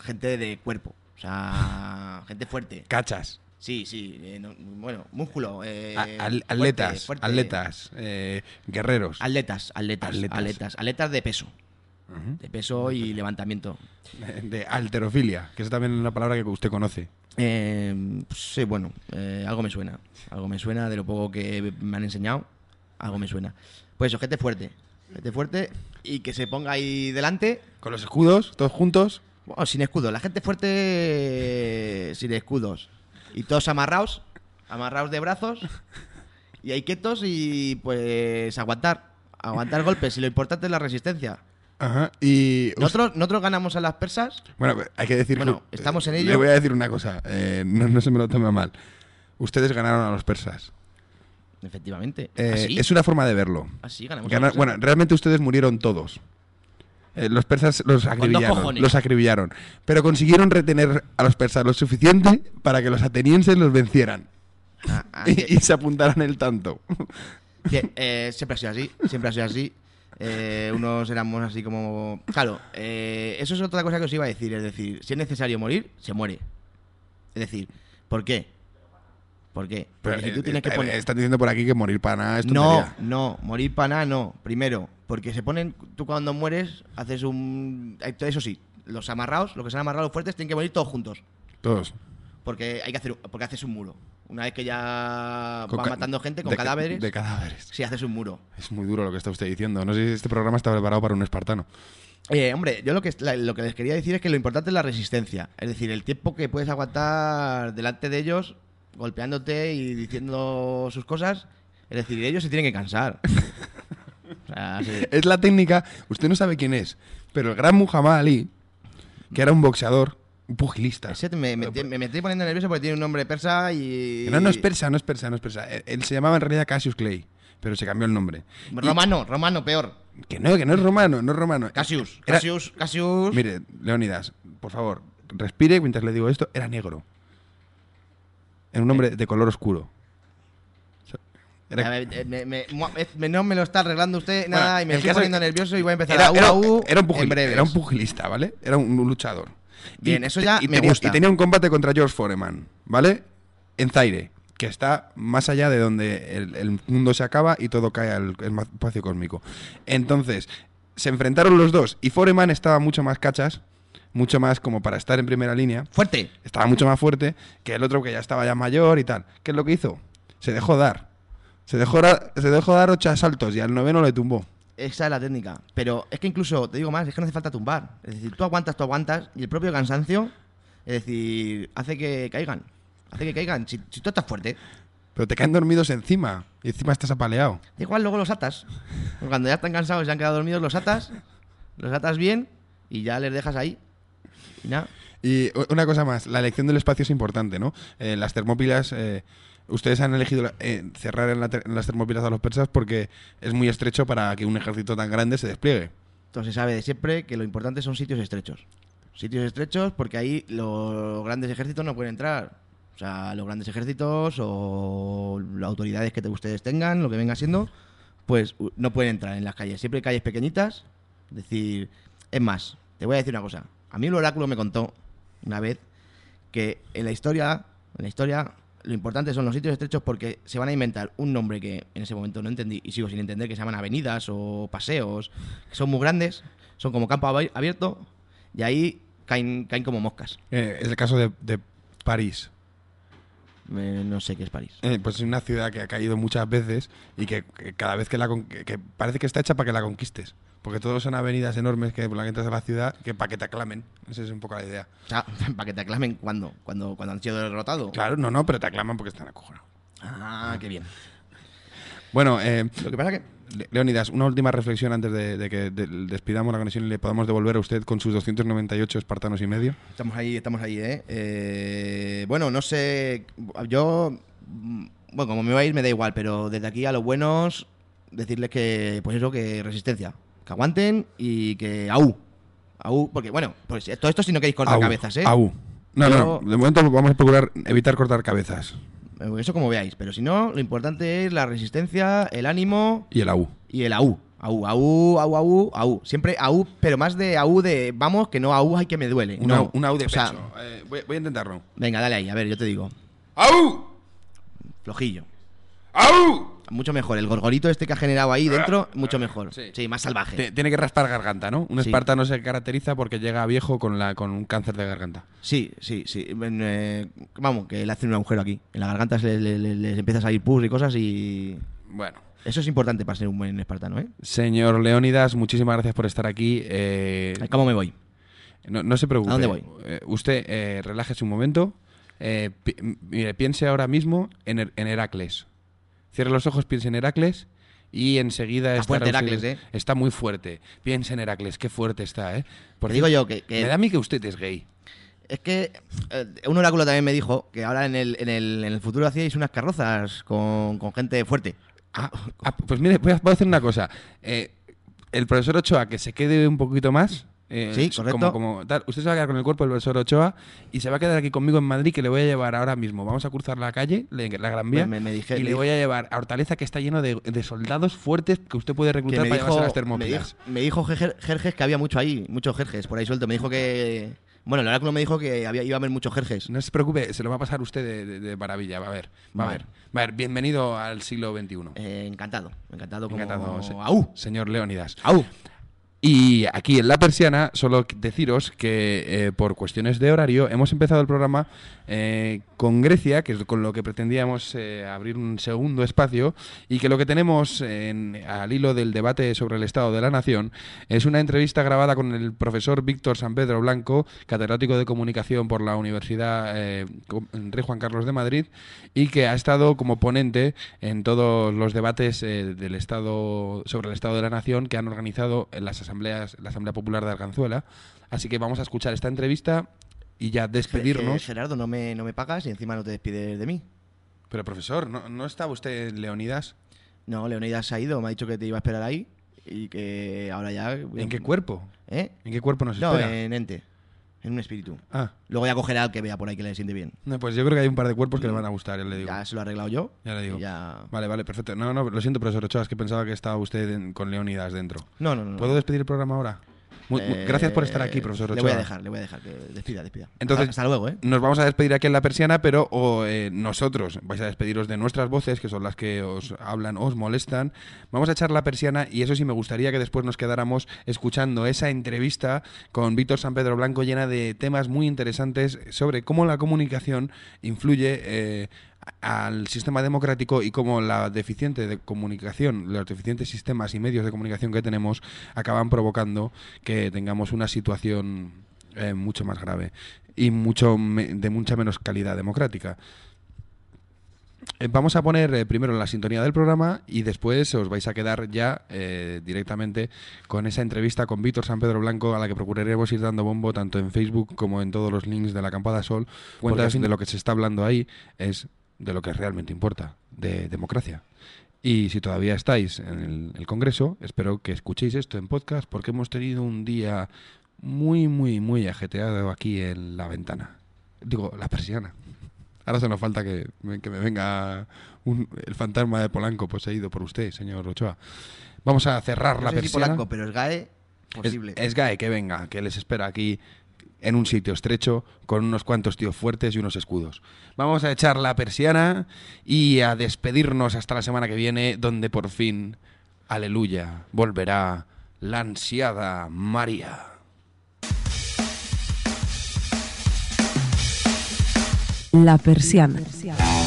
gente de cuerpo, o sea, <laughs> gente fuerte. Cachas. Sí, sí, eh, no- bueno, músculo. eh, al- atletas, fuerte. atletas, eh, guerreros. Atletas, atletas, Atletas. atletas, atletas, de peso. De peso y levantamiento. <laughs> De alterofilia, que es también una palabra que usted conoce. Eh, sí, bueno, eh, algo me suena. Algo me suena de lo poco que me han enseñado. Algo me suena. Pues eso, gente fuerte. Gente fuerte y que se ponga ahí delante. Con los escudos, todos juntos. Bueno, sin escudo. La gente fuerte sin escudos. Y todos amarrados. Amarrados de brazos. Y ahí quietos y pues aguantar. Aguantar golpes. Y lo importante es la resistencia. Ajá. Y. Nosotros, nosotros ganamos a las persas. Bueno, hay que decir Bueno, que- estamos en Le ello. voy a decir una cosa, eh, no, no se me lo tome mal. Ustedes ganaron a los persas. Efectivamente. Eh, Así. Es una forma de verlo. Así ganamos a Gana- los bueno, realmente ustedes murieron todos. Eh, los persas los acribillaron, los acribillaron, pero consiguieron retener a los persas lo suficiente para que los atenienses los vencieran ah, <laughs> y, que- y se apuntaran el tanto. Que, siempre ha sido así, siempre ha sido así. Eh, unos éramos así como... Claro, eh, eso es otra cosa que os iba a decir. Es decir, si es necesario morir, se muere. Es decir, ¿por qué? ¿Por qué? Pero, Porque si eh, tú tienes que eh, poner... Están diciendo por aquí que morir para nada es No, tontería. no, morir para nada no. Primero, porque se ponen, tú cuando mueres haces un... Eso sí, los amarrados, los que se han amarrado los fuertes, tienen que morir todos juntos. Todos. Porque hay que hacer, porque haces un muro. Una vez que ya Con va matando gente con de cadáveres. de cadáveres. Sí, haces un muro. Es muy duro lo que está usted diciendo. No sé si este programa está preparado para un espartano. Eh, hombre, yo lo que, lo que les quería decir es que lo importante es la resistencia. Es decir, el tiempo que puedes aguantar delante de ellos, golpeándote y diciendo sus cosas. Es decir, ellos se tienen que cansar. <laughs> O sea, sí. Es la técnica, usted no sabe quién es, pero el gran Muhammad Ali, que era un boxeador, un pugilista. Ese me, me, me- me estoy poniendo nervioso porque tiene un nombre persa y... No, no es persa, no es persa, no es persa. Él, él se llamaba en realidad Cassius Clay, pero se cambió el nombre. Y- Romano, romano, peor. que no, que no es romano, no es romano. Cassius, Era- Cassius, Cassius. Mire, Leonidas, por favor, respire mientras le digo esto. Era negro. Era un hombre de color oscuro. Era- ver, eh, me- me- mua- eh, me- no me lo está arreglando usted Bueno, nada y me estoy poniendo nervioso y voy a empezar era, a era- era un pugil- en breves. era un pugilista, ¿vale? Era un, un luchador. Bien, eso ya y me tenía, gusta. Y tenía un combate contra George Foreman, ¿vale? En Zaire, que está más allá de donde el, el mundo se acaba y todo cae al el espacio cósmico. Entonces, se enfrentaron los dos y Foreman estaba mucho más cachas, mucho más como para estar en primera línea. Fuerte. Estaba mucho más fuerte que el otro que ya estaba ya mayor y tal. ¿Qué es lo que hizo? Se dejó dar. Se dejó, dar- se dejó dar ocho asaltos y al noveno le tumbó. Esa es la técnica. Pero es que incluso, te digo más, es que no hace falta tumbar. Es decir, tú aguantas, tú aguantas y el propio cansancio, es decir, hace que caigan. Hace que caigan. Si, si tú estás fuerte, Pero te caen dormidos encima. Y encima estás apaleado. Da igual, luego los atas. Cuando ya están cansados y se han quedado dormidos, los atas. Los atas bien y ya les dejas ahí. Y nada. Y una cosa más, la elección del espacio es importante, ¿no? Eh, las termópilas, eh, ustedes han elegido eh, cerrar en, la ter- las termópilas a los persas porque es muy estrecho para que un ejército tan grande se despliegue. Entonces sabe de siempre que lo importante son sitios estrechos. Sitios estrechos porque ahí los grandes ejércitos no pueden entrar. O sea, los grandes ejércitos o las autoridades que te- ustedes tengan, lo que venga siendo, pues no pueden entrar en las calles. Siempre hay calles pequeñitas. Es decir, es más, te voy a decir una cosa. A mí el oráculo me contó una vez que en la historia, en la historia, lo importante son los sitios estrechos porque se van a inventar un nombre que en ese momento no entendí y sigo sin entender, que se llaman avenidas o paseos, que son muy grandes, son como campo abi- abierto y ahí caen, caen como moscas. Eh, es el caso de, de París. Eh, no sé qué es París. Eh, pues es una ciudad que ha caído muchas veces y que, que cada vez que la con- que parece que está hecha para que la conquistes. Porque todos son avenidas enormes que por las que entras a la ciudad que para que te aclamen. Esa es un poco la idea. O sea, <laughs> para que te aclamen cuando, cuando, cuando han sido derrotados. Claro, no, no, pero te aclaman porque están acojonados. Ah, qué bien. Bueno, eh, Lo que pasa que Le- Leónidas, una última reflexión antes de, de que de- despidamos la conexión y le podamos devolver a usted con sus 298 espartanos y medio. Estamos ahí, estamos ahí, ¿eh? Eh, Bueno, no sé. Yo. mm, Bueno, como me va a ir, me da igual, pero desde aquí a los buenos, decirles que, pues eso, que resistencia. Que aguanten y que. ¡Au! ¡Au! Porque, bueno, pues todo esto si no queréis cortar Au, cabezas, ¿eh? au. No, Yo- no, de momento vamos a procurar evitar cortar cabezas. Eso como veáis, pero si no, lo importante es la resistencia, el ánimo Y el AU. y el AU. AU, AU, AU, AU, AU. Siempre AU, pero más de AU de vamos, que no AU, hay que me duele. Una, no. AU de O sea. Eh, voy, voy a intentarlo. Venga, dale ahí, a ver, yo te digo. ¡Au! Flojillo. ¡Au! Mucho mejor. El gorgorito este que ha generado ahí dentro, mucho mejor. Sí, más salvaje. Tiene que raspar garganta, ¿no? Un Sí. espartano se caracteriza porque llega viejo con, la, con un cáncer de garganta. Sí, sí, sí. En, eh, vamos, que le hacen un agujero aquí. En la garganta se le- le- les empieza a salir pus y cosas y... Bueno. Eso es importante para ser un buen espartano, ¿eh? Señor Leónidas, muchísimas gracias por estar aquí. Eh, ¿Cómo me voy? No, no se preocupe. ¿A dónde voy? Eh, usted eh, relájese un momento. Eh, pi- mire, piense ahora mismo en, Her- en Heracles. Cierre los ojos, piense en Heracles y enseguida Está fuerte Heracles, ¿eh? Está muy fuerte. Piense en Heracles, qué fuerte está, ¿eh? Te digo yo que- que- Me da a mí que usted es gay. Es que eh, un oráculo también me dijo que ahora en el, en el, en el futuro hacíais unas carrozas con, con gente fuerte. Ah, ah, pues mire, voy a, voy a hacer una cosa. Eh, el profesor Ochoa, que se quede un poquito más. Eh, Sí, correcto. como tal. Usted se va a quedar con el cuerpo del profesor Ochoa y se va a quedar aquí conmigo en Madrid, que le voy a llevar ahora mismo. Vamos a cruzar la calle, le- la Gran Vía, Me- me- me dije- y le voy a llevar a Hortaleza, que está lleno de, de soldados fuertes que usted puede reclutar me para dijo, llevarse a las termópilas. me dijo Jer- Jerjes que había mucho ahí, muchos Jerjes por ahí suelto. Me dijo que. Bueno, el oráculo me dijo que había, iba a haber muchos Jerjes. No se preocupe, se lo va a pasar usted de, de- de maravilla. Va a ver, va a ver. Va a ver, bienvenido al siglo XXI. Eh, encantado, encantado como. Encantado, se- ¡Au! señor Leónidas. ¡Au! Y aquí en La Persiana, solo deciros que eh, por cuestiones de horario hemos empezado el programa eh, con Grecia, que es con lo que pretendíamos eh, abrir un segundo espacio, y que lo que tenemos en- al hilo del debate sobre el Estado de la Nación es una entrevista grabada con el profesor Víctor San Pedro Blanco, catedrático de comunicación por la Universidad eh, Rey Juan Carlos de Madrid, y que ha estado como ponente en todos los debates del Estado sobre el Estado de la Nación que han organizado en las asambleas, la Asamblea Popular de Arganzuela. Así que vamos a escuchar esta entrevista y ya despedirnos. Gerardo, no me, no me pagas y encima no te despides de mí. Pero profesor, ¿no, no estaba usted en Leonidas? No, Leonidas se ha ido, me ha dicho que te iba a esperar ahí y que ahora ya. ¿En qué cuerpo? ¿Eh? ¿En qué cuerpo nos No, espera? en ente. En un espíritu. Ah. Luego ya cogerá al que vea por ahí que le siente bien. No, pues yo creo que hay un par de cuerpos que le van a gustar, ya le digo. Ya se lo he arreglado yo. Ya le digo. ya- Vale, vale, perfecto. No, no, lo siento, profesor Ochoa, es que pensaba que estaba usted en- con Leonidas dentro. No, no, no, no. ¿Puedo despedir el programa ahora? Eh, gracias por estar aquí, profesor Ochoa. Le voy a dejar, le voy a dejar que despida, despida. Entonces, hasta, hasta luego, ¿eh? Nos vamos a despedir aquí en La Persiana, pero o, eh, nosotros vais a despediros de nuestras voces, que son las que os hablan, os molestan. Vamos a echar La Persiana y eso sí me gustaría que después nos quedáramos escuchando esa entrevista con Víctor San Pedro Blanco llena de temas muy interesantes sobre cómo la comunicación influye eh, al sistema democrático y cómo la deficiente de comunicación, los deficientes sistemas y medios de comunicación que tenemos acaban provocando que tengamos una situación eh, mucho más grave y mucho de mucha menos calidad democrática. eh, vamos a poner eh, primero la sintonía del programa y después os vais a quedar ya eh, directamente con esa entrevista con Víctor San Pedro Blanco a la que procuraremos ir dando bombo tanto en Facebook como en todos los links de la Campada Sol. Cuentas de lo que se está hablando ahí es de lo que realmente importa, de democracia. Y si todavía estáis en el, el Congreso, espero que escuchéis esto en podcast porque hemos tenido un día muy, muy, muy ajeteado aquí en la ventana. Digo, la persiana. Ahora se nos falta que, me- que me venga un- el fantasma de Polanco poseído por usted, señor Ochoa. Vamos a cerrar No la persiana. polaco, pero es GAE, Es- posible. Es, GAE que venga, que les espera aquí en un sitio estrecho con unos cuantos tíos fuertes y unos escudos. Vamos a echar la persiana y a despedirnos hasta la semana que viene, donde por fin, aleluya, volverá la ansiada María. La persiana. Butterflies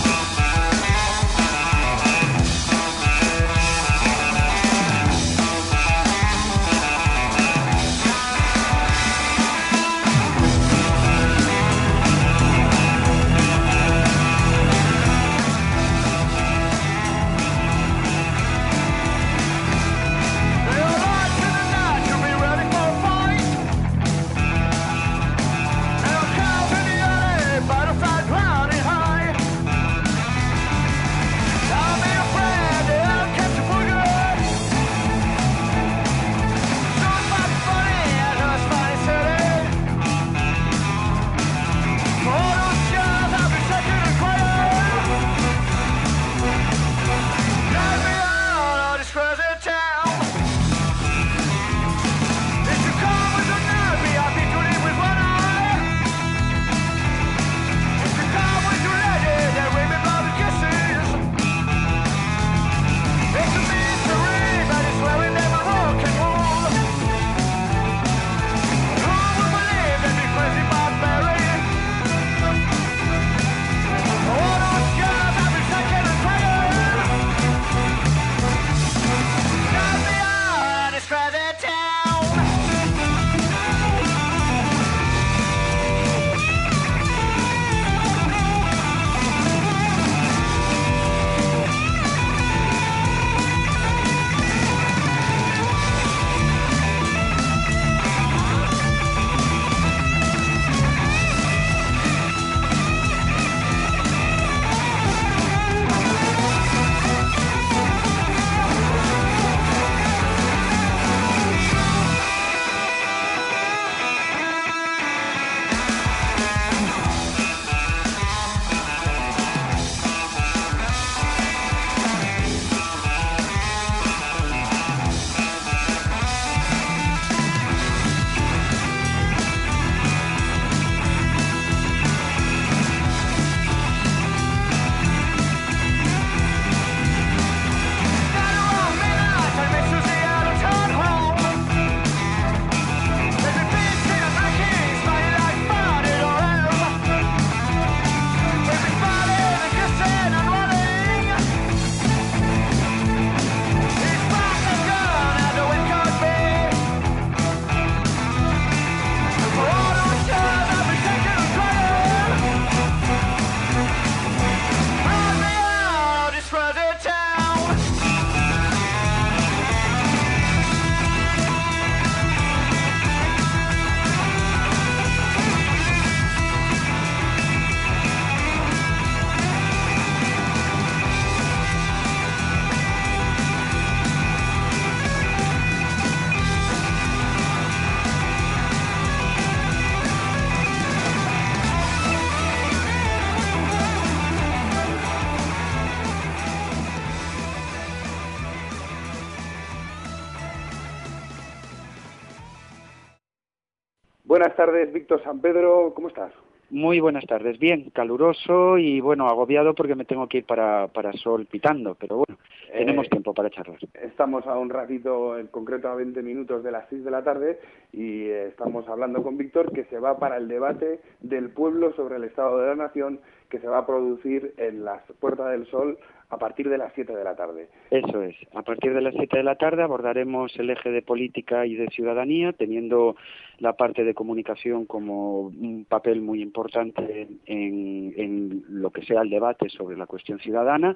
Buenas tardes, Víctor San Pedro, ¿cómo estás? Muy buenas tardes, bien, caluroso y bueno, agobiado porque me tengo que ir para, para Sol pitando, pero bueno, tenemos Eh, tiempo para charlar. Estamos a un ratito, en concreto a 20 minutos de las 6 de la tarde, y eh, estamos hablando con Víctor que se va para el debate del pueblo sobre el Estado de la Nación que se va a producir en las Puertas del Sol a partir de las 7 de la tarde. Eso es. A partir de las 7 de la tarde abordaremos el eje de política y de ciudadanía, teniendo la parte de comunicación como un papel muy importante en, en lo que sea el debate sobre la cuestión ciudadana,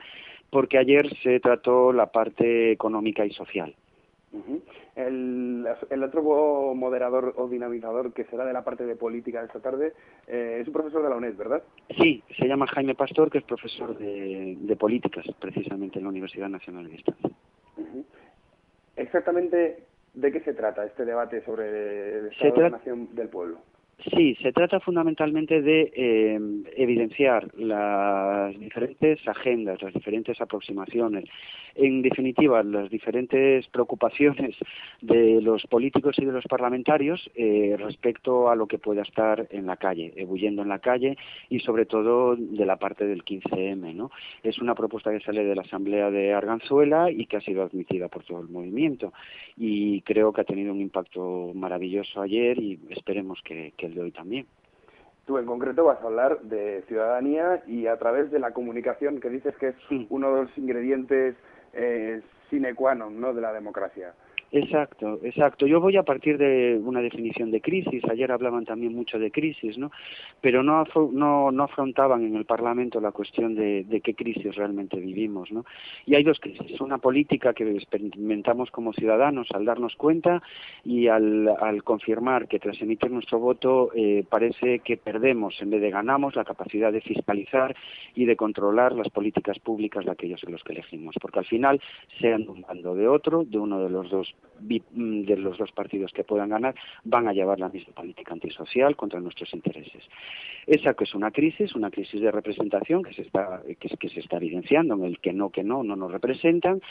porque ayer se trató la parte económica y social. El, el otro moderador o dinamizador que será de la parte de política de esta tarde eh, es un profesor de la UNED, ¿verdad? Sí, se llama Jaime Pastor, que es profesor de, de políticas, precisamente en la Universidad Nacional de Distancia. Exactamente, ¿de qué se trata este debate sobre el Se Estado de la Nación del pueblo? Sí, se trata fundamentalmente de eh, evidenciar las diferentes agendas, las diferentes aproximaciones, en definitiva, las diferentes preocupaciones de los políticos y de los parlamentarios eh, respecto a lo que pueda estar en la calle, ebulliendo en la calle y sobre todo de la parte del 15M. ¿no? Es una propuesta que sale de la Asamblea de Arganzuela y que ha sido admitida por todo el movimiento y creo que ha tenido un impacto maravilloso ayer y esperemos que, que el de hoy también. Tú en concreto vas a hablar de ciudadanía y a través de la comunicación que dices que es uno de los ingredientes eh, sine qua non ¿no? de la democracia. Exacto, exacto. Yo voy a partir de una definición de crisis. Ayer hablaban también mucho de crisis, ¿no? Pero no, no, no afrontaban en el Parlamento la cuestión de, de qué crisis realmente vivimos, ¿no? Y hay dos crisis. Una política que experimentamos como ciudadanos al darnos cuenta y al, al confirmar que tras emitir nuestro voto eh, parece que perdemos en vez de ganamos la capacidad de fiscalizar y de controlar las políticas públicas de aquellos en los que elegimos. Porque al final, sean de un bando de otro, de uno de los dos de los dos partidos que puedan ganar, van a llevar la misma política antisocial contra nuestros intereses. Esa que es una crisis, una crisis de representación que se está, que, que se está evidenciando en el que no, que no, no nos representan,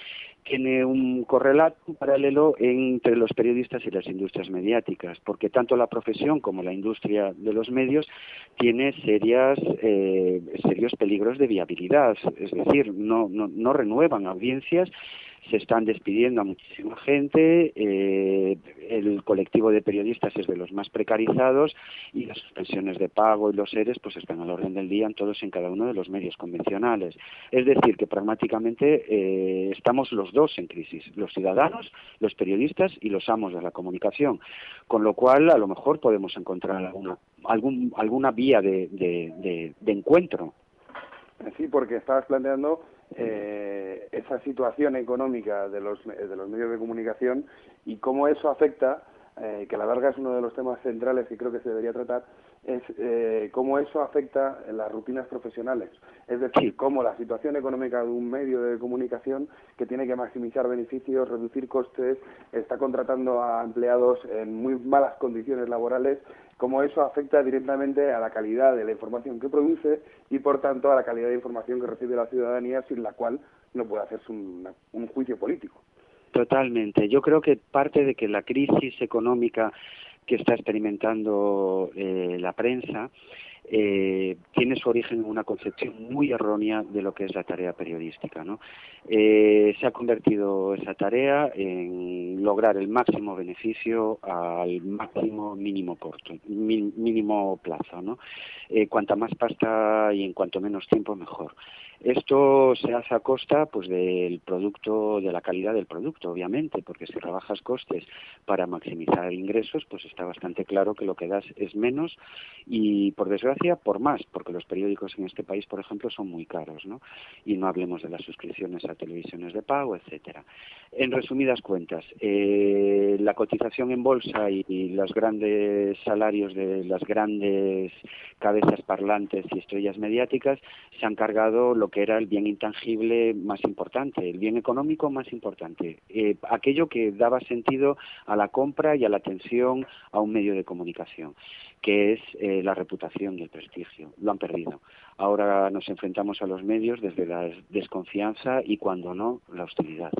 tiene un correlato, un paralelo entre los periodistas y las industrias mediáticas, porque tanto la profesión como la industria de los medios tiene serias, eh, serios peligros de viabilidad, es decir, no, no, no renuevan audiencias se están despidiendo a muchísima gente, eh, el colectivo de periodistas es de los más precarizados y las suspensiones de pago y los ERES pues están al orden del día en todos en cada uno de los medios convencionales. Es decir, que pragmáticamente eh, estamos los dos en crisis, los ciudadanos, los periodistas y los amos de la comunicación, con lo cual a lo mejor podemos encontrar alguna, algún, alguna vía de, de- de- de encuentro Sí, porque estabas planteando eh, esa situación económica de los, de los medios de comunicación y cómo eso afecta, eh, que a la larga es uno de los temas centrales que creo que se debería tratar, es eh, cómo eso afecta las rutinas profesionales. Es decir, cómo la situación económica de un medio de comunicación que tiene que maximizar beneficios, reducir costes, está contratando a empleados en muy malas condiciones laborales, cómo eso afecta directamente a la calidad de la información que produce y, por tanto, a la calidad de información que recibe la ciudadanía, sin la cual no puede hacerse un, un juicio político. Totalmente. Yo creo que parte de que la crisis económica que está experimentando eh, la prensa eh, tiene su origen en una concepción muy errónea de lo que es la tarea periodística. Eh, se ha convertido esa tarea en lograr el máximo beneficio al máximo mínimo corto, mínimo plazo. ¿no? Eh, cuanta más pasta y en cuanto menos tiempo, mejor. Esto se hace a costa pues del producto, de la calidad del producto, obviamente, porque si rebajas costes para maximizar ingresos, pues está bastante claro que lo que das es menos y, por desgracia, por más, porque los periódicos en este país, por ejemplo, son muy caros, ¿no? Y no hablemos de las suscripciones a televisiones de pago, etcétera. En resumidas cuentas, eh, la cotización en bolsa y, los grandes salarios de las grandes cabezas parlantes y estrellas mediáticas se han cargado lo que era el bien intangible más importante, el bien económico más importante, eh, aquello que daba sentido a la compra y a la atención a un medio de comunicación, que es eh, la reputación y el prestigio. Lo han perdido. Ahora nos enfrentamos a los medios desde la desconfianza y, cuando no, la hostilidad.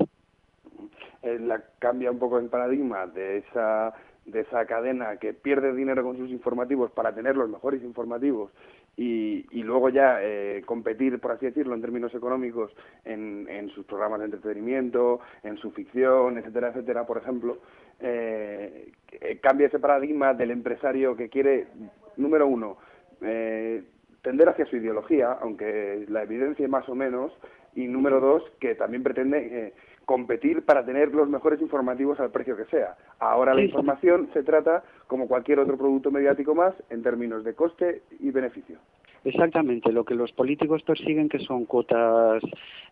La- cambia un poco el paradigma de esa de esa cadena que pierde dinero con sus informativos para tener los mejores informativos y, y luego ya eh, competir, por así decirlo, en términos económicos en, en sus programas de entretenimiento, en su ficción, etcétera, etcétera, por ejemplo, eh, ese paradigma del empresario que quiere, número uno, eh, tender hacia su ideología, aunque la evidencia más o menos, y número dos, que también pretende eh, competir para tener los mejores informativos al precio que sea. Ahora la información se trata como cualquier otro producto mediático más en términos de coste y beneficio. Exactamente, lo que los políticos persiguen que son cuotas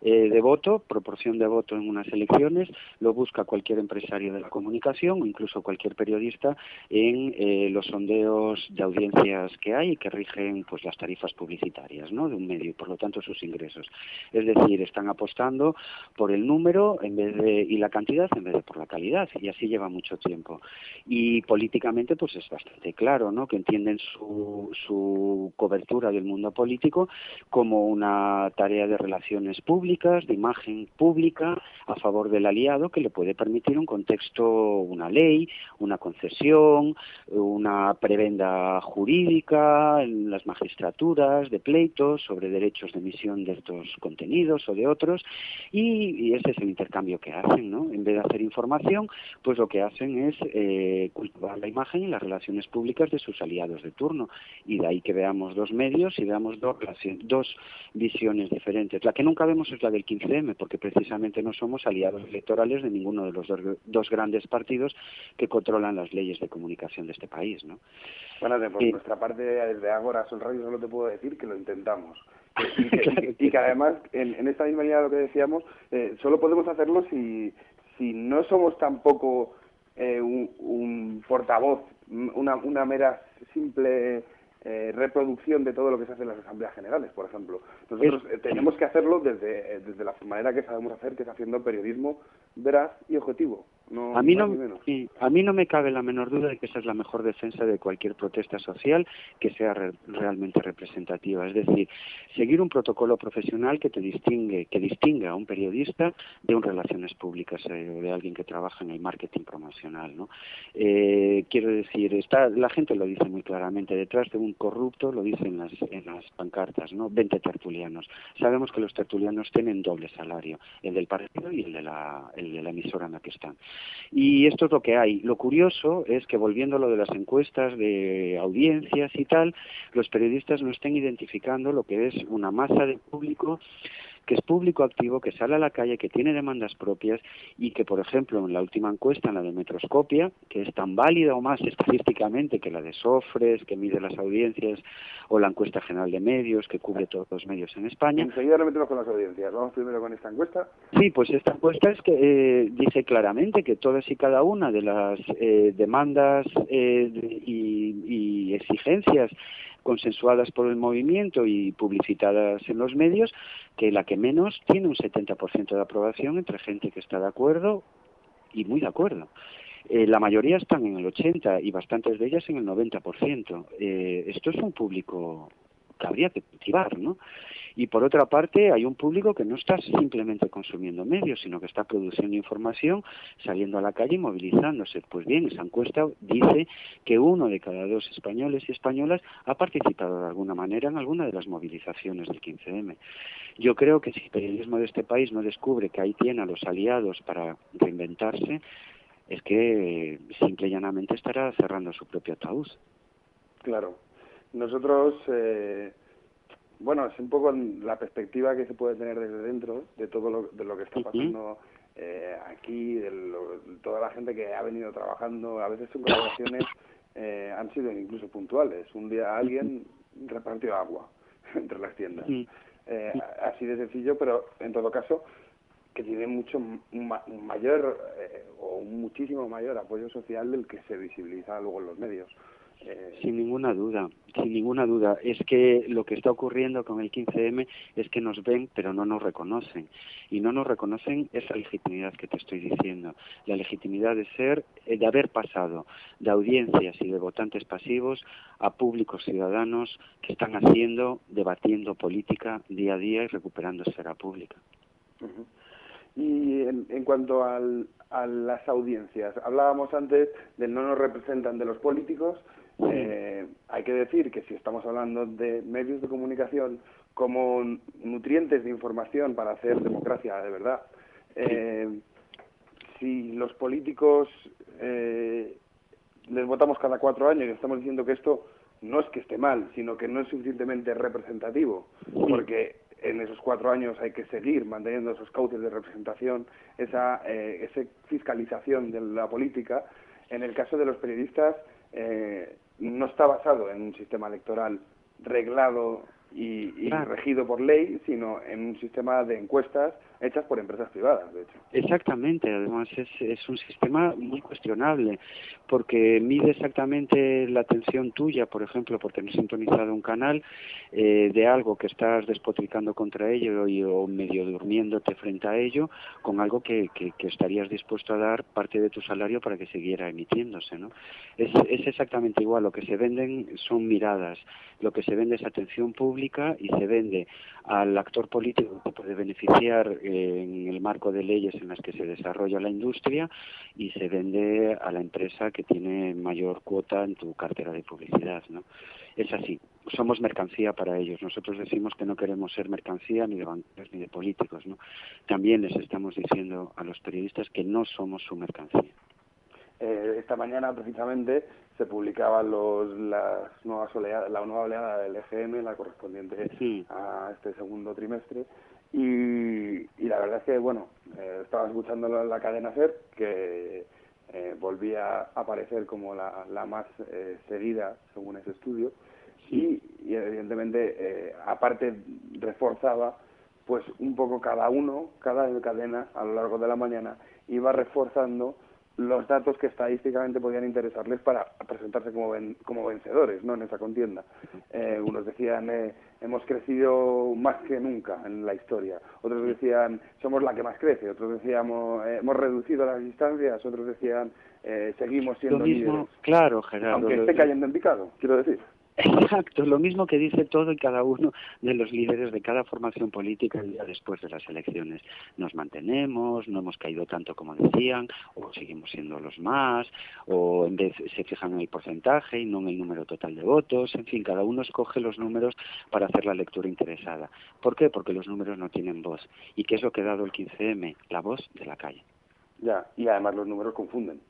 eh, de voto, proporción de voto en unas elecciones, lo busca cualquier empresario de la comunicación o incluso cualquier periodista en eh, los sondeos de audiencias que hay y que rigen pues las tarifas publicitarias ¿no? de un medio y por lo tanto sus ingresos. Es decir, están apostando por el número en vez de y la cantidad en vez de por la calidad y así lleva mucho tiempo. Y políticamente pues es bastante claro, ¿no? que entienden su, su cobertura del mundo político como una tarea de relaciones públicas, de imagen pública a favor del aliado que le puede permitir un contexto, una ley, una concesión, una prebenda jurídica en las magistraturas de pleitos sobre derechos de emisión de estos contenidos o de otros y, ese es el intercambio que hacen, ¿no? En vez de hacer información, pues lo que hacen es eh, cultivar la imagen y las relaciones públicas de sus aliados de turno y de ahí que veamos dos medios veamos dos, dos visiones diferentes. La que nunca vemos es la del 15M, porque precisamente no somos aliados electorales de ninguno de los dos, dos grandes partidos que controlan las leyes de comunicación de este país, ¿no? Bueno, de por nuestra parte, desde Agora Sol Radio, solo te puedo decir que lo intentamos. <laughs> Y que, y que- y que además, en, en esta misma línea de lo que decíamos, eh, solo podemos hacerlo si, si no somos tampoco eh, un, un portavoz, una, una mera simple eh, reproducción de todo lo que se hace en las asambleas generales, por ejemplo. Nosotros eh, tenemos que hacerlo desde, eh, desde la manera que sabemos hacer, que es haciendo periodismo veraz y objetivo. No, A mí no, sí, a mí no me cabe la menor duda de que esa es la mejor defensa de cualquier protesta social que sea re- realmente representativa. Es decir, seguir un protocolo profesional que te distingue, que distinga a un periodista de un relaciones públicas eh, o de alguien que trabaja en el marketing promocional. ¿no? Eh, quiero decir, está, la gente lo dice muy claramente, detrás de un corrupto, lo dicen las, en las pancartas, ¿no? 20 tertulianos. Sabemos que los tertulianos tienen doble salario, el del partido y el de la, el de la emisora en la que están. Y esto es lo que hay. Lo curioso es que volviendo a lo de las encuestas de audiencias y tal, los periodistas no estén identificando lo que es una masa de público que es público activo, que sale a la calle, que tiene demandas propias y que, por ejemplo, en la última encuesta, en la de Metroscopia, que es tan válida o más estadísticamente que la de Sofres, que mide las audiencias, o la encuesta general de medios, que cubre todos los medios en España, Enseguida nos metemos con las audiencias. Vamos primero con esta encuesta. Sí, pues esta encuesta es que eh, dice claramente que todas y cada una de las eh, demandas eh, y exigencias consensuadas por el movimiento y publicitadas en los medios, que la que menos tiene un 70% de aprobación entre gente que está de acuerdo y muy de acuerdo. Eh, la mayoría están en el 80 y bastantes de ellas en el 90%. Eh, esto es un público que habría que cultivar, ¿no? Y por otra parte, hay un público que no está simplemente consumiendo medios, sino que está produciendo información, saliendo a la calle y movilizándose. Pues bien, esa encuesta dice que uno de cada dos españoles y españolas ha participado de alguna manera en alguna de las movilizaciones del 15M. Yo creo que si el periodismo de este país no descubre que ahí tiene a los aliados para reinventarse, es que eh, simple y llanamente estará cerrando su propio ataúd. Claro. Nosotros, eh, bueno, es un poco la perspectiva que se puede tener desde dentro de todo lo, de lo que está pasando eh, aquí, de lo- toda la gente que ha venido trabajando. A veces son colaboraciones, <coughs> eh, han sido incluso puntuales. Un día alguien repartió agua <laughs> entre las tiendas. Eh, así de sencillo, pero en todo caso que tiene mucho ma- mayor eh, o un muchísimo mayor apoyo social del que se visibiliza luego en los medios. Sin ninguna duda, sin ninguna duda. Es que lo que está ocurriendo con el 15M es que nos ven pero no nos reconocen. Y no nos reconocen esa legitimidad que te estoy diciendo. La legitimidad de ser, eh, de haber pasado de audiencias y de votantes pasivos a públicos ciudadanos que están haciendo, debatiendo política día a día y recuperando esfera pública. Y en, en cuanto al, a las audiencias, hablábamos antes del no nos representan de los políticos. Eh, hay que decir que si estamos hablando de medios de comunicación como nutrientes de información para hacer democracia de verdad, eh, si los políticos eh, les votamos cada cuatro años y estamos diciendo que esto no es que esté mal, sino que no es suficientemente representativo, porque en esos cuatro años hay que seguir manteniendo esos cauces de representación, esa, eh, esa fiscalización de la política. En el caso de los periodistas, eh, no está basado en un sistema electoral reglado y, y Claro. regido por ley, sino en un sistema de encuestas hechas por empresas privadas, de hecho. Exactamente, además es, es un sistema muy cuestionable porque mide exactamente la atención tuya, por ejemplo, por tener sintonizado un canal eh, de algo que estás despotricando contra ello y, o medio durmiéndote frente a ello, con algo que, que, que estarías dispuesto a dar parte de tu salario para que siguiera emitiéndose. ¿no? Es, es exactamente igual, lo que se venden son miradas, lo que se vende es atención pública y se vende al actor político que puede beneficiar en el marco de leyes en las que se desarrolla la industria y se vende a la empresa que tiene mayor cuota en tu cartera de publicidad, ¿no? Es así, somos mercancía para ellos. Nosotros decimos que no queremos ser mercancía ni de banqueros ni de políticos, ¿no? También les estamos diciendo a los periodistas que no somos su mercancía. Eh, esta mañana precisamente se publicaban los, las nuevas olea- la nueva oleada del EGM, la correspondiente a este segundo trimestre. Y, y la verdad es que, bueno, eh, estaba escuchando la, la cadena SER, que eh, volvía a aparecer como la, la más eh, seguida según ese estudio. Y, y evidentemente, eh, aparte, reforzaba pues un poco cada uno, cada cadena a lo largo de la mañana, iba reforzando los datos que estadísticamente podían interesarles para presentarse como, ven- como vencedores ¿no? en esa contienda. Eh, unos decían, eh, hemos crecido más que nunca en la historia. Otros decían, somos la que más crece. Otros decíamos, eh, hemos reducido las distancias. Otros decían, eh, seguimos siendo Lo mismo, líderes. claro, Gerardo. Aunque esté cayendo en picado, quiero decir. Exacto, lo mismo que dice todo y cada uno de los líderes de cada formación política el día después de las elecciones. Nos mantenemos, no hemos caído tanto como decían, o seguimos siendo los más, o en vez se fijan en el porcentaje y no en el número total de votos. En fin, cada uno escoge los números para hacer la lectura interesada. ¿Por qué? Porque los números no tienen voz. ¿Y qué es lo que ha dado el 15M? La voz de la calle. Ya, y además los números confunden.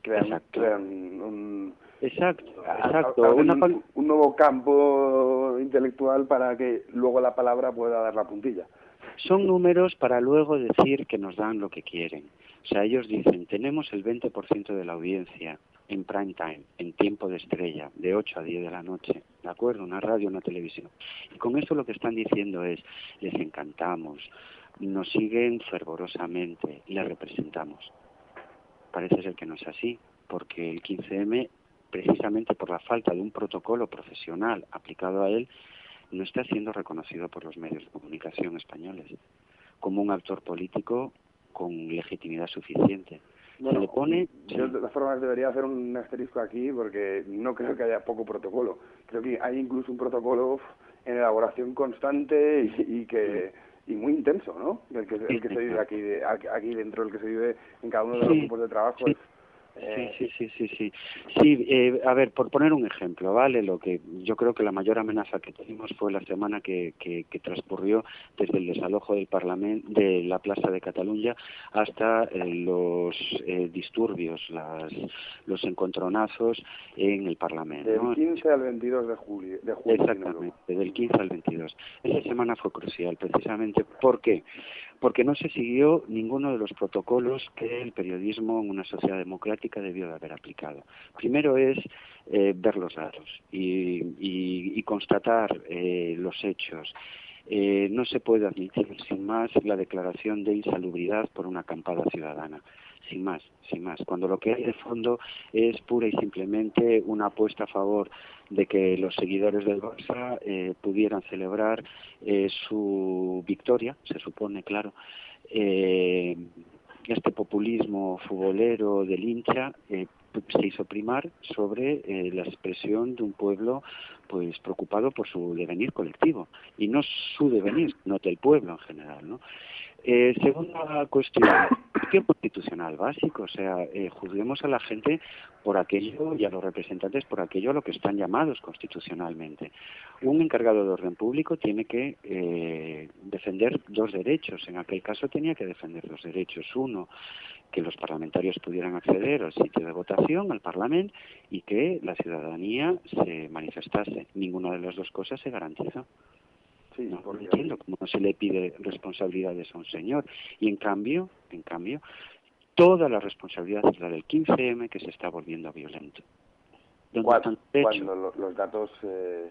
Crean, Exacto. crean un, Exacto, a- exacto. Una un, un nuevo campo intelectual para que luego la palabra pueda dar la puntilla. son números para luego decir que nos dan lo que quieren. O sea, ellos dicen, tenemos el 20% de la audiencia en prime time, en tiempo de estrella, de 8 a 10 de la noche, ¿de acuerdo? Una radio, una televisión. Y con eso lo que están diciendo es, les encantamos, nos siguen fervorosamente, les representamos. Parece ser que no es así, porque el 15M, precisamente por la falta de un protocolo profesional aplicado a él, no está siendo reconocido por los medios de comunicación españoles como un actor político con legitimidad suficiente. Se le pone Yo de todas formas debería hacer un asterisco aquí porque no creo que haya poco protocolo. Creo que hay incluso un protocolo en elaboración constante y, y que y muy intenso, ¿no? El que, el que se vive aquí, de- aquí dentro, el que se vive en cada uno de los Sí, grupos de trabajo. Eh, Sí, sí, sí, sí, sí. Sí, eh, a ver, por poner un ejemplo, ¿vale? Lo que yo creo que la mayor amenaza que tuvimos fue la semana que, que, que transcurrió desde el desalojo del Parlamento, de la Plaza de Cataluña hasta eh, los eh, disturbios, las, los encontronazos en el Parlamento. del ¿no? 15 al 22 de julio. De julio. Exactamente, del 15 al 22. Esa semana fue crucial, precisamente. ¿Por qué? Porque no se siguió ninguno de los protocolos que el periodismo en una sociedad democrática debió de haber aplicado. Primero es eh, ver los datos y, y- constatar eh, los hechos. Eh, no se puede admitir sin más la declaración de insalubridad por una acampada ciudadana. Sin más, sin más. Cuando lo que hay de fondo es pura y simplemente una apuesta a favor de que los seguidores del Barça eh, pudieran celebrar eh, su victoria, se supone, claro. Eh, este populismo futbolero del hincha eh, se hizo primar sobre eh, la expresión de un pueblo pues preocupado por su devenir colectivo y no su devenir, no del pueblo en general, ¿no? Eh, segunda cuestión, ¿qué constitucional básico? O sea, eh, juzguemos a la gente por aquello y a los representantes por aquello a lo que están llamados constitucionalmente. Un encargado de orden público tiene que eh, defender dos derechos. En aquel caso tenía que defender dos derechos. Uno, que los parlamentarios pudieran acceder al sitio de votación, al Parlamento, y que la ciudadanía se manifestase. Ninguna de las dos cosas se garantiza. no, no entiendo cómo no se le pide responsabilidades a un señor. Y en cambio, en cambio, toda la responsabilidad es la del 15M que se está volviendo violento. ¿Dónde Cuando, cuando lo- los datos eh,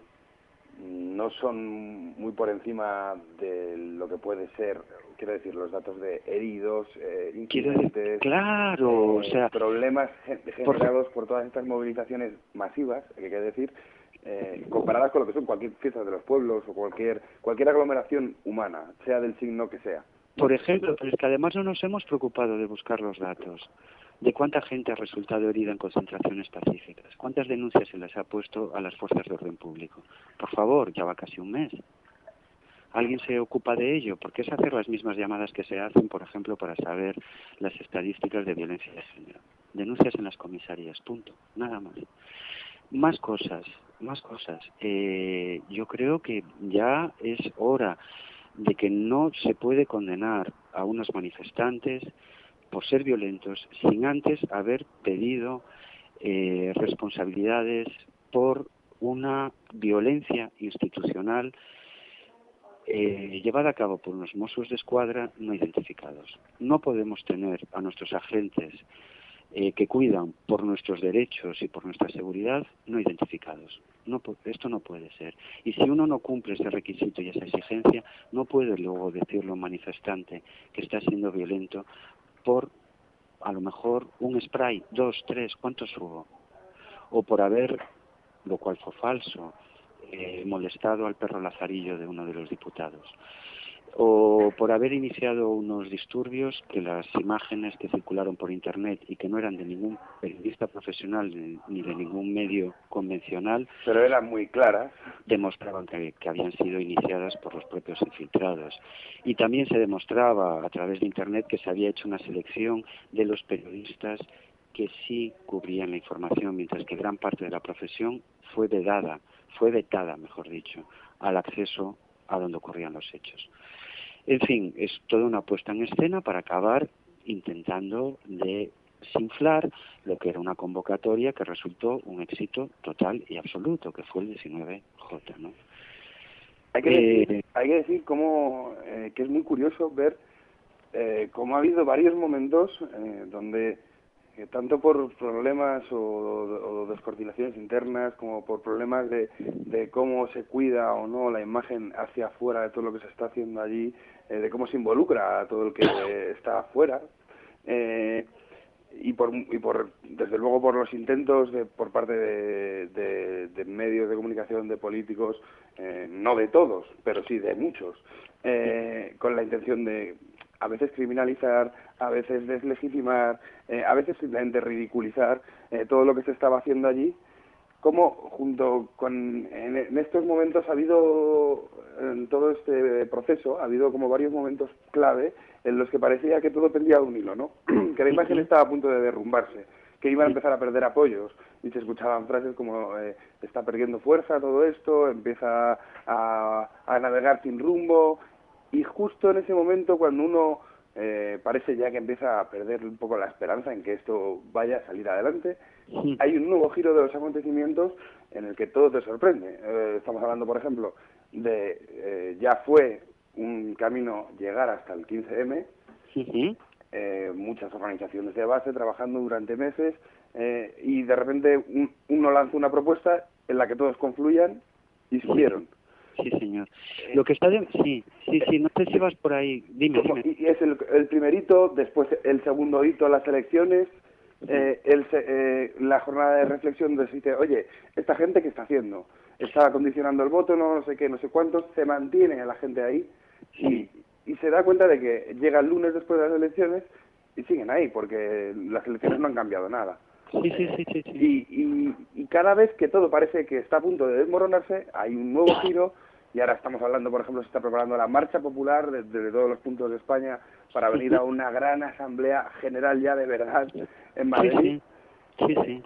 no son muy por encima de lo que puede ser, quiero decir, los datos de heridos, eh, incidentes, claro, o eh, sea, problemas por- generados por todas estas movilizaciones masivas, que hay que decir, eh, comparadas con lo que son cualquier fiesta de los pueblos o cualquier cualquier aglomeración humana, sea del signo que sea. Por ejemplo, pero es que además no nos hemos preocupado de buscar los datos de cuánta gente ha resultado herida en concentraciones pacíficas, cuántas denuncias se les ha puesto a las fuerzas de orden público. Por favor, ya va casi un mes. ¿Alguien se ocupa de ello? Porque es hacer las mismas llamadas que se hacen, por ejemplo, para saber las estadísticas de violencia de género. Denuncias en las comisarías, punto, nada más. Más cosas, más cosas. Eh, yo creo que ya es hora de que no se puede condenar a unos manifestantes por ser violentos sin antes haber pedido eh, responsabilidades por una violencia institucional eh, llevada a cabo por unos Mossos de Escuadra no identificados. No podemos tener a nuestros agentes eh, que cuidan por nuestros derechos y por nuestra seguridad no identificados. No, esto no puede ser. Y si uno no cumple ese requisito y esa exigencia, no puede luego decirle a un manifestante que está siendo violento por a lo mejor un spray, dos, tres, ¿cuántos hubo? O por haber, lo cual fue falso, eh, molestado al perro lazarillo de uno de los diputados. O por haber iniciado unos disturbios que las imágenes que circularon por Internet y que no eran de ningún periodista profesional ni- de ningún medio convencional, Pero eran muy claras. demostraban que, que habían sido iniciadas por los propios infiltrados. Y también se demostraba a través de Internet que se había hecho una selección de los periodistas que sí cubrían la información, mientras que gran parte de la profesión fue vedada, fue vetada, mejor dicho, al acceso a donde ocurrían los hechos. En fin, es toda una puesta en escena para acabar intentando de desinflar lo que era una convocatoria que resultó un éxito total y absoluto, que fue el 19J, ¿no? Hay que Eh, decir, hay que decir cómo, eh, que es muy curioso ver eh, cómo ha habido varios momentos eh, donde tanto por problemas o, o descoordinaciones internas como por problemas de, de cómo se cuida o no la imagen hacia afuera de todo lo que se está haciendo allí, eh, de cómo se involucra a todo el que <coughs> está afuera, eh, y por y por desde luego por los intentos de, por parte de, de- de medios de comunicación de políticos eh, no de todos pero sí de muchos eh, con la intención de a veces criminalizar a veces deslegitimar eh, a veces simplemente ridiculizar eh, todo lo que se estaba haciendo allí. Como junto con en, en estos momentos ha habido en todo este proceso ha habido como varios momentos clave en los que parecía que todo pendía de un hilo, ¿no? <clears throat> que la imagen estaba a punto de derrumbarse, que iban a empezar a perder apoyos y se escuchaban frases como eh, está perdiendo fuerza todo esto, empieza a, a navegar sin rumbo y justo en ese momento cuando uno eh, parece ya que empieza a perder un poco la esperanza en que esto vaya a salir adelante, hay un nuevo giro de los acontecimientos en el que todo te sorprende. Eh, estamos hablando, por ejemplo, de eh, ya fue un camino llegar hasta el 15M, eh, muchas organizaciones de base trabajando durante meses eh, y de repente un- uno lanza una propuesta en la que todos confluyan y siguieron. Sí, señor. Lo que está de... Sí, sí, sí, no sé si vas por ahí. Dime, dime. Y, es el, el primer hito, después el segundo hito, las elecciones, eh, el se- eh, la jornada de reflexión de dice, oye, esta gente que está haciendo, está condicionando el voto, no, no sé qué, no sé cuántos, se mantiene a la gente ahí y, y se da cuenta de que llega el lunes después de las elecciones y siguen ahí, porque las elecciones no han cambiado nada. Sí, sí, sí, sí. sí. Y, y, y cada vez que todo parece que está a punto de desmoronarse, hay un nuevo <clears throat> giro y ahora estamos hablando, por ejemplo, se está preparando la marcha popular desde todos los puntos de España para venir a una gran asamblea general ya de verdad en Madrid. Sí, sí. Sí, sí.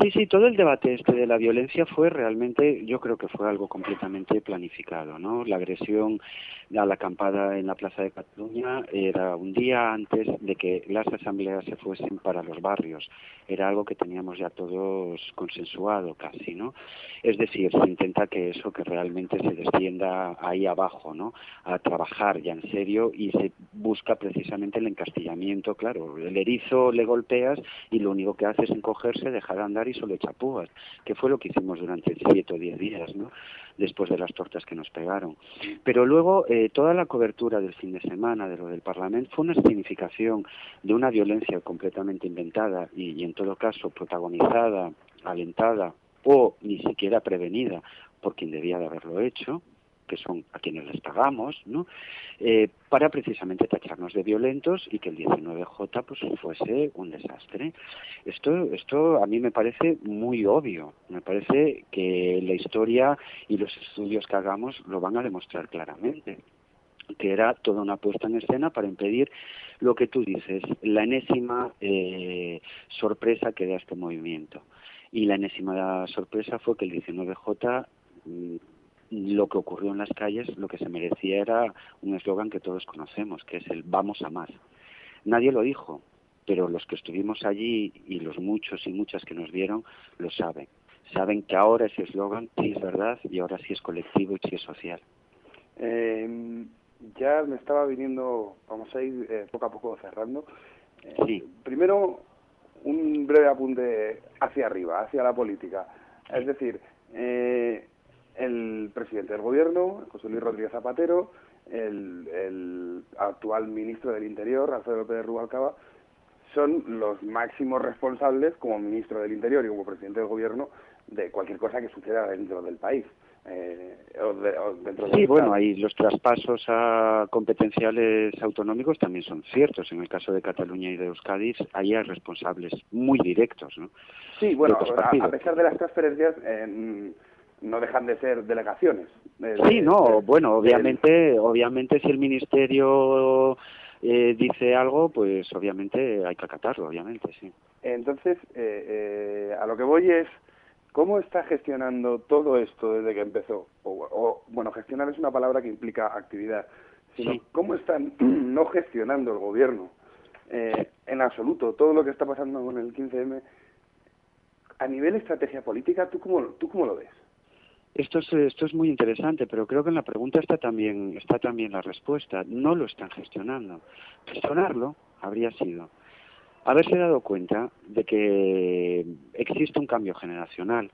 Sí, sí, todo el debate este de la violencia fue realmente, yo creo que fue algo completamente planificado, ¿no? La agresión a la acampada en la Plaza de Cataluña era un día antes de que las asambleas se fuesen para los barrios. Era algo que teníamos ya todos consensuado casi, ¿no? Es decir, se intenta que eso que realmente se descienda ahí abajo, ¿no? A trabajar ya en serio y se busca precisamente el encastillamiento, claro. El erizo le golpeas y lo único que hace es encogerse, dejar de andar y solo echa púas, que fue lo que hicimos durante siete o diez días, ¿no? después de las tortas que nos pegaron. Pero luego eh, toda la cobertura del fin de semana de lo del Parlamento fue una significación de una violencia completamente inventada y en todo caso protagonizada, alentada o ni siquiera prevenida por quien debía de haberlo hecho, que son a quienes les pagamos, ¿no? Eh, para precisamente tacharnos de violentos y que el 19J pues fuese un desastre. Esto, esto a mí me parece muy obvio. Me parece que la historia y los estudios que hagamos lo van a demostrar claramente que era toda una puesta en escena para impedir lo que tú dices, la enésima eh, sorpresa que da este movimiento. Y la enésima sorpresa fue que el 19J mm, lo que ocurrió en las calles, lo que se merecía era un eslogan que todos conocemos, que es el vamos a más. Nadie lo dijo, pero los que estuvimos allí y los muchos y muchas que nos vieron lo saben. Saben que ahora ese eslogan sí es verdad y ahora sí es colectivo y sí es social. Eh, ya me estaba viniendo, vamos a ir eh, poco a poco cerrando. Eh, Sí. Primero, un breve apunte hacia arriba, hacia la política. Es decir, eh, el presidente del gobierno, José Luis Rodríguez Zapatero, el, el actual ministro del Interior, Alfredo López de Rubalcaba, son los máximos responsables como ministro del Interior y como presidente del gobierno de cualquier cosa que suceda dentro del país. eh, o de- o dentro Sí, del bueno, ahí los traspasos a competenciales autonómicos también son ciertos. En el caso de Cataluña y de Euskadi, ahí hay responsables muy directos, ¿no? Sí, bueno, de a, pesar de las transferencias, eh, no dejan de ser delegaciones. Sí, no, bueno, obviamente, obviamente si el ministerio eh, dice algo, pues obviamente hay que acatarlo, obviamente, sí. Entonces, eh, eh, a lo que voy es, ¿cómo está gestionando todo esto desde que empezó? O, o, bueno, gestionar es una palabra que implica actividad, sino Sí. cómo están <clears throat> no gestionando el gobierno eh, en absoluto todo lo que está pasando con el 15M. A nivel estrategia política, ¿tú cómo, tú cómo lo ves? Esto es, esto es muy interesante, pero creo que en la pregunta está también, está también la respuesta. No lo están gestionando. Gestionarlo habría sido haberse dado cuenta de que existe un cambio generacional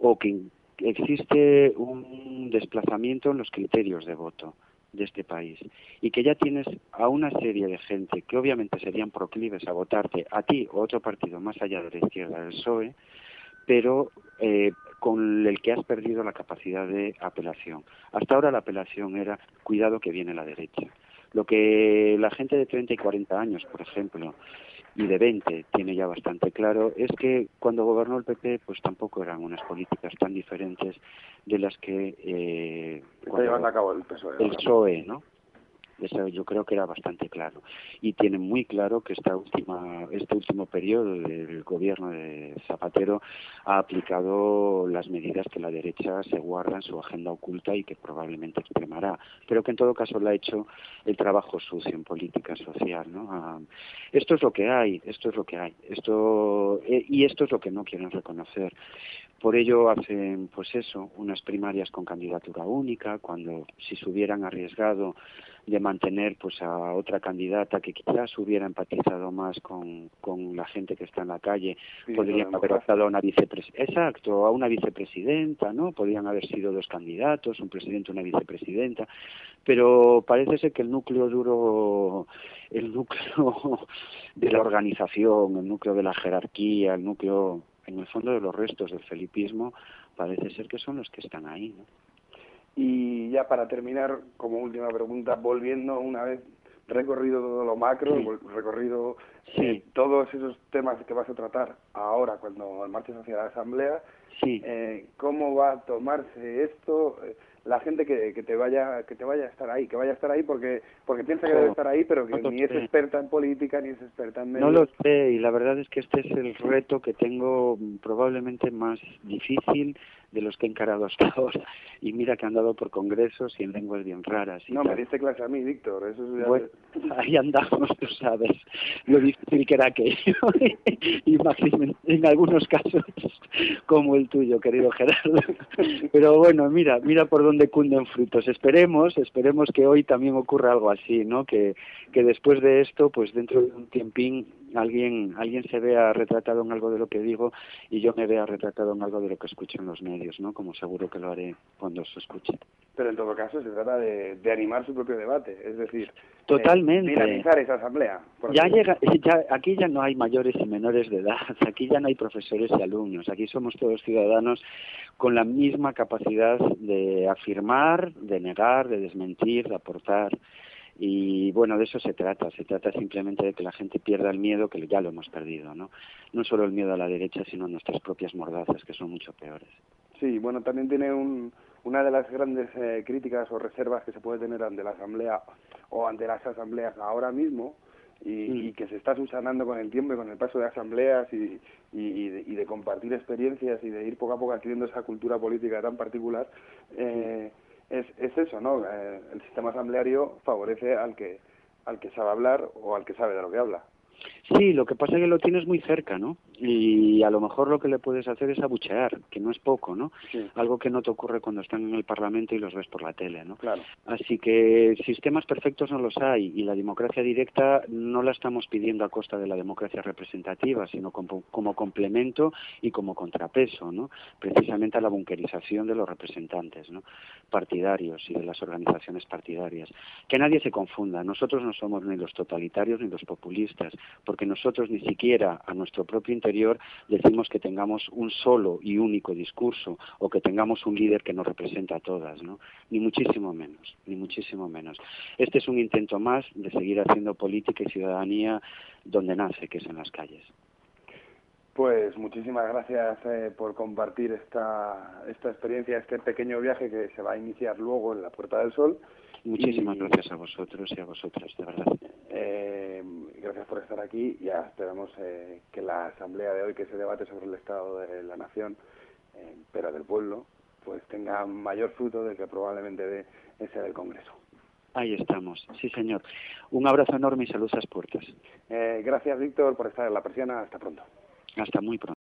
o que existe un desplazamiento en los criterios de voto de este país y que ya tienes a una serie de gente que obviamente serían proclives a votarte a ti o otro partido más allá de la izquierda del PSOE, pero eh, con el que has perdido la capacidad de apelación. Hasta ahora la apelación era cuidado que viene la derecha. Lo que la gente de 30 y 40 años, por ejemplo, y de 20 tiene ya bastante claro es que cuando gobernó el PP pues tampoco eran unas políticas tan diferentes de las que eh, cuando- a cabo el PSOE. el PSOE, ¿no? Eso yo creo que era bastante claro. Y tiene muy claro que esta última, este último periodo del gobierno de Zapatero ha aplicado las medidas que la derecha se guarda en su agenda oculta y que probablemente extremará. Pero que en todo caso le ha hecho el trabajo sucio en política social, ¿no? Ah, esto es lo que hay, esto es lo que hay. Esto, eh, y esto es lo que no quieren reconocer. Por ello hacen, pues eso, unas primarias con candidatura única, cuando si se hubieran arriesgado de mantener pues a otra candidata que quizás hubiera empatizado más con, con la gente que está en la calle, Sí, podrían haber optado a una vicepresidenta, exacto, a una vicepresidenta, ¿no? Podrían haber sido dos candidatos, un presidente y una vicepresidenta, pero parece ser que el núcleo duro, el núcleo <laughs> de la organización, el núcleo de la jerarquía, el núcleo, en el fondo de los restos del felipismo, parece ser que son los que están ahí, ¿no? Y ya para terminar, como última pregunta, volviendo una vez, recorrido todo lo macro, Sí. recorrido Sí. eh, todos esos temas que vas a tratar ahora cuando marches hacia la asamblea. Sí. Eh, ¿Cómo va a tomarse esto? Eh, la gente que, que te vaya que te vaya a estar ahí, que vaya a estar ahí porque porque piensa que debe estar ahí, pero que no ni es sé. experta en política ni es experta en medios. No lo sé y la verdad es que este es el reto que tengo probablemente más difícil de los que he encarado hasta <laughs> ahora. Y mira que he andado por congresos y en lenguas bien raras. y No, tal. me diste clase a mí, Víctor. Eso es ya- Bueno, <laughs> ahí andamos, tú sabes, lo difícil que era aquello. <laughs> en, en algunos casos como el tuyo, querido Gerardo. Pero bueno, mira, mira por dónde cunden frutos. Esperemos, esperemos que hoy también ocurra algo así, ¿no? Que, que después de esto, pues dentro de un tiempín, alguien, alguien se vea retratado en algo de lo que digo y yo me vea retratado en algo de lo que escucho en los medios, ¿no? Como seguro que lo haré cuando se escuche. Pero en todo caso se trata de, de animar su propio debate, es decir, eh, Totalmente. dinamizar esa asamblea. Ya llega, <laughs> ya, aquí ya no hay mayores y menores de edad, <laughs> aquí ya no hay profesores y alumnos, aquí somos todos ciudadanos con la misma capacidad de afirmar, de negar, de desmentir, de aportar. Y bueno, de eso se trata, se trata simplemente de que la gente pierda el miedo, que ya lo hemos perdido, ¿no? No solo el miedo a la derecha, sino a nuestras propias mordazas, que son mucho peores. Sí, bueno, también tiene un, una de las grandes eh, críticas o reservas que se puede tener ante la asamblea o ante las asambleas ahora mismo y, y que se está subsanando con el tiempo y con el paso de asambleas y, y, y de, y de compartir experiencias y de ir poco a poco adquiriendo esa cultura política tan particular, eh, es, es eso, ¿no? Eh, el sistema asambleario favorece al que al que sabe hablar o al que sabe de lo que habla. Sí, lo que pasa es que lo tienes muy cerca, ¿no? Y a lo mejor lo que le puedes hacer es abuchear, que no es poco, ¿no? Algo que no te ocurre cuando están en el Parlamento y los ves por la tele, ¿no? Claro. Así que sistemas perfectos no los hay y la democracia directa no la estamos pidiendo a costa de la democracia representativa, sino como, como complemento y como contrapeso, ¿no? Precisamente a la bunkerización de los representantes, ¿no? Partidarios y de las organizaciones partidarias. Que nadie se confunda, nosotros no somos ni los totalitarios ni los populistas, porque nosotros ni siquiera a nuestro propio interior decimos que tengamos un solo y único discurso o que tengamos un líder que nos representa a todas, ¿no? Ni muchísimo menos, ni muchísimo menos. Este es un intento más de seguir haciendo política y ciudadanía donde nace, que es en las calles. Pues muchísimas gracias eh, por compartir esta, esta experiencia, este pequeño viaje que se va a iniciar luego en la Puerta del Sol. Muchísimas gracias a vosotros y a vosotras, de verdad. Eh, gracias por estar aquí. Ya esperamos eh, que la asamblea de hoy, que se debate sobre el estado de la nación, eh, pero del pueblo, pues tenga mayor fruto del que probablemente dé ese del Congreso. Ahí estamos, sí señor. Un abrazo enorme y saludos a las puertas. Eh, gracias, Víctor, por estar en la persiana. Hasta pronto. Hasta muy pronto.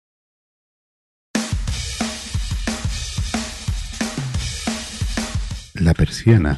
La persiana.